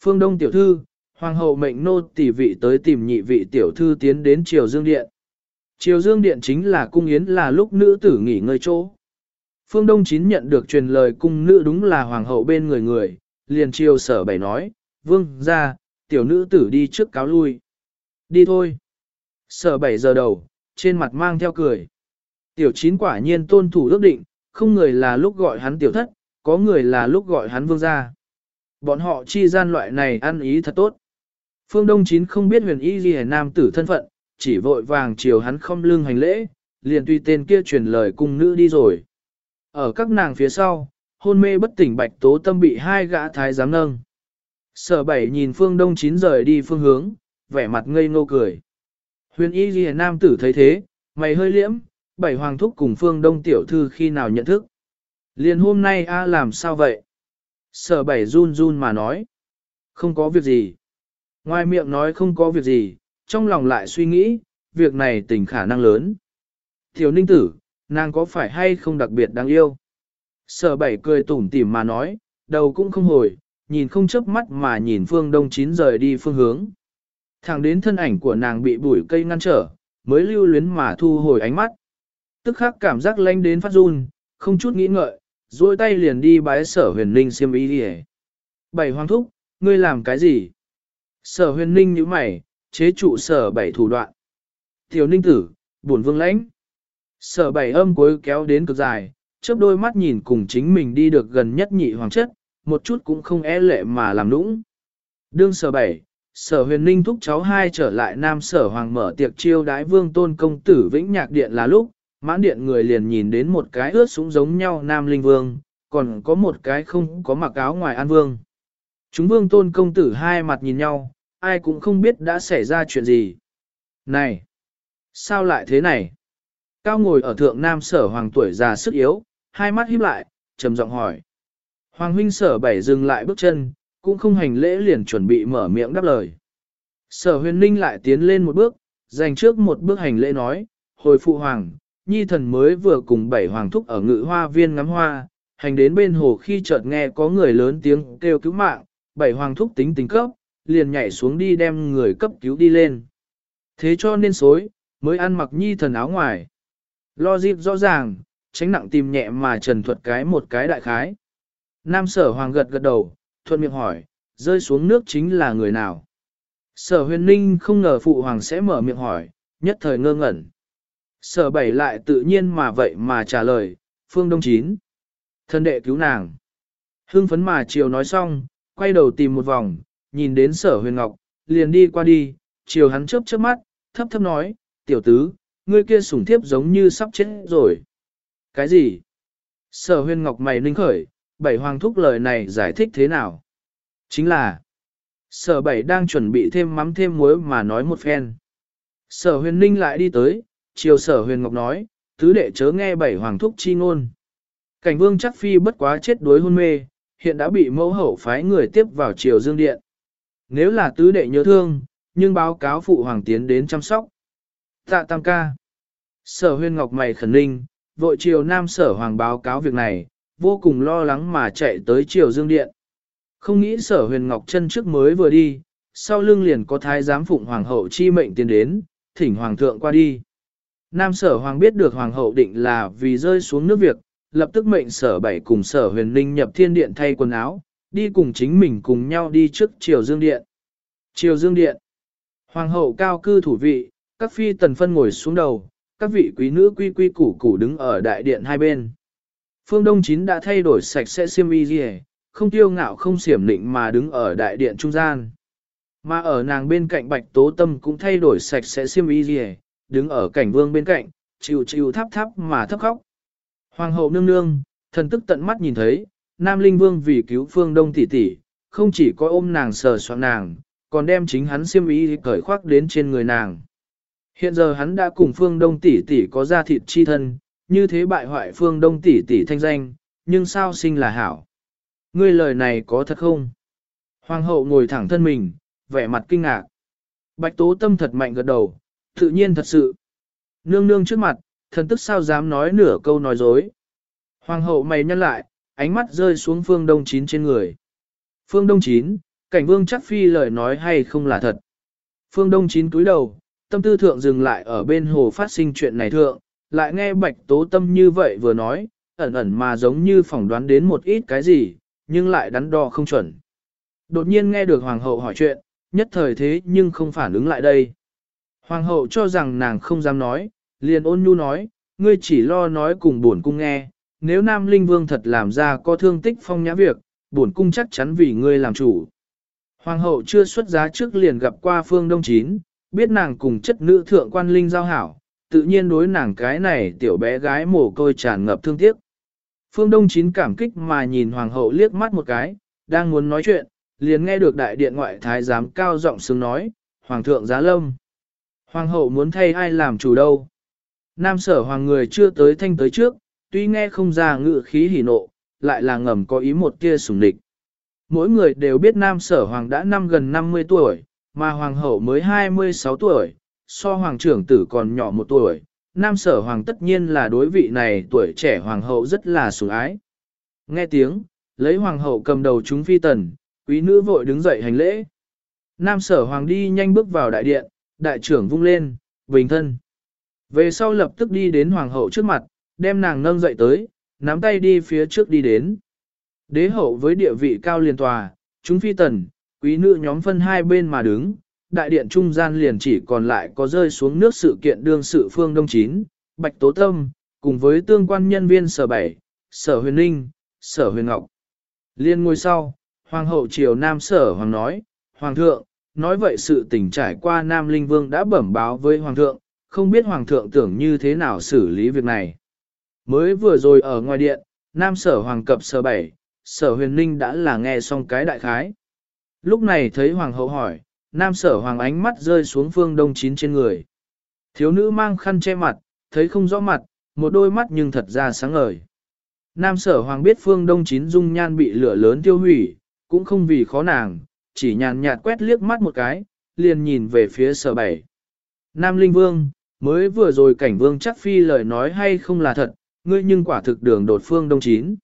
Phương Đông tiểu thư, hoàng hậu mệnh nô tỷ vị tới tìm nhị vị tiểu thư tiến đến Triều Dương Điện. Triều Dương Điện chính là cung yến là lúc nữ tử nghỉ ngơi chỗ. Phương Đông Chín nhận được truyền lời cung nữ đúng là hoàng hậu bên người người, liền triều sở bảy nói, vương ra, tiểu nữ tử đi trước cáo lui. Đi thôi. Sở bảy giờ đầu, trên mặt mang theo cười. Tiểu chín quả nhiên tôn thủ ước định, không người là lúc gọi hắn tiểu thất, có người là lúc gọi hắn vương gia. Bọn họ chi gian loại này ăn ý thật tốt. Phương Đông Chín không biết huyền y ghi nam tử thân phận, chỉ vội vàng chiều hắn không lưng hành lễ, liền tùy tên kia truyền lời cung nữ đi rồi. Ở các nàng phía sau, hôn mê bất tỉnh bạch tố tâm bị hai gã thái giám nâng. Sở bảy nhìn phương đông chín rời đi phương hướng, vẻ mặt ngây ngô cười. Huyền y ghi nam tử thấy thế, mày hơi liễm, bảy hoàng thúc cùng phương đông tiểu thư khi nào nhận thức. Liền hôm nay a làm sao vậy? Sở bảy run run mà nói. Không có việc gì. Ngoài miệng nói không có việc gì, trong lòng lại suy nghĩ, việc này tình khả năng lớn. Tiểu ninh tử, nàng có phải hay không đặc biệt đáng yêu? Sở bảy cười tủm tỉm mà nói, đầu cũng không hồi, nhìn không chớp mắt mà nhìn phương đông chín rời đi phương hướng. Thẳng đến thân ảnh của nàng bị bụi cây ngăn trở, mới lưu luyến mà thu hồi ánh mắt. Tức khắc cảm giác lanh đến phát run, không chút nghĩ ngợi, duỗi tay liền đi bái sở huyền ninh xiêm ý đi Bảy hoàng thúc, ngươi làm cái gì? Sở huyền ninh như mày, chế trụ sở bảy thủ đoạn. Tiểu ninh tử, buồn vương lãnh. Sở bảy âm cuối kéo đến cực dài, chớp đôi mắt nhìn cùng chính mình đi được gần nhất nhị hoàng chất, một chút cũng không e lệ mà làm nũng. Đương sở bảy, sở huyền ninh thúc cháu hai trở lại nam sở hoàng mở tiệc chiêu đái vương tôn công tử vĩnh nhạc điện là lúc, mãn điện người liền nhìn đến một cái ướt súng giống nhau nam linh vương, còn có một cái không có mặc áo ngoài an vương. Chúng vương tôn công tử hai mặt nhìn nhau, ai cũng không biết đã xảy ra chuyện gì. Này! Sao lại thế này? Cao ngồi ở thượng nam sở hoàng tuổi già sức yếu, hai mắt híp lại, trầm giọng hỏi. Hoàng huynh sở bảy dừng lại bước chân, cũng không hành lễ liền chuẩn bị mở miệng đáp lời. Sở huyền ninh lại tiến lên một bước, dành trước một bước hành lễ nói, hồi phụ hoàng, nhi thần mới vừa cùng bảy hoàng thúc ở ngự hoa viên ngắm hoa, hành đến bên hồ khi chợt nghe có người lớn tiếng kêu cứu mạng, bảy hoàng thúc tính tính cấp, liền nhảy xuống đi đem người cấp cứu đi lên. Thế cho nên xối, mới ăn mặc nhi thần áo ngoài. Lo dịp rõ ràng, tránh nặng tìm nhẹ mà trần thuật cái một cái đại khái. Nam sở hoàng gật gật đầu, thuận miệng hỏi, rơi xuống nước chính là người nào. Sở huyền ninh không ngờ phụ hoàng sẽ mở miệng hỏi, nhất thời ngơ ngẩn. Sở bảy lại tự nhiên mà vậy mà trả lời, phương đông chín. Thân đệ cứu nàng. Hưng phấn mà chiều nói xong, quay đầu tìm một vòng, nhìn đến sở huyền ngọc, liền đi qua đi, chiều hắn chớp chớp mắt, thấp thấp nói, tiểu tứ, ngươi kia sủng thiếp giống như sắp chết rồi. Cái gì? Sở huyền ngọc mày ninh khởi, bảy hoàng thúc lời này giải thích thế nào? Chính là, sở bảy đang chuẩn bị thêm mắm thêm muối mà nói một phen. Sở huyền ninh lại đi tới, chiều sở huyền ngọc nói, tứ đệ chớ nghe bảy hoàng thúc chi ngôn. Cảnh vương chắc phi bất quá chết đuối hôn mê, hiện đã bị mẫu hậu phái người tiếp vào triều dương điện. Nếu là tứ đệ nhớ thương, nhưng báo cáo phụ hoàng tiến đến chăm sóc. Tạ tam ca. Sở huyên ngọc mày khẩn ninh, vội chiều nam sở hoàng báo cáo việc này, vô cùng lo lắng mà chạy tới triều dương điện. Không nghĩ sở huyền ngọc chân trước mới vừa đi, sau lưng liền có thái giám phụng hoàng hậu chi mệnh tiến đến, thỉnh hoàng thượng qua đi. Nam sở hoàng biết được hoàng hậu định là vì rơi xuống nước việc, lập tức mệnh sở bảy cùng sở huyền linh nhập thiên điện thay quần áo, đi cùng chính mình cùng nhau đi trước triều dương điện. Triều dương điện. Hoàng hậu cao cư thủ vị, các phi tần phân ngồi xuống đầu, các vị quý nữ quy quy củ củ đứng ở đại điện hai bên. Phương Đông Chín đã thay đổi sạch sẽ xiêm y gì, không tiêu ngạo không xiểm nịnh mà đứng ở đại điện trung gian. Mà ở nàng bên cạnh Bạch Tố Tâm cũng thay đổi sạch sẽ xiêm y gì, đứng ở cảnh vương bên cạnh, chịu chịu thắp thắp mà thấp khóc. Hoàng hậu nương nương, thần tức tận mắt nhìn thấy, Nam Linh Vương vì cứu Phương Đông tỷ tỷ, không chỉ có ôm nàng sờ soạn nàng, còn đem chính hắn xiêm y cởi khoác đến trên người nàng. Hiện giờ hắn đã cùng Phương Đông tỷ tỷ có ra thịt chi thân, như thế bại hoại Phương Đông tỷ tỷ thanh danh, nhưng sao sinh là hảo. Ngươi lời này có thật không? Hoàng hậu ngồi thẳng thân mình, vẻ mặt kinh ngạc. Bạch tố tâm thật mạnh gật đầu, tự nhiên thật sự. Nương nương trước mặt, thần tức sao dám nói nửa câu nói dối. Hoàng hậu mày nhăn lại, ánh mắt rơi xuống phương đông chín trên người. Phương đông chín, cảnh vương chắc phi lời nói hay không là thật. Phương đông chín cúi đầu, tâm tư thượng dừng lại ở bên hồ phát sinh chuyện này thượng, lại nghe bạch tố tâm như vậy vừa nói, ẩn ẩn mà giống như phỏng đoán đến một ít cái gì, nhưng lại đắn đo không chuẩn. Đột nhiên nghe được hoàng hậu hỏi chuyện, nhất thời thế nhưng không phản ứng lại đây. Hoàng hậu cho rằng nàng không dám nói, liền ôn nhu nói, ngươi chỉ lo nói cùng buồn cung nghe, nếu Nam Linh Vương thật làm ra có thương tích phong nhã việc, bổn cung chắc chắn vì ngươi làm chủ. Hoàng hậu chưa xuất giá trước liền gặp qua phương đông chín, biết nàng cùng chất nữ thượng quan linh giao hảo, tự nhiên đối nàng cái này tiểu bé gái mồ côi tràn ngập thương tiếc. Phương Đông Chín cảm kích mà nhìn Hoàng hậu liếc mắt một cái, đang muốn nói chuyện, liền nghe được đại điện ngoại thái giám cao giọng sướng nói, Hoàng thượng giá lâm. Hoàng hậu muốn thay ai làm chủ đâu. Nam sở hoàng người chưa tới thanh tới trước, tuy nghe không ra ngự khí hỉ nộ, lại là ngầm có ý một tia sủng địch. Mỗi người đều biết nam sở hoàng đã năm gần 50 tuổi, mà hoàng hậu mới 26 tuổi, so hoàng trưởng tử còn nhỏ một tuổi. Nam sở hoàng tất nhiên là đối vị này tuổi trẻ hoàng hậu rất là sủng ái. Nghe tiếng, lấy hoàng hậu cầm đầu chúng phi tần, quý nữ vội đứng dậy hành lễ. Nam sở hoàng đi nhanh bước vào đại điện, đại trưởng vung lên, bình thân. Về sau lập tức đi đến hoàng hậu trước mặt, đem nàng nâng dậy tới, nắm tay đi phía trước đi đến. Đế hậu với địa vị cao liền tòa, chúng phi tần, quý nữ nhóm phân hai bên mà đứng, đại điện trung gian liền chỉ còn lại có rơi xuống nước sự kiện đương sự phương đông chín, bạch tố tâm, cùng với tương quan nhân viên sở bảy, sở huyền ninh, sở huyền ngọc. Liên ngôi sau, hoàng hậu triều nam sở hoàng nói, hoàng thượng, nói vậy sự tình trải qua nam linh vương đã bẩm báo với hoàng thượng, không biết Hoàng thượng tưởng như thế nào xử lý việc này. Mới vừa rồi ở ngoài điện, Nam sở Hoàng cập sở bảy, sở huyền ninh đã là nghe xong cái đại khái. Lúc này thấy Hoàng hậu hỏi, Nam sở Hoàng ánh mắt rơi xuống phương đông chín trên người. Thiếu nữ mang khăn che mặt, thấy không rõ mặt, một đôi mắt nhưng thật ra sáng ngời. Nam sở Hoàng biết phương đông chín dung nhan bị lửa lớn tiêu hủy, cũng không vì khó nàng, chỉ nhàn nhạt quét liếc mắt một cái, liền nhìn về phía sở bảy. Nam Linh Vương, mới vừa rồi cảnh vương chắc phi lời nói hay không là thật, ngươi nhưng quả thực đường đột phương đông chín.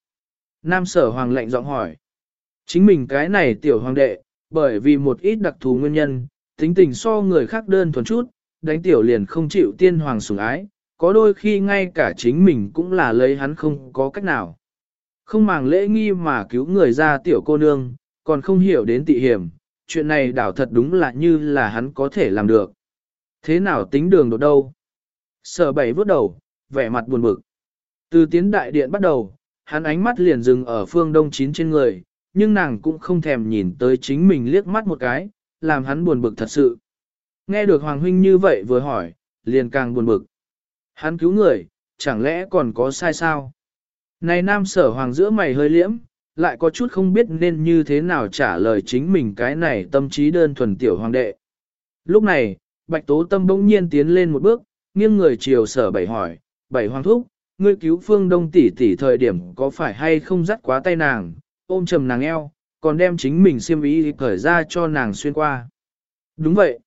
Nam sở hoàng lệnh giọng hỏi. Chính mình cái này tiểu hoàng đệ, bởi vì một ít đặc thù nguyên nhân, tính tình so người khác đơn thuần chút, đánh tiểu liền không chịu tiên hoàng sủng ái, có đôi khi ngay cả chính mình cũng là lấy hắn không có cách nào. Không màng lễ nghi mà cứu người ra tiểu cô nương, còn không hiểu đến tị hiểm, chuyện này đảo thật đúng là như là hắn có thể làm được. Thế nào tính đường đột đâu? Sở bảy vút đầu, vẻ mặt buồn bực. Từ tiến đại điện bắt đầu, hắn ánh mắt liền dừng ở phương đông chín trên người, nhưng nàng cũng không thèm nhìn tới chính mình liếc mắt một cái, làm hắn buồn bực thật sự. Nghe được Hoàng Huynh như vậy vừa hỏi, liền càng buồn bực. Hắn cứu người, chẳng lẽ còn có sai sao? Này nam sở hoàng giữa mày hơi liễm, lại có chút không biết nên như thế nào trả lời chính mình cái này tâm trí đơn thuần tiểu hoàng đệ. Lúc này, Bạch Tố Tâm bỗng nhiên tiến lên một bước, nghiêng người chiều sở bảy hỏi, bảy hoàng thúc, ngươi cứu phương đông tỷ tỷ thời điểm có phải hay không dắt quá tay nàng, ôm trầm nàng eo, còn đem chính mình xiêm ý cởi ra cho nàng xuyên qua. Đúng vậy.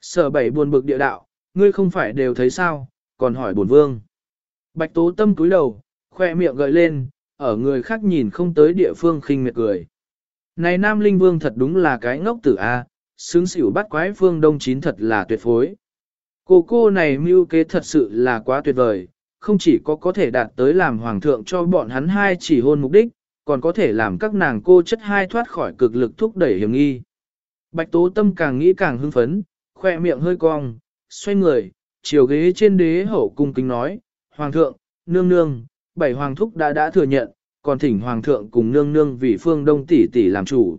Sở bảy buồn bực địa đạo, ngươi không phải đều thấy sao, còn hỏi bổn vương. Bạch tố tâm cúi đầu, khoe miệng gợi lên, ở người khác nhìn không tới địa phương khinh miệt cười. Này nam linh vương thật đúng là cái ngốc tử A, xứng xỉu bắt quái phương đông chín thật là tuyệt phối. Cô cô này mưu kế thật sự là quá tuyệt vời, không chỉ có có thể đạt tới làm hoàng thượng cho bọn hắn hai chỉ hôn mục đích, còn có thể làm các nàng cô chất hai thoát khỏi cực lực thúc đẩy hiểm nghi. Bạch tố tâm càng nghĩ càng hưng phấn, khoe miệng hơi cong, xoay người, chiều ghế trên đế hậu cung kính nói, Hoàng thượng, nương nương, bảy hoàng thúc đã đã thừa nhận, còn thỉnh Hoàng thượng cùng nương nương vì phương đông tỷ tỷ làm chủ.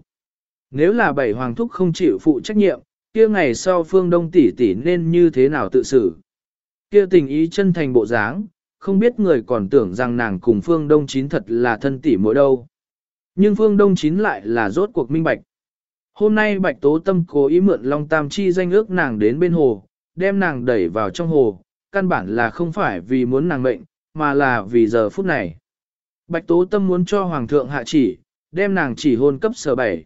Nếu là bảy hoàng thúc không chịu phụ trách nhiệm, kia ngày sau phương đông tỷ tỷ nên như thế nào tự xử. Kia tình ý chân thành bộ dáng, không biết người còn tưởng rằng nàng cùng phương đông chín thật là thân tỷ mỗi đâu. Nhưng phương đông chín lại là rốt cuộc minh bạch. Hôm nay Bạch Tố Tâm cố ý mượn Long Tam Chi danh ước nàng đến bên hồ, đem nàng đẩy vào trong hồ, căn bản là không phải vì muốn nàng mệnh, mà là vì giờ phút này. Bạch Tố Tâm muốn cho Hoàng thượng hạ chỉ, đem nàng chỉ hôn cấp sở bảy.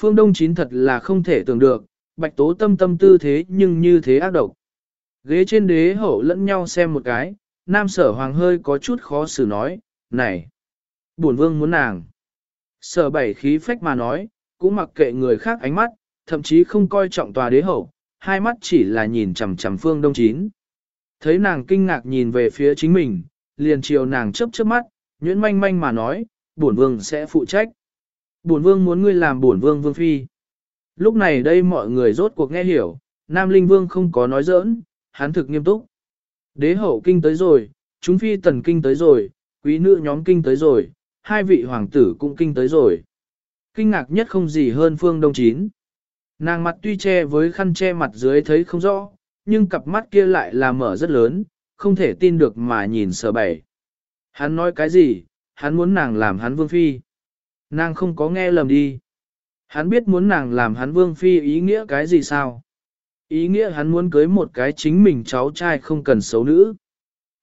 Phương Đông Chín thật là không thể tưởng được, Bạch Tố Tâm tâm tư thế nhưng như thế ác độc. Ghế trên đế hậu lẫn nhau xem một cái, nam sở hoàng hơi có chút khó xử nói, này, buồn vương muốn nàng. Sở bảy khí phách mà nói, cũng mặc kệ người khác ánh mắt, thậm chí không coi trọng tòa đế hậu, hai mắt chỉ là nhìn chằm chằm phương đông chín. Thấy nàng kinh ngạc nhìn về phía chính mình, liền chiều nàng chớp chớp mắt, nhuyễn manh manh mà nói, bổn vương sẽ phụ trách. Bổn vương muốn ngươi làm bổn vương vương phi. Lúc này đây mọi người rốt cuộc nghe hiểu, Nam Linh Vương không có nói giỡn, hắn thực nghiêm túc. Đế hậu kinh tới rồi, chúng phi tần kinh tới rồi, quý nữ nhóm kinh tới rồi, hai vị hoàng tử cũng kinh tới rồi. Kinh ngạc nhất không gì hơn phương đông chín. Nàng mặt tuy che với khăn che mặt dưới thấy không rõ, nhưng cặp mắt kia lại là mở rất lớn, không thể tin được mà nhìn sở bảy. Hắn nói cái gì, hắn muốn nàng làm hắn vương phi. Nàng không có nghe lầm đi. Hắn biết muốn nàng làm hắn vương phi ý nghĩa cái gì sao? Ý nghĩa hắn muốn cưới một cái chính mình cháu trai không cần xấu nữ.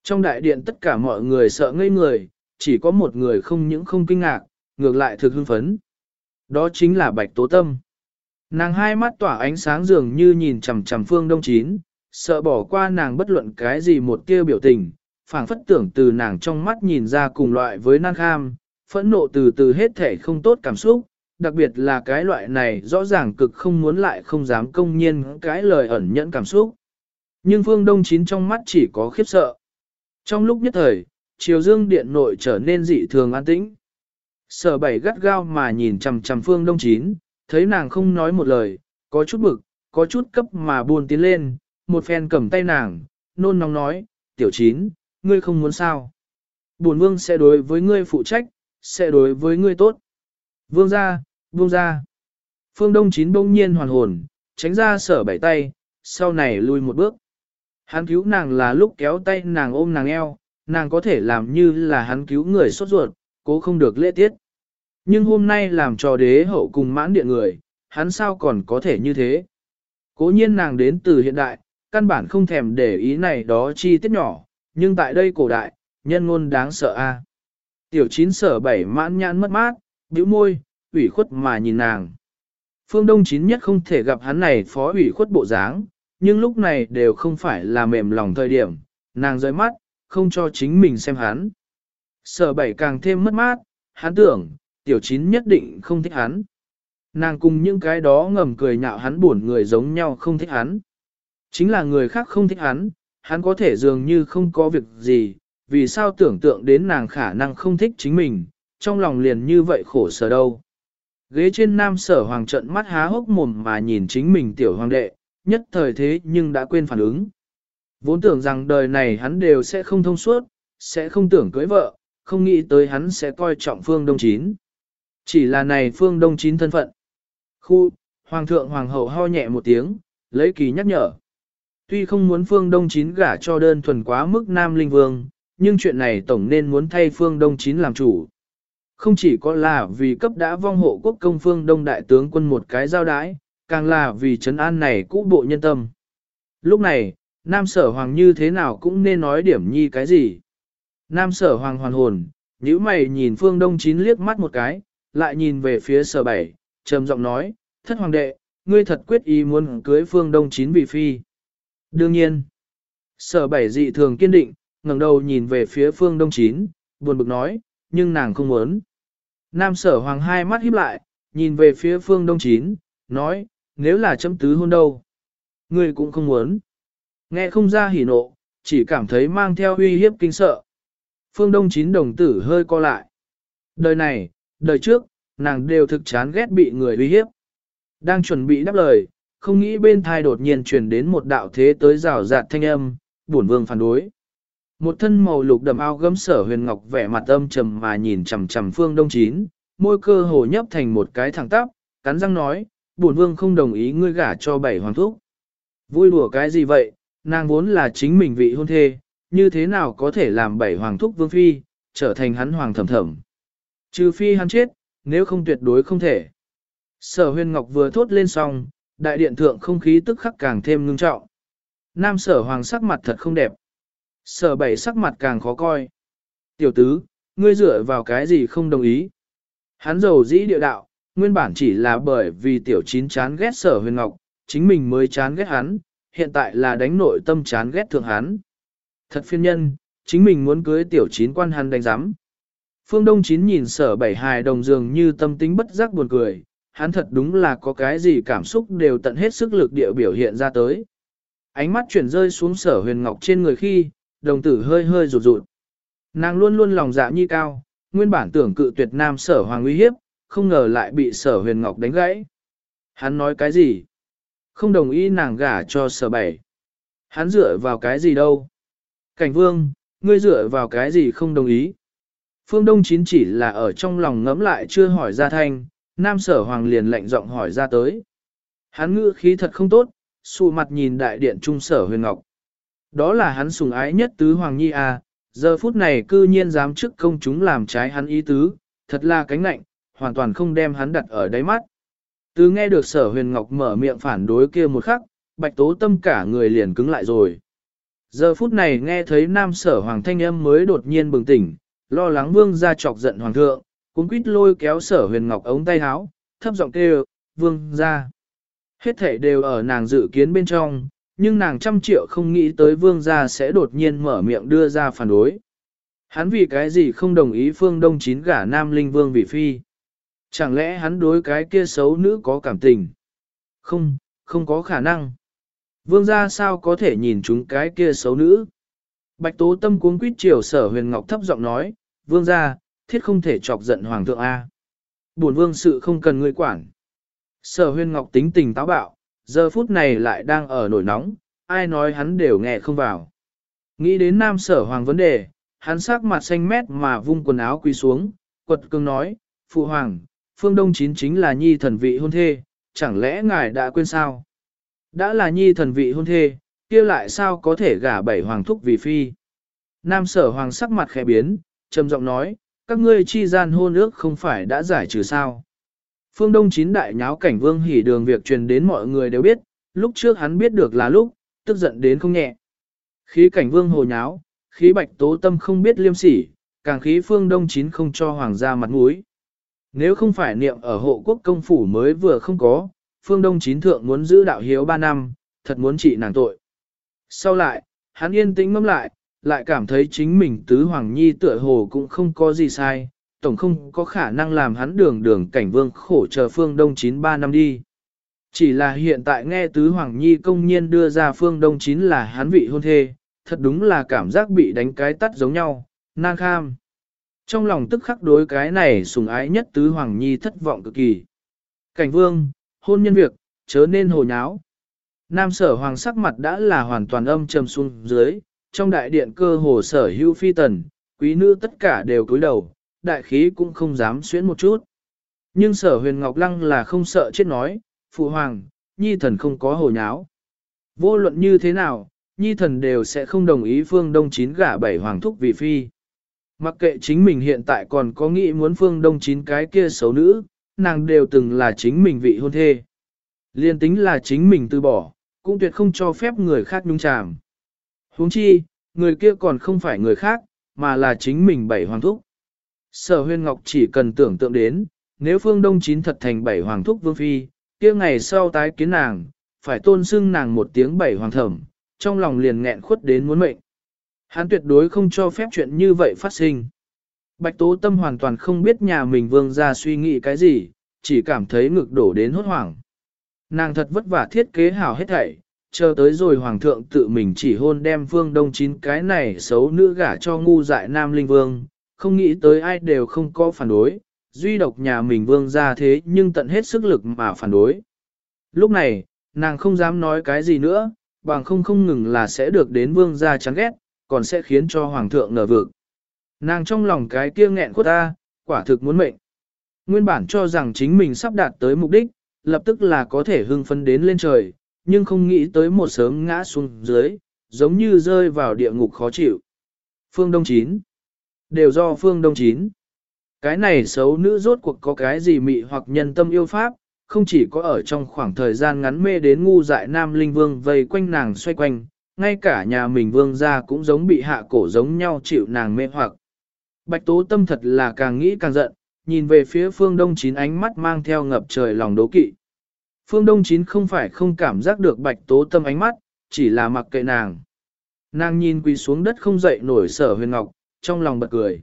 Trong đại điện tất cả mọi người sợ ngây người, chỉ có một người không những không kinh ngạc, ngược lại thực hưng phấn. Đó chính là Bạch Tố Tâm. Nàng hai mắt tỏa ánh sáng dường như nhìn chằm chằm phương đông chín, sợ bỏ qua nàng bất luận cái gì một tia biểu tình, phảng phất tưởng từ nàng trong mắt nhìn ra cùng loại với năng kham, phẫn nộ từ từ hết thể không tốt cảm xúc, đặc biệt là cái loại này rõ ràng cực không muốn lại không dám công nhiên cái lời ẩn nhẫn cảm xúc. Nhưng phương đông chín trong mắt chỉ có khiếp sợ. Trong lúc nhất thời, triều dương điện nội trở nên dị thường an tĩnh. Sở bảy gắt gao mà nhìn chằm chằm phương đông chín, thấy nàng không nói một lời, có chút bực, có chút cấp mà buồn tiến lên, một phen cầm tay nàng, nôn nóng nói, tiểu chín, ngươi không muốn sao. Bổn vương sẽ đối với ngươi phụ trách, sẽ đối với ngươi tốt. Vương ra, Buông ra. Phương Đông Chín bỗng nhiên hoàn hồn, tránh ra sở bảy tay, sau này lui một bước. Hắn cứu nàng là lúc kéo tay nàng ôm nàng eo, nàng có thể làm như là hắn cứu người sốt ruột, cố không được lễ tiết. Nhưng hôm nay làm cho đế hậu cùng mãn điện người, hắn sao còn có thể như thế. Cố nhiên nàng đến từ hiện đại, căn bản không thèm để ý này đó chi tiết nhỏ, nhưng tại đây cổ đại, nhân ngôn đáng sợ a. Tiểu chín sở bảy mãn nhãn mất mát, bĩu môi, ủy khuất mà nhìn nàng. Phương Đông chín nhất không thể gặp hắn này phó ủy khuất bộ dáng, nhưng lúc này đều không phải là mềm lòng thời điểm, nàng rơi mắt, không cho chính mình xem hắn. Sở bảy càng thêm mất mát, hắn tưởng, tiểu chín nhất định không thích hắn. Nàng cùng những cái đó ngầm cười nhạo hắn buồn người giống nhau không thích hắn. Chính là người khác không thích hắn, hắn có thể dường như không có việc gì, vì sao tưởng tượng đến nàng khả năng không thích chính mình, trong lòng liền như vậy khổ sở đâu. Ghế trên nam sở hoàng trận mắt há hốc mồm mà nhìn chính mình tiểu hoàng đệ, nhất thời thế nhưng đã quên phản ứng. Vốn tưởng rằng đời này hắn đều sẽ không thông suốt, sẽ không tưởng cưới vợ, không nghĩ tới hắn sẽ coi trọng phương đông chín. Chỉ là này phương đông chín thân phận. Khu, hoàng thượng hoàng hậu ho nhẹ một tiếng, lấy kỳ nhắc nhở. Tuy không muốn phương đông chín gả cho đơn thuần quá mức nam linh vương, nhưng chuyện này tổng nên muốn thay phương đông chín làm chủ. Không chỉ có là vì cấp đã vong hộ quốc công phương đông đại tướng quân một cái giao đái, càng là vì trấn an này cũ bộ nhân tâm. Lúc này, nam sở hoàng như thế nào cũng nên nói điểm nhi cái gì. Nam sở hoàng hoàn hồn, nhíu mày nhìn phương đông chín liếc mắt một cái, lại nhìn về phía sở bảy, trầm giọng nói, thất hoàng đệ, ngươi thật quyết ý muốn cưới phương đông chín vì phi. Đương nhiên, sở bảy dị thường kiên định, ngẩng đầu nhìn về phía phương đông chín, buồn bực nói, nhưng nàng không muốn. Nam sở hoàng hai mắt híp lại, nhìn về phía phương đông chín, nói, nếu là chấm tứ hôn đâu? người cũng không muốn. Nghe không ra hỉ nộ, chỉ cảm thấy mang theo uy hiếp kinh sợ. Phương đông chín đồng tử hơi co lại. Đời này, đời trước, nàng đều thực chán ghét bị người uy hiếp. Đang chuẩn bị đáp lời, không nghĩ bên thai đột nhiên truyền đến một đạo thế tới rào rạt thanh âm, buồn vương phản đối. Một thân màu lục đầm ao gấm sở huyền ngọc vẻ mặt âm trầm mà nhìn chằm chằm phương đông chín, môi cơ hồ nhấp thành một cái thẳng tắp, cắn răng nói, bổn vương không đồng ý ngươi gả cho bảy hoàng thúc. Vui đùa cái gì vậy, nàng vốn là chính mình vị hôn thê, như thế nào có thể làm bảy hoàng thúc vương phi, trở thành hắn hoàng thẩm thẩm. Trừ phi hắn chết, nếu không tuyệt đối không thể. Sở huyền ngọc vừa thốt lên xong, đại điện thượng không khí tức khắc càng thêm ngưng trọng. Nam sở hoàng sắc mặt thật không đẹp. Sở bảy sắc mặt càng khó coi. Tiểu tứ, ngươi dựa vào cái gì không đồng ý. Hắn giàu dĩ địa đạo, nguyên bản chỉ là bởi vì tiểu chín chán ghét sở huyền ngọc, chính mình mới chán ghét hắn, hiện tại là đánh nội tâm chán ghét thượng hắn. Thật phiên nhân, chính mình muốn cưới tiểu chín quan hắn đánh giám. Phương Đông Chín nhìn sở bảy hài đồng dường như tâm tính bất giác buồn cười, hắn thật đúng là có cái gì cảm xúc đều tận hết sức lực địa biểu hiện ra tới. Ánh mắt chuyển rơi xuống sở huyền ngọc trên người khi, đồng tử hơi hơi rụt rụt. Nàng luôn luôn lòng dạ nhi cao, nguyên bản tưởng cự tuyệt nam sở hoàng uy hiếp, không ngờ lại bị sở huyền ngọc đánh gãy. Hắn nói cái gì? Không đồng ý nàng gả cho sở bảy. Hắn dựa vào cái gì đâu? Cảnh vương, ngươi dựa vào cái gì không đồng ý? Phương Đông Chín chỉ là ở trong lòng ngẫm lại chưa hỏi ra thanh, nam sở hoàng liền lạnh giọng hỏi ra tới. Hắn ngữ khí thật không tốt, xù mặt nhìn đại điện trung sở huyền ngọc. Đó là hắn sùng ái nhất tứ hoàng nhi à, giờ phút này cư nhiên dám trước công chúng làm trái hắn ý tứ, thật là cánh nạnh hoàn toàn không đem hắn đặt ở đáy mắt. Từ nghe được sở huyền ngọc mở miệng phản đối kia một khắc, bạch tố tâm cả người liền cứng lại rồi. Giờ phút này nghe thấy nam sở hoàng thanh âm mới đột nhiên bừng tỉnh, lo lắng vương ra chọc giận hoàng thượng, cũng quýt lôi kéo sở huyền ngọc ống tay áo, thấp giọng kêu, vương ra. Hết thể đều ở nàng dự kiến bên trong, nhưng nàng trăm triệu không nghĩ tới vương gia sẽ đột nhiên mở miệng đưa ra phản đối. Hắn vì cái gì không đồng ý phương đông chín gả nam linh vương vị phi. Chẳng lẽ hắn đối cái kia xấu nữ có cảm tình? Không, không có khả năng. Vương gia sao có thể nhìn chúng cái kia xấu nữ? Bạch tố tâm cuống quýt triều sở huyền ngọc thấp giọng nói, vương gia, thiết không thể chọc giận hoàng thượng A. Buồn vương sự không cần ngươi quản. Sở huyền ngọc tính tình táo bạo, giờ phút này lại đang ở nổi nóng, ai nói hắn đều nghe không vào. Nghĩ đến nam sở hoàng vấn đề, hắn sắc mặt xanh mét mà vung quần áo quỳ xuống, quật cường nói, Phụ hoàng, phương đông chín chính là nhi thần vị hôn thê, chẳng lẽ ngài đã quên sao? Đã là nhi thần vị hôn thê, kia lại sao có thể gả bảy hoàng thúc vì phi? Nam sở hoàng sắc mặt khẽ biến, trầm giọng nói, các ngươi chi gian hôn ước không phải đã giải trừ sao? Phương Đông chín đại nháo cảnh vương hỉ đường việc truyền đến mọi người đều biết, lúc trước hắn biết được là lúc, tức giận đến không nhẹ. Khí cảnh vương hồ nháo, khí bạch tố tâm không biết liêm sỉ, càng khí phương Đông chín không cho hoàng gia mặt mũi. Nếu không phải niệm ở hộ quốc công phủ mới vừa không có, phương Đông chín thượng muốn giữ đạo hiếu ba năm, thật muốn trị nàng tội. Sau lại, hắn yên tĩnh ngâm lại, lại cảm thấy chính mình tứ hoàng nhi tựa hồ cũng không có gì sai, tổng không có khả năng làm hắn đường đường cảnh vương khổ chờ phương đông 93 năm đi. Chỉ là hiện tại nghe Tứ Hoàng Nhi công nhiên đưa ra phương đông chín là hắn vị hôn thê, thật đúng là cảm giác bị đánh cái tắt giống nhau, nang kham. Trong lòng tức khắc đối cái này sùng ái nhất Tứ Hoàng Nhi thất vọng cực kỳ. Cảnh vương, hôn nhân việc, chớ nên hồ nháo. Nam sở hoàng sắc mặt đã là hoàn toàn âm trầm xuống dưới, trong đại điện cơ hồ sở hữu phi tần, quý nữ tất cả đều cúi đầu, đại khí cũng không dám xuyễn một chút. Nhưng sở huyền Ngọc Lăng là không sợ chết nói, phụ hoàng, nhi thần không có hồ nháo. Vô luận như thế nào, nhi thần đều sẽ không đồng ý phương đông chín gả bảy hoàng thúc vì phi. Mặc kệ chính mình hiện tại còn có nghĩ muốn phương đông chín cái kia xấu nữ, nàng đều từng là chính mình vị hôn thê. Liên tính là chính mình từ bỏ, cũng tuyệt không cho phép người khác nhung chàm. huống chi, người kia còn không phải người khác, mà là chính mình bảy hoàng thúc. Sở huyên ngọc chỉ cần tưởng tượng đến, nếu phương đông chín thật thành bảy hoàng thúc vương phi, kia ngày sau tái kiến nàng, phải tôn xưng nàng một tiếng bảy hoàng thẩm, trong lòng liền nghẹn khuất đến muốn mệnh. Hắn tuyệt đối không cho phép chuyện như vậy phát sinh. Bạch Tố Tâm hoàn toàn không biết nhà mình vương ra suy nghĩ cái gì, chỉ cảm thấy ngực đổ đến hốt hoảng. Nàng thật vất vả thiết kế hảo hết thảy, chờ tới rồi hoàng thượng tự mình chỉ hôn đem phương đông chín cái này xấu nữ gả cho ngu dại nam linh vương, không nghĩ tới ai đều không có phản đối, duy độc nhà mình vương ra thế nhưng tận hết sức lực mà phản đối. Lúc này, nàng không dám nói cái gì nữa, bằng không không ngừng là sẽ được đến vương gia chán ghét, còn sẽ khiến cho hoàng thượng nở vực. Nàng trong lòng cái kia nghẹn khuất ta, quả thực muốn mệnh. Nguyên bản cho rằng chính mình sắp đạt tới mục đích, lập tức là có thể hưng phấn đến lên trời, nhưng không nghĩ tới một sớm ngã xuống dưới, giống như rơi vào địa ngục khó chịu. Phương Đông Chín Đều do Phương Đông Chín Cái này xấu nữ rốt cuộc có cái gì mị hoặc nhân tâm yêu pháp, không chỉ có ở trong khoảng thời gian ngắn mê đến ngu dại nam linh vương vây quanh nàng xoay quanh, ngay cả nhà mình vương gia cũng giống bị hạ cổ giống nhau chịu nàng mê hoặc. Bạch tố tâm thật là càng nghĩ càng giận, nhìn về phía phương đông chín ánh mắt mang theo ngập trời lòng đố kỵ. Phương đông chín không phải không cảm giác được bạch tố tâm ánh mắt, chỉ là mặc kệ nàng. Nàng nhìn quỳ xuống đất không dậy nổi sở huyền ngọc, trong lòng bật cười.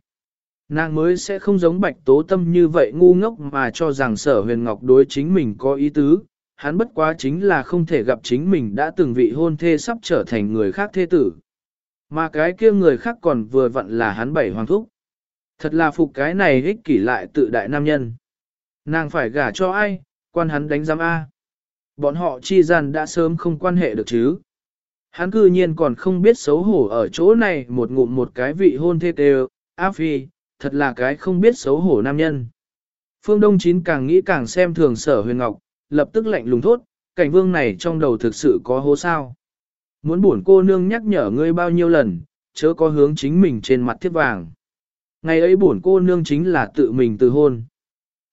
Nàng mới sẽ không giống bạch tố tâm như vậy ngu ngốc mà cho rằng sở huyền ngọc đối chính mình có ý tứ, hắn bất quá chính là không thể gặp chính mình đã từng vị hôn thê sắp trở thành người khác thê tử. Mà cái kia người khác còn vừa vặn là hắn bảy hoàng thúc. Thật là phục cái này ích kỷ lại tự đại nam nhân. Nàng phải gả cho ai, quan hắn đánh giam A. Bọn họ chi gian đã sớm không quan hệ được chứ. Hắn cư nhiên còn không biết xấu hổ ở chỗ này một ngụm một cái vị hôn thê đều, A Phi, thật là cái không biết xấu hổ nam nhân. Phương Đông Chín càng nghĩ càng xem thường sở huyền ngọc, lập tức lạnh lùng thốt, cảnh vương này trong đầu thực sự có hố sao. Muốn buồn cô nương nhắc nhở ngươi bao nhiêu lần, chớ có hướng chính mình trên mặt thiết vàng. Ngày ấy buồn cô nương chính là tự mình từ hôn.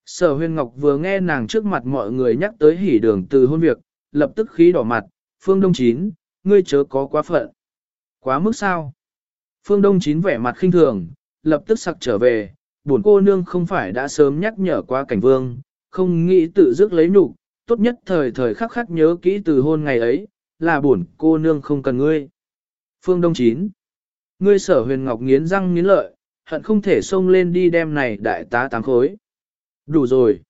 Sở huyền ngọc vừa nghe nàng trước mặt mọi người nhắc tới hỉ đường từ hôn việc, lập tức khí đỏ mặt, phương đông chín, ngươi chớ có quá phận. Quá mức sao? Phương đông chín vẻ mặt khinh thường, lập tức sặc trở về, buồn cô nương không phải đã sớm nhắc nhở qua cảnh vương, không nghĩ tự dứt lấy nhục, tốt nhất thời thời khắc khắc nhớ kỹ từ hôn ngày ấy, là buồn cô nương không cần ngươi. Phương Đông Chín Ngươi sở huyền ngọc nghiến răng nghiến lợi, hận không thể xông lên đi đem này đại tá tám khối. Đủ rồi.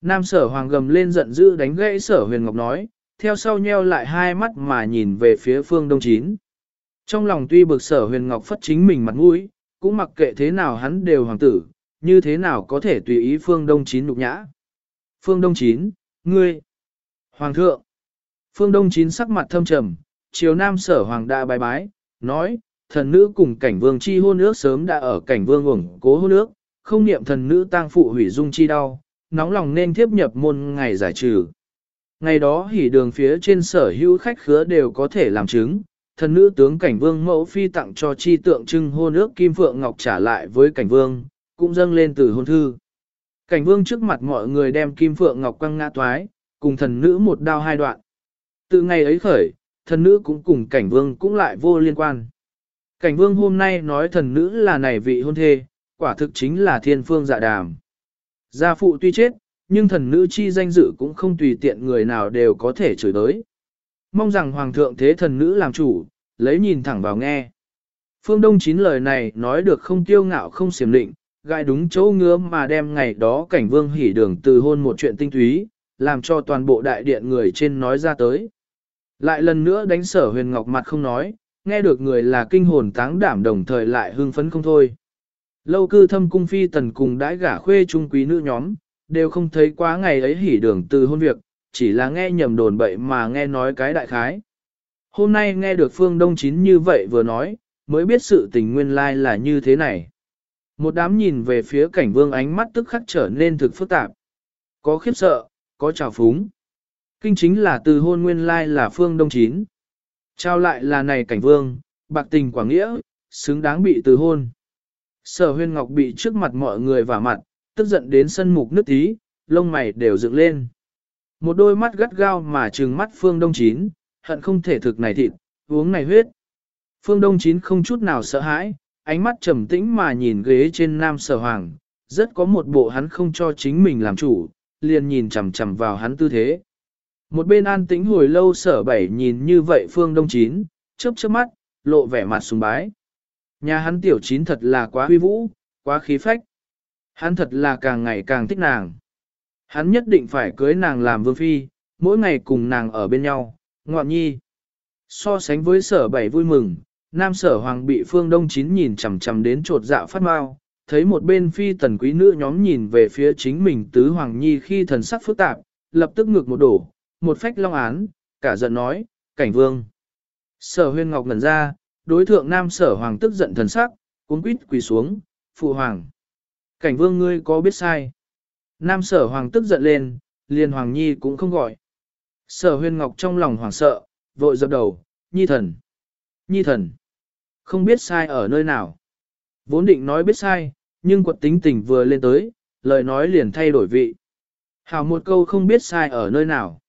Nam sở hoàng gầm lên giận dữ đánh gãy sở huyền ngọc nói, theo sau nheo lại hai mắt mà nhìn về phía phương đông chín. Trong lòng tuy bực sở huyền ngọc phất chính mình mặt mũi, cũng mặc kệ thế nào hắn đều hoàng tử, như thế nào có thể tùy ý phương đông chín nhục nhã. Phương đông chín, ngươi, hoàng thượng. Phương đông chín sắc mặt thâm trầm, chiều nam sở hoàng đã bài bái, nói, thần nữ cùng cảnh vương chi hôn ước sớm đã ở cảnh vương ủng cố hôn ước, không niệm thần nữ tang phụ hủy dung chi đau, nóng lòng nên tiếp nhập môn ngày giải trừ. Ngày đó hỉ đường phía trên sở hữu khách khứa đều có thể làm chứng, thần nữ tướng cảnh vương mẫu phi tặng cho chi tượng trưng hôn ước Kim Phượng Ngọc trả lại với cảnh vương, cũng dâng lên từ hôn thư. Cảnh vương trước mặt mọi người đem Kim Phượng Ngọc quăng ngã toái, cùng thần nữ một đao hai đoạn. Từ ngày ấy khởi, thần nữ cũng cùng cảnh vương cũng lại vô liên quan. Cảnh vương hôm nay nói thần nữ là này vị hôn thê, quả thực chính là thiên phương dạ đàm. Gia phụ tuy chết, nhưng thần nữ chi danh dự cũng không tùy tiện người nào đều có thể chửi tới. Mong rằng hoàng thượng thế thần nữ làm chủ, lấy nhìn thẳng vào nghe. Phương Đông chín lời này nói được không tiêu ngạo không xiểm định, gai đúng chỗ ngứa mà đem ngày đó cảnh vương hỉ đường từ hôn một chuyện tinh túy, làm cho toàn bộ đại điện người trên nói ra tới. Lại lần nữa đánh sở huyền ngọc mặt không nói, nghe được người là kinh hồn táng đảm đồng thời lại hưng phấn không thôi. Lâu cư thâm cung phi tần cùng đãi gả khuê trung quý nữ nhóm, đều không thấy quá ngày ấy hỉ đường từ hôn việc, chỉ là nghe nhầm đồn bậy mà nghe nói cái đại khái. Hôm nay nghe được Phương Đông Chín như vậy vừa nói, mới biết sự tình nguyên lai là như thế này. Một đám nhìn về phía cảnh vương ánh mắt tức khắc trở nên thực phức tạp. Có khiếp sợ, có trào phúng. Kinh chính là từ hôn nguyên lai là Phương Đông Chín. Trao lại là này cảnh vương, bạc tình quảng nghĩa, xứng đáng bị từ hôn. Sở huyên ngọc bị trước mặt mọi người vả mặt, tức giận đến sân mục nước tí, lông mày đều dựng lên. Một đôi mắt gắt gao mà trừng mắt phương đông chín, hận không thể thực này thịt, uống này huyết. Phương đông chín không chút nào sợ hãi, ánh mắt trầm tĩnh mà nhìn ghế trên nam sở hoàng, rất có một bộ hắn không cho chính mình làm chủ, liền nhìn chằm chằm vào hắn tư thế. Một bên an tĩnh hồi lâu sở bảy nhìn như vậy phương đông chín, chớp chớp mắt, lộ vẻ mặt sùng bái. Nhà hắn tiểu chín thật là quá huy vũ, quá khí phách. Hắn thật là càng ngày càng thích nàng. Hắn nhất định phải cưới nàng làm vương phi, mỗi ngày cùng nàng ở bên nhau, ngoạn nhi. So sánh với sở bảy vui mừng, nam sở hoàng bị phương đông chín nhìn chằm chằm đến trột dạ phát mau, thấy một bên phi tần quý nữ nhóm nhìn về phía chính mình tứ hoàng nhi khi thần sắc phức tạp, lập tức ngược một đổ, một phách long án, cả giận nói, cảnh vương. Sở huyên ngọc ngẩn ra, đối thượng nam sở hoàng tức giận thần sắc, cuốn quýt quỳ xuống, phụ hoàng. Cảnh vương ngươi có biết sai? Nam sở hoàng tức giận lên, liền hoàng nhi cũng không gọi. Sở huyên ngọc trong lòng hoàng sợ, vội dập đầu, nhi thần. Nhi thần. Không biết sai ở nơi nào. Vốn định nói biết sai, nhưng quật tính tình vừa lên tới, lời nói liền thay đổi vị. Hảo một câu không biết sai ở nơi nào.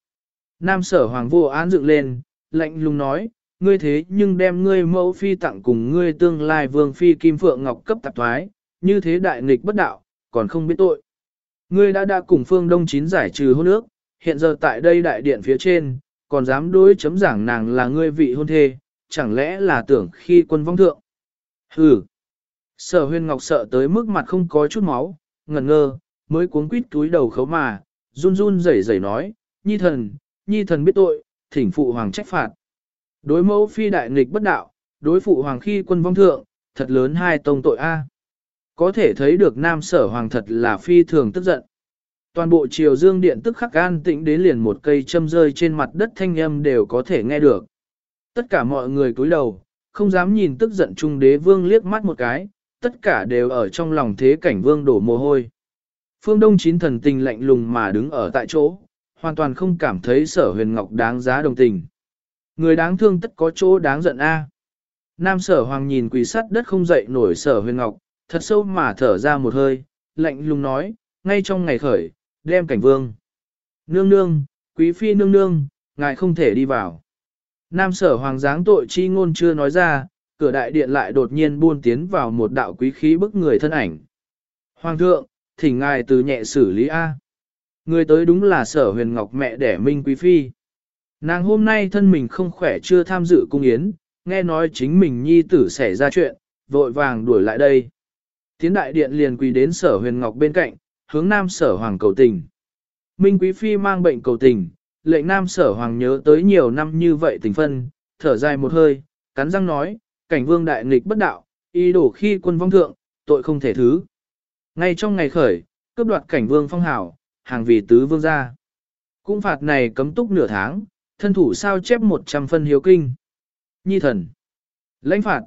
Nam sở hoàng vô án dựng lên, lạnh lùng nói, ngươi thế nhưng đem ngươi mẫu phi tặng cùng ngươi tương lai vương phi kim phượng ngọc cấp tạp thoái, như thế đại nghịch bất đạo, còn không biết tội. Ngươi đã đã cùng phương đông chín giải trừ hôn ước, hiện giờ tại đây đại điện phía trên, còn dám đối chấm giảng nàng là ngươi vị hôn thê, chẳng lẽ là tưởng khi quân vong thượng. Hừ. Sở huyên ngọc sợ tới mức mặt không có chút máu, ngẩn ngơ, mới cuống quýt túi đầu khấu mà, run run rẩy rẩy nói, nhi thần, nhi thần biết tội, thỉnh phụ hoàng trách phạt. Đối mẫu phi đại nghịch bất đạo, đối phụ hoàng khi quân vong thượng, thật lớn hai tông tội A. Có thể thấy được nam sở hoàng thật là phi thường tức giận. Toàn bộ triều dương điện tức khắc an tĩnh đến liền một cây châm rơi trên mặt đất thanh âm đều có thể nghe được. Tất cả mọi người cúi đầu, không dám nhìn tức giận trung đế vương liếc mắt một cái, tất cả đều ở trong lòng thế cảnh vương đổ mồ hôi. Phương Đông chín thần tình lạnh lùng mà đứng ở tại chỗ, hoàn toàn không cảm thấy sở huyền ngọc đáng giá đồng tình. Người đáng thương tất có chỗ đáng giận a. Nam sở hoàng nhìn quỳ sắt đất không dậy nổi sở huyền ngọc, thật sâu mà thở ra một hơi, lạnh lùng nói, ngay trong ngày khởi, đem cảnh vương. Nương nương, quý phi nương nương, ngài không thể đi vào. Nam sở hoàng giáng tội chi ngôn chưa nói ra, cửa đại điện lại đột nhiên buôn tiến vào một đạo quý khí bức người thân ảnh. Hoàng thượng, thỉnh ngài từ nhẹ xử lý A. Người tới đúng là sở huyền ngọc mẹ đẻ minh quý phi. Nàng hôm nay thân mình không khỏe chưa tham dự cung yến, nghe nói chính mình nhi tử xảy ra chuyện, vội vàng đuổi lại đây. Tiến đại điện liền quỳ đến sở huyền ngọc bên cạnh, hướng nam sở hoàng cầu tình. Minh quý phi mang bệnh cầu tình, lệnh nam sở hoàng nhớ tới nhiều năm như vậy tình phân, thở dài một hơi, cắn răng nói, cảnh vương đại nghịch bất đạo, y đổ khi quân vong thượng, tội không thể thứ. Ngay trong ngày khởi, cướp đoạt cảnh vương phong hảo, hàng vì tứ vương gia. Cung phạt này cấm túc nửa tháng, thân thủ sao chép 100 phân hiếu kinh. Nhi thần. Lãnh phạt.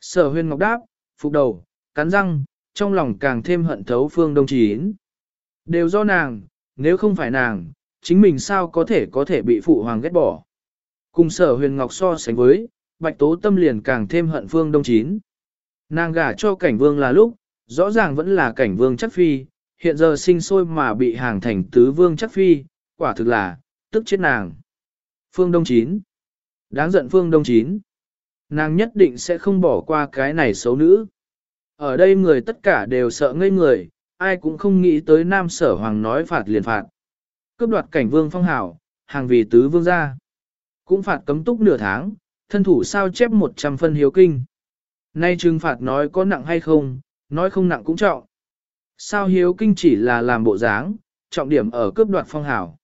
Sở huyền ngọc đáp, phục đầu, cắn răng, trong lòng càng thêm hận thấu phương đông chín. Đều do nàng, nếu không phải nàng, chính mình sao có thể có thể bị phụ hoàng ghét bỏ. Cùng sở huyền ngọc so sánh với, bạch tố tâm liền càng thêm hận phương đông chín. Nàng gả cho cảnh vương là lúc, rõ ràng vẫn là cảnh vương chắc phi, hiện giờ sinh sôi mà bị hàng thành tứ vương chắc phi, quả thực là, tức chết nàng. Phương Đông Chín. Đáng giận Phương Đông Chín. Nàng nhất định sẽ không bỏ qua cái này xấu nữ. Ở đây người tất cả đều sợ ngây người, ai cũng không nghĩ tới nam sở hoàng nói phạt liền phạt. Cướp đoạt cảnh vương phong hảo, hàng vì tứ vương gia. Cũng phạt cấm túc nửa tháng, thân thủ sao chép 100 phân hiếu kinh. Nay trừng phạt nói có nặng hay không, nói không nặng cũng trọng. Sao hiếu kinh chỉ là làm bộ dáng, trọng điểm ở cướp đoạt phong hảo.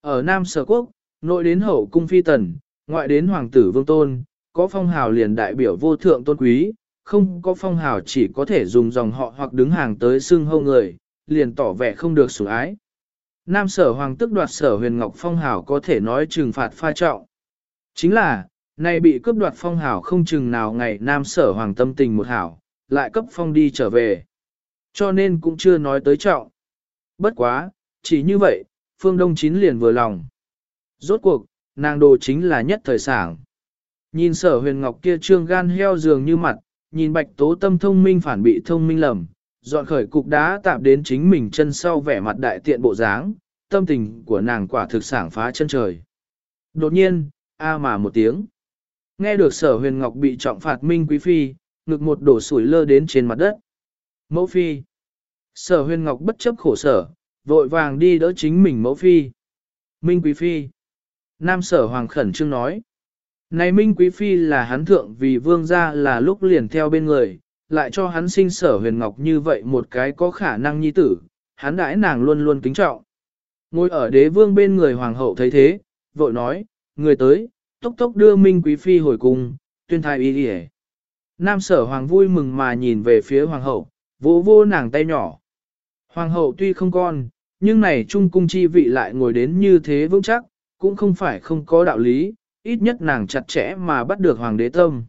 Ở Nam Sở Quốc, nội đến hậu cung phi tần, ngoại đến hoàng tử vương tôn, có phong hào liền đại biểu vô thượng tôn quý, không có phong hào chỉ có thể dùng dòng họ hoặc đứng hàng tới xưng hâu người, liền tỏ vẻ không được sủng ái. Nam sở hoàng tức đoạt sở huyền ngọc phong hảo có thể nói trừng phạt pha trọng. Chính là, nay bị cướp đoạt phong hảo không chừng nào ngày nam sở hoàng tâm tình một hảo, lại cấp phong đi trở về. Cho nên cũng chưa nói tới trọng. Bất quá, chỉ như vậy, phương đông chín liền vừa lòng. Rốt cuộc, nàng đồ chính là nhất thời sảng. Nhìn sở huyền ngọc kia trương gan heo dường như mặt, nhìn bạch tố tâm thông minh phản bị thông minh lầm, dọn khởi cục đá tạp đến chính mình chân sau vẻ mặt đại tiện bộ dáng, tâm tình của nàng quả thực sảng phá chân trời. Đột nhiên, a mà một tiếng. Nghe được sở huyền ngọc bị trọng phạt minh quý phi, ngực một đổ sủi lơ đến trên mặt đất. Mẫu phi. Sở huyền ngọc bất chấp khổ sở, vội vàng đi đỡ chính mình mẫu phi. Minh quý phi. Nam sở hoàng khẩn trương nói. Này Minh Quý Phi là hắn thượng vì vương gia là lúc liền theo bên người, lại cho hắn sinh sở huyền ngọc như vậy một cái có khả năng nhi tử, hắn đãi nàng luôn luôn kính trọng. Ngồi ở đế vương bên người hoàng hậu thấy thế, vội nói, người tới, tốc tốc đưa Minh Quý Phi hồi cung, tuyên thai y đi Nam sở hoàng vui mừng mà nhìn về phía hoàng hậu, vỗ vô nàng tay nhỏ. Hoàng hậu tuy không con, nhưng này trung cung chi vị lại ngồi đến như thế vững chắc, cũng không phải không có đạo lý, ít nhất nàng chặt chẽ mà bắt được hoàng đế tâm.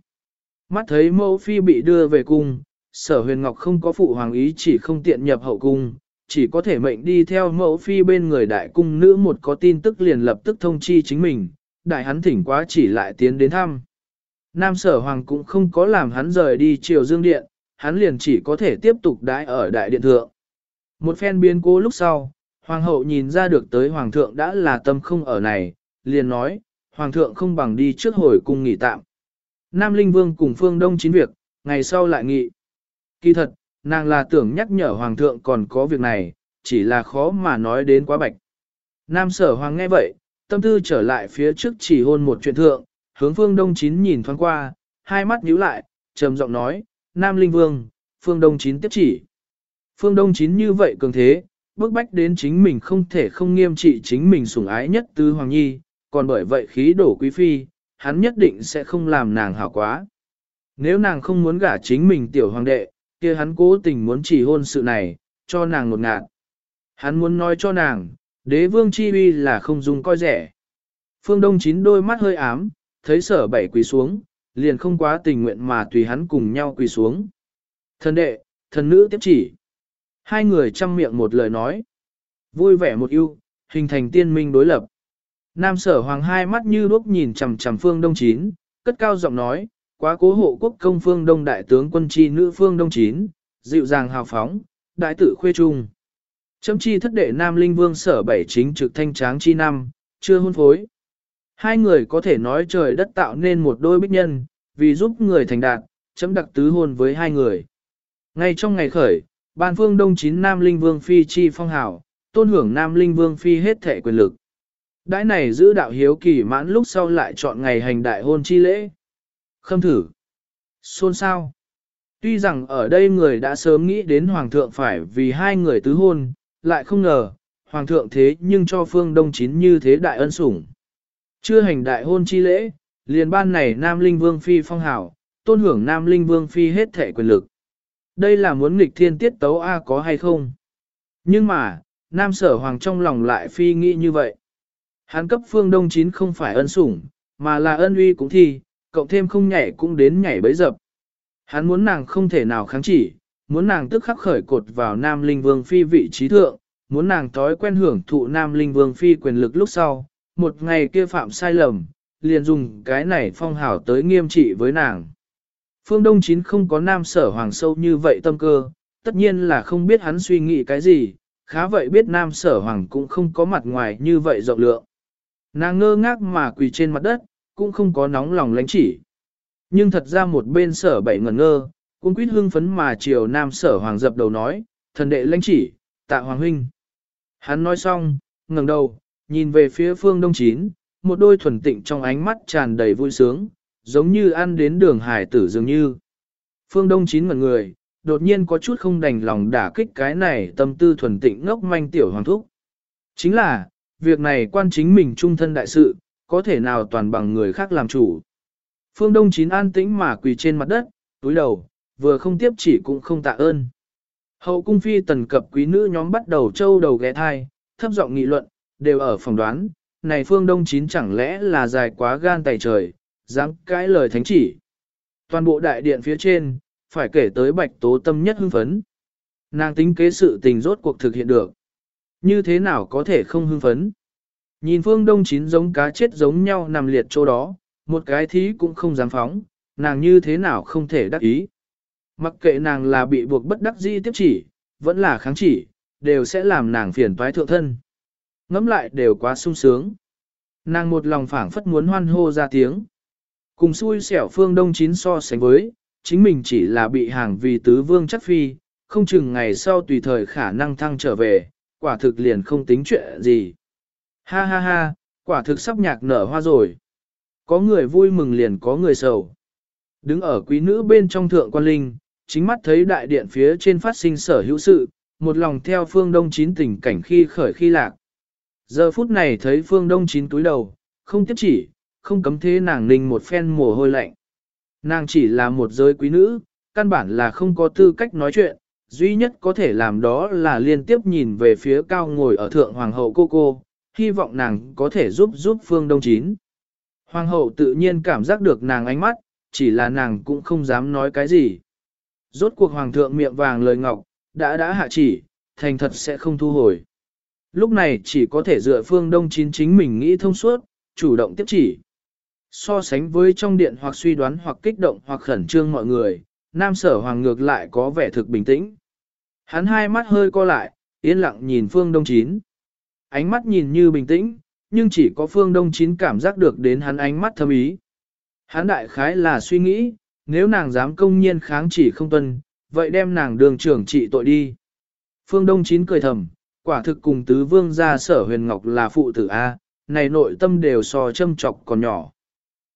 Mắt thấy mẫu phi bị đưa về cung, sở huyền ngọc không có phụ hoàng ý chỉ không tiện nhập hậu cung, chỉ có thể mệnh đi theo mẫu phi bên người đại cung nữ một có tin tức liền lập tức thông chi chính mình, đại hắn thỉnh quá chỉ lại tiến đến thăm. Nam sở hoàng cũng không có làm hắn rời đi triều dương điện, hắn liền chỉ có thể tiếp tục đãi ở đại điện thượng. Một phen biến cố lúc sau, hoàng hậu nhìn ra được tới hoàng thượng đã là tâm không ở này, liền nói, hoàng thượng không bằng đi trước hồi cung nghỉ tạm. Nam Linh Vương cùng Phương Đông chín việc, ngày sau lại nghị. Kỳ thật, nàng là tưởng nhắc nhở hoàng thượng còn có việc này, chỉ là khó mà nói đến quá bạch. Nam sở hoàng nghe vậy, tâm tư trở lại phía trước chỉ hôn một chuyện thượng, hướng Phương Đông chín nhìn thoáng qua, hai mắt nhíu lại, trầm giọng nói, Nam Linh Vương, Phương Đông chín tiếp chỉ. Phương Đông chín như vậy cường thế, bức bách đến chính mình không thể không nghiêm trị chính mình sủng ái nhất tư Hoàng Nhi, còn bởi vậy khí đổ quý phi, hắn nhất định sẽ không làm nàng hảo quá. Nếu nàng không muốn gả chính mình tiểu hoàng đệ, kia hắn cố tình muốn chỉ hôn sự này, cho nàng ngột ngạt. Hắn muốn nói cho nàng, đế vương chi uy là không dùng coi rẻ. Phương Đông chín đôi mắt hơi ám, thấy sở bảy quỳ xuống, liền không quá tình nguyện mà tùy hắn cùng nhau quỳ xuống. Thần đệ, thần nữ tiếp chỉ. Hai người chăm miệng một lời nói. Vui vẻ một yêu hình thành tiên minh đối lập. Nam sở hoàng hai mắt như đuốc nhìn chằm chằm phương đông chín, cất cao giọng nói, quá cố hộ quốc công phương đông đại tướng quân chi nữ phương đông chín, dịu dàng hào phóng, đại tử khuê trung. Châm chi thất đệ Nam Linh Vương sở bảy chính trực thanh tráng chi năm, chưa hôn phối. Hai người có thể nói trời đất tạo nên một đôi bích nhân, vì giúp người thành đạt, chấm đặc tứ hôn với hai người. Ngay trong ngày khởi, ban phương đông chín Nam Linh Vương Phi chi phong hào, tôn hưởng Nam Linh Vương Phi hết thể quyền lực. Đãi này giữ đạo hiếu kỳ mãn lúc sau lại chọn ngày hành đại hôn chi lễ. Khâm thử. Xôn sao. Tuy rằng ở đây người đã sớm nghĩ đến Hoàng thượng phải vì hai người tứ hôn, lại không ngờ, Hoàng thượng thế nhưng cho phương đông chín như thế đại ân sủng. Chưa hành đại hôn chi lễ, liền ban này Nam Linh Vương Phi phong hảo, tôn hưởng Nam Linh Vương Phi hết thể quyền lực. Đây là muốn nghịch thiên tiết tấu A có hay không? Nhưng mà, Nam Sở Hoàng trong lòng lại phi nghĩ như vậy. Hắn cấp phương đông chín không phải ân sủng, mà là ân uy cũng thi, cộng thêm không nhảy cũng đến nhảy bấy dập. Hắn muốn nàng không thể nào kháng chỉ, muốn nàng tức khắc khởi cột vào Nam Linh Vương Phi vị trí thượng, muốn nàng thói quen hưởng thụ Nam Linh Vương Phi quyền lực lúc sau, một ngày kia phạm sai lầm, liền dùng cái này phong hảo tới nghiêm trị với nàng. Phương Đông Chín không có nam sở hoàng sâu như vậy tâm cơ, tất nhiên là không biết hắn suy nghĩ cái gì, khá vậy biết nam sở hoàng cũng không có mặt ngoài như vậy rộng lượng. Nàng ngơ ngác mà quỳ trên mặt đất, cũng không có nóng lòng lánh chỉ. Nhưng thật ra một bên sở bảy ngẩn ngơ, cũng quýt hưng phấn mà chiều nam sở hoàng dập đầu nói, thần đệ lãnh chỉ, tạ hoàng huynh. Hắn nói xong, ngẩng đầu, nhìn về phía phương đông chín, một đôi thuần tịnh trong ánh mắt tràn đầy vui sướng, giống như ăn đến đường hải tử dường như. Phương đông chín ngẩn người, đột nhiên có chút không đành lòng đả kích cái này tâm tư thuần tịnh ngốc manh tiểu hoàng thúc. Chính là, việc này quan chính mình trung thân đại sự, có thể nào toàn bằng người khác làm chủ. Phương Đông Chín an tĩnh mà quỳ trên mặt đất, túi đầu, vừa không tiếp chỉ cũng không tạ ơn. Hậu cung phi tần cập quý nữ nhóm bắt đầu trâu đầu ghé thai, thấp giọng nghị luận, đều ở phòng đoán, này phương đông chín chẳng lẽ là dài quá gan tài trời, dám cãi lời thánh chỉ. Toàn bộ đại điện phía trên, phải kể tới bạch tố tâm nhất hưng phấn. Nàng tính kế sự tình rốt cuộc thực hiện được. Như thế nào có thể không hưng phấn? Nhìn phương đông chín giống cá chết giống nhau nằm liệt chỗ đó, một cái thí cũng không dám phóng, nàng như thế nào không thể đắc ý. Mặc kệ nàng là bị buộc bất đắc dĩ tiếp chỉ, vẫn là kháng chỉ, đều sẽ làm nàng phiền toái thượng thân. Ngắm lại đều quá sung sướng. Nàng một lòng phảng phất muốn hoan hô ra tiếng. Cùng xui xẻo phương đông chín so sánh với, chính mình chỉ là bị hàng vì tứ vương chắc phi, không chừng ngày sau tùy thời khả năng thăng trở về, quả thực liền không tính chuyện gì. Ha ha ha, quả thực sắp nhạc nở hoa rồi. Có người vui mừng liền có người sầu. Đứng ở quý nữ bên trong thượng quan linh, chính mắt thấy đại điện phía trên phát sinh sở hữu sự, một lòng theo phương đông chín tình cảnh khi khởi khi lạc. Giờ phút này thấy phương đông chín túi đầu, không tiếp chỉ, không cấm thế nàng ninh một phen mồ hôi lạnh. Nàng chỉ là một giới quý nữ, căn bản là không có tư cách nói chuyện, duy nhất có thể làm đó là liên tiếp nhìn về phía cao ngồi ở thượng hoàng hậu cô cô, hy vọng nàng có thể giúp giúp phương đông chín. Hoàng hậu tự nhiên cảm giác được nàng ánh mắt, chỉ là nàng cũng không dám nói cái gì. Rốt cuộc hoàng thượng miệng vàng lời ngọc, đã đã hạ chỉ, thành thật sẽ không thu hồi. Lúc này chỉ có thể dựa phương đông chín chính mình nghĩ thông suốt, chủ động tiếp chỉ. So sánh với trong điện hoặc suy đoán hoặc kích động hoặc khẩn trương mọi người, nam sở hoàng ngược lại có vẻ thực bình tĩnh. Hắn hai mắt hơi co lại, yên lặng nhìn phương đông chín. Ánh mắt nhìn như bình tĩnh, nhưng chỉ có phương đông chín cảm giác được đến hắn ánh mắt thâm ý. Hắn đại khái là suy nghĩ, nếu nàng dám công nhiên kháng chỉ không tuân, vậy đem nàng đường trưởng trị tội đi. Phương Đông Chín cười thầm, quả thực cùng tứ vương gia sở huyền ngọc là phụ tử A, này nội tâm đều so châm trọc còn nhỏ.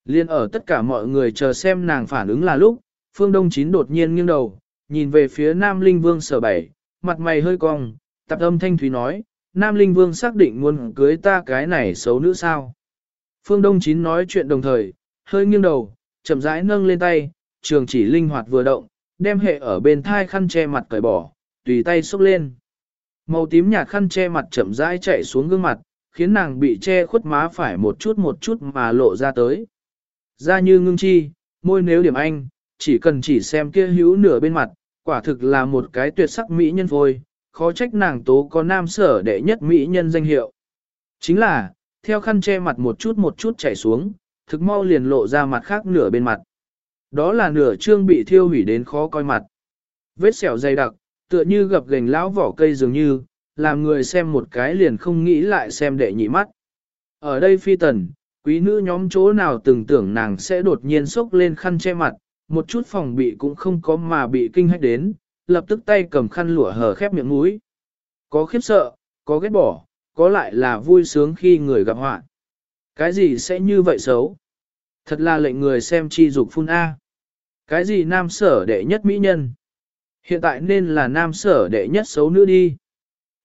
Liên ở tất cả mọi người chờ xem nàng phản ứng là lúc, Phương Đông Chín đột nhiên nghiêng đầu, nhìn về phía Nam Linh Vương sở bảy, mặt mày hơi cong, tập âm thanh thúy nói, Nam Linh Vương xác định muốn cưới ta cái này xấu nữ sao. Phương Đông Chín nói chuyện đồng thời, hơi nghiêng đầu, chậm rãi nâng lên tay, trường chỉ linh hoạt vừa động, đem hệ ở bên thai khăn che mặt cởi bỏ, tùy tay xúc lên. Màu tím nhạt khăn che mặt chậm rãi chạy xuống gương mặt, khiến nàng bị che khuất má phải một chút một chút mà lộ ra tới. Da như ngưng chi, môi nếu điểm anh, chỉ cần chỉ xem kia hữu nửa bên mặt, quả thực là một cái tuyệt sắc mỹ nhân phôi, khó trách nàng tố có nam sở đệ nhất mỹ nhân danh hiệu. Chính là, theo khăn che mặt một chút một chút chảy xuống, thực mau liền lộ ra mặt khác nửa bên mặt. Đó là nửa trương bị thiêu hủy đến khó coi mặt. Vết sẹo dày đặc, tựa như gập gành lão vỏ cây dường như, làm người xem một cái liền không nghĩ lại xem đệ nhị mắt. Ở đây phi tần, quý nữ nhóm chỗ nào từng tưởng nàng sẽ đột nhiên sốc lên khăn che mặt, một chút phòng bị cũng không có mà bị kinh hách đến, lập tức tay cầm khăn lụa hở khép miệng mũi. Có khiếp sợ, có ghét bỏ, có lại là vui sướng khi người gặp họa. Cái gì sẽ như vậy xấu? Thật là lệnh người xem chi dục phun A. Cái gì nam sở đệ nhất mỹ nhân? Hiện tại nên là nam sở đệ nhất xấu nữ đi.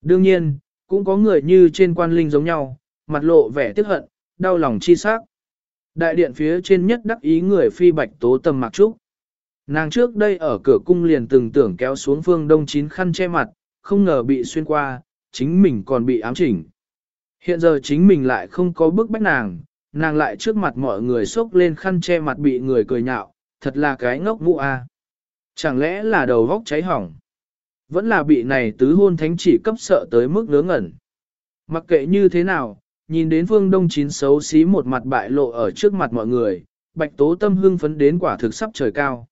Đương nhiên, cũng có người như trên quan linh giống nhau, mặt lộ vẻ tiếc hận, đau lòng chi sắc. Đại điện phía trên nhất đắc ý người phi bạch tố tầm mặc trúc. Nàng trước đây ở cửa cung liền từng tưởng kéo xuống phương đông chín khăn che mặt, không ngờ bị xuyên qua, chính mình còn bị ám chỉnh. Hiện giờ chính mình lại không có bước bách nàng, nàng lại trước mặt mọi người xốc lên khăn che mặt bị người cười nhạo, thật là cái ngốc mụ a. Chẳng lẽ là đầu vóc cháy hỏng? Vẫn là bị này tứ hôn thánh chỉ cấp sợ tới mức ngớ ngẩn. Mặc kệ như thế nào, nhìn đến phương đông chín xấu xí một mặt bại lộ ở trước mặt mọi người, bạch tố tâm hưng phấn đến quả thực sắp trời cao.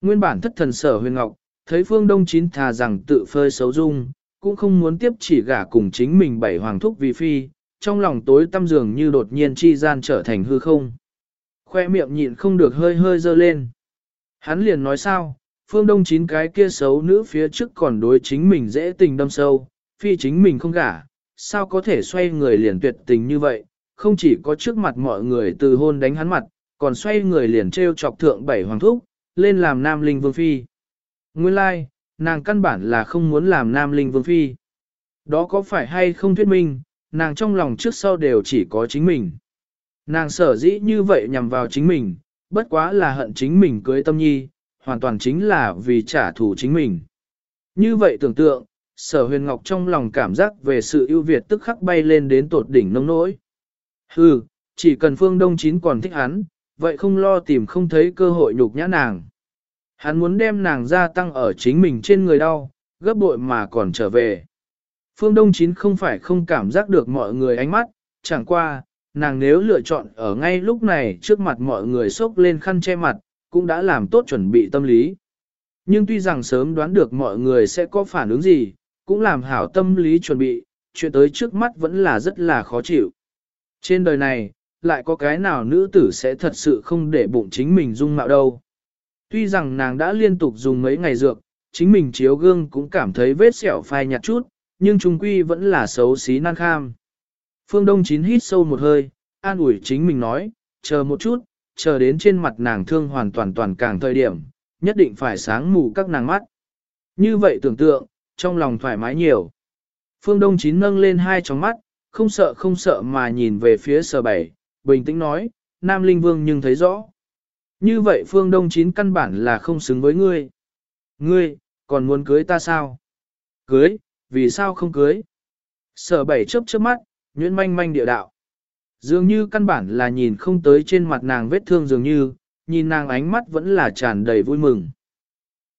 Nguyên bản thất thần sở huyền ngọc, thấy phương đông chín thà rằng tự phơi xấu dung, cũng không muốn tiếp chỉ gả cùng chính mình bảy hoàng thúc vì phi, trong lòng tối tâm dường như đột nhiên chi gian trở thành hư không. Khoe miệng nhịn không được hơi hơi dơ lên. Hắn liền nói sao, phương đông chín cái kia xấu nữ phía trước còn đối chính mình dễ tình đâm sâu, phi chính mình không gả, sao có thể xoay người liền tuyệt tình như vậy, không chỉ có trước mặt mọi người từ hôn đánh hắn mặt, còn xoay người liền treo chọc thượng bảy hoàng thúc, lên làm nam linh vương phi. Nguyên lai, like, nàng căn bản là không muốn làm nam linh vương phi. Đó có phải hay không thuyết minh, nàng trong lòng trước sau đều chỉ có chính mình. Nàng sở dĩ như vậy nhằm vào chính mình, bất quá là hận chính mình cưới tâm nhi, hoàn toàn chính là vì trả thù chính mình. Như vậy tưởng tượng, sở huyền ngọc trong lòng cảm giác về sự ưu việt tức khắc bay lên đến tột đỉnh nông nỗi. Hừ, chỉ cần phương đông chín còn thích hắn, vậy không lo tìm không thấy cơ hội nhục nhã nàng. Hắn muốn đem nàng gia tăng ở chính mình trên người đau, gấp bội mà còn trở về. Phương Đông Chín không phải không cảm giác được mọi người ánh mắt, chẳng qua, nàng nếu lựa chọn ở ngay lúc này trước mặt mọi người xốc lên khăn che mặt, cũng đã làm tốt chuẩn bị tâm lý. Nhưng tuy rằng sớm đoán được mọi người sẽ có phản ứng gì, cũng làm hảo tâm lý chuẩn bị, chuyện tới trước mắt vẫn là rất là khó chịu. Trên đời này, lại có cái nào nữ tử sẽ thật sự không để bụng chính mình dung mạo đâu. Tuy rằng nàng đã liên tục dùng mấy ngày dược, chính mình chiếu gương cũng cảm thấy vết sẹo phai nhạt chút, nhưng trung quy vẫn là xấu xí nan kham. Phương Đông Chín hít sâu một hơi, an ủi chính mình nói, chờ một chút, chờ đến trên mặt nàng thương hoàn toàn toàn càng thời điểm, nhất định phải sáng mù các nàng mắt. Như vậy tưởng tượng, trong lòng thoải mái nhiều. Phương Đông Chín nâng lên hai tròng mắt, không sợ không sợ mà nhìn về phía sở bảy, bình tĩnh nói, Nam Linh Vương nhưng thấy rõ. Như vậy Phương Đông Chín căn bản là không xứng với ngươi. Ngươi, còn muốn cưới ta sao? Cưới, vì sao không cưới? Sở bảy chớp chớp mắt, nhuyễn manh manh địa đạo. Dường như căn bản là nhìn không tới trên mặt nàng vết thương dường như, nhìn nàng ánh mắt vẫn là tràn đầy vui mừng.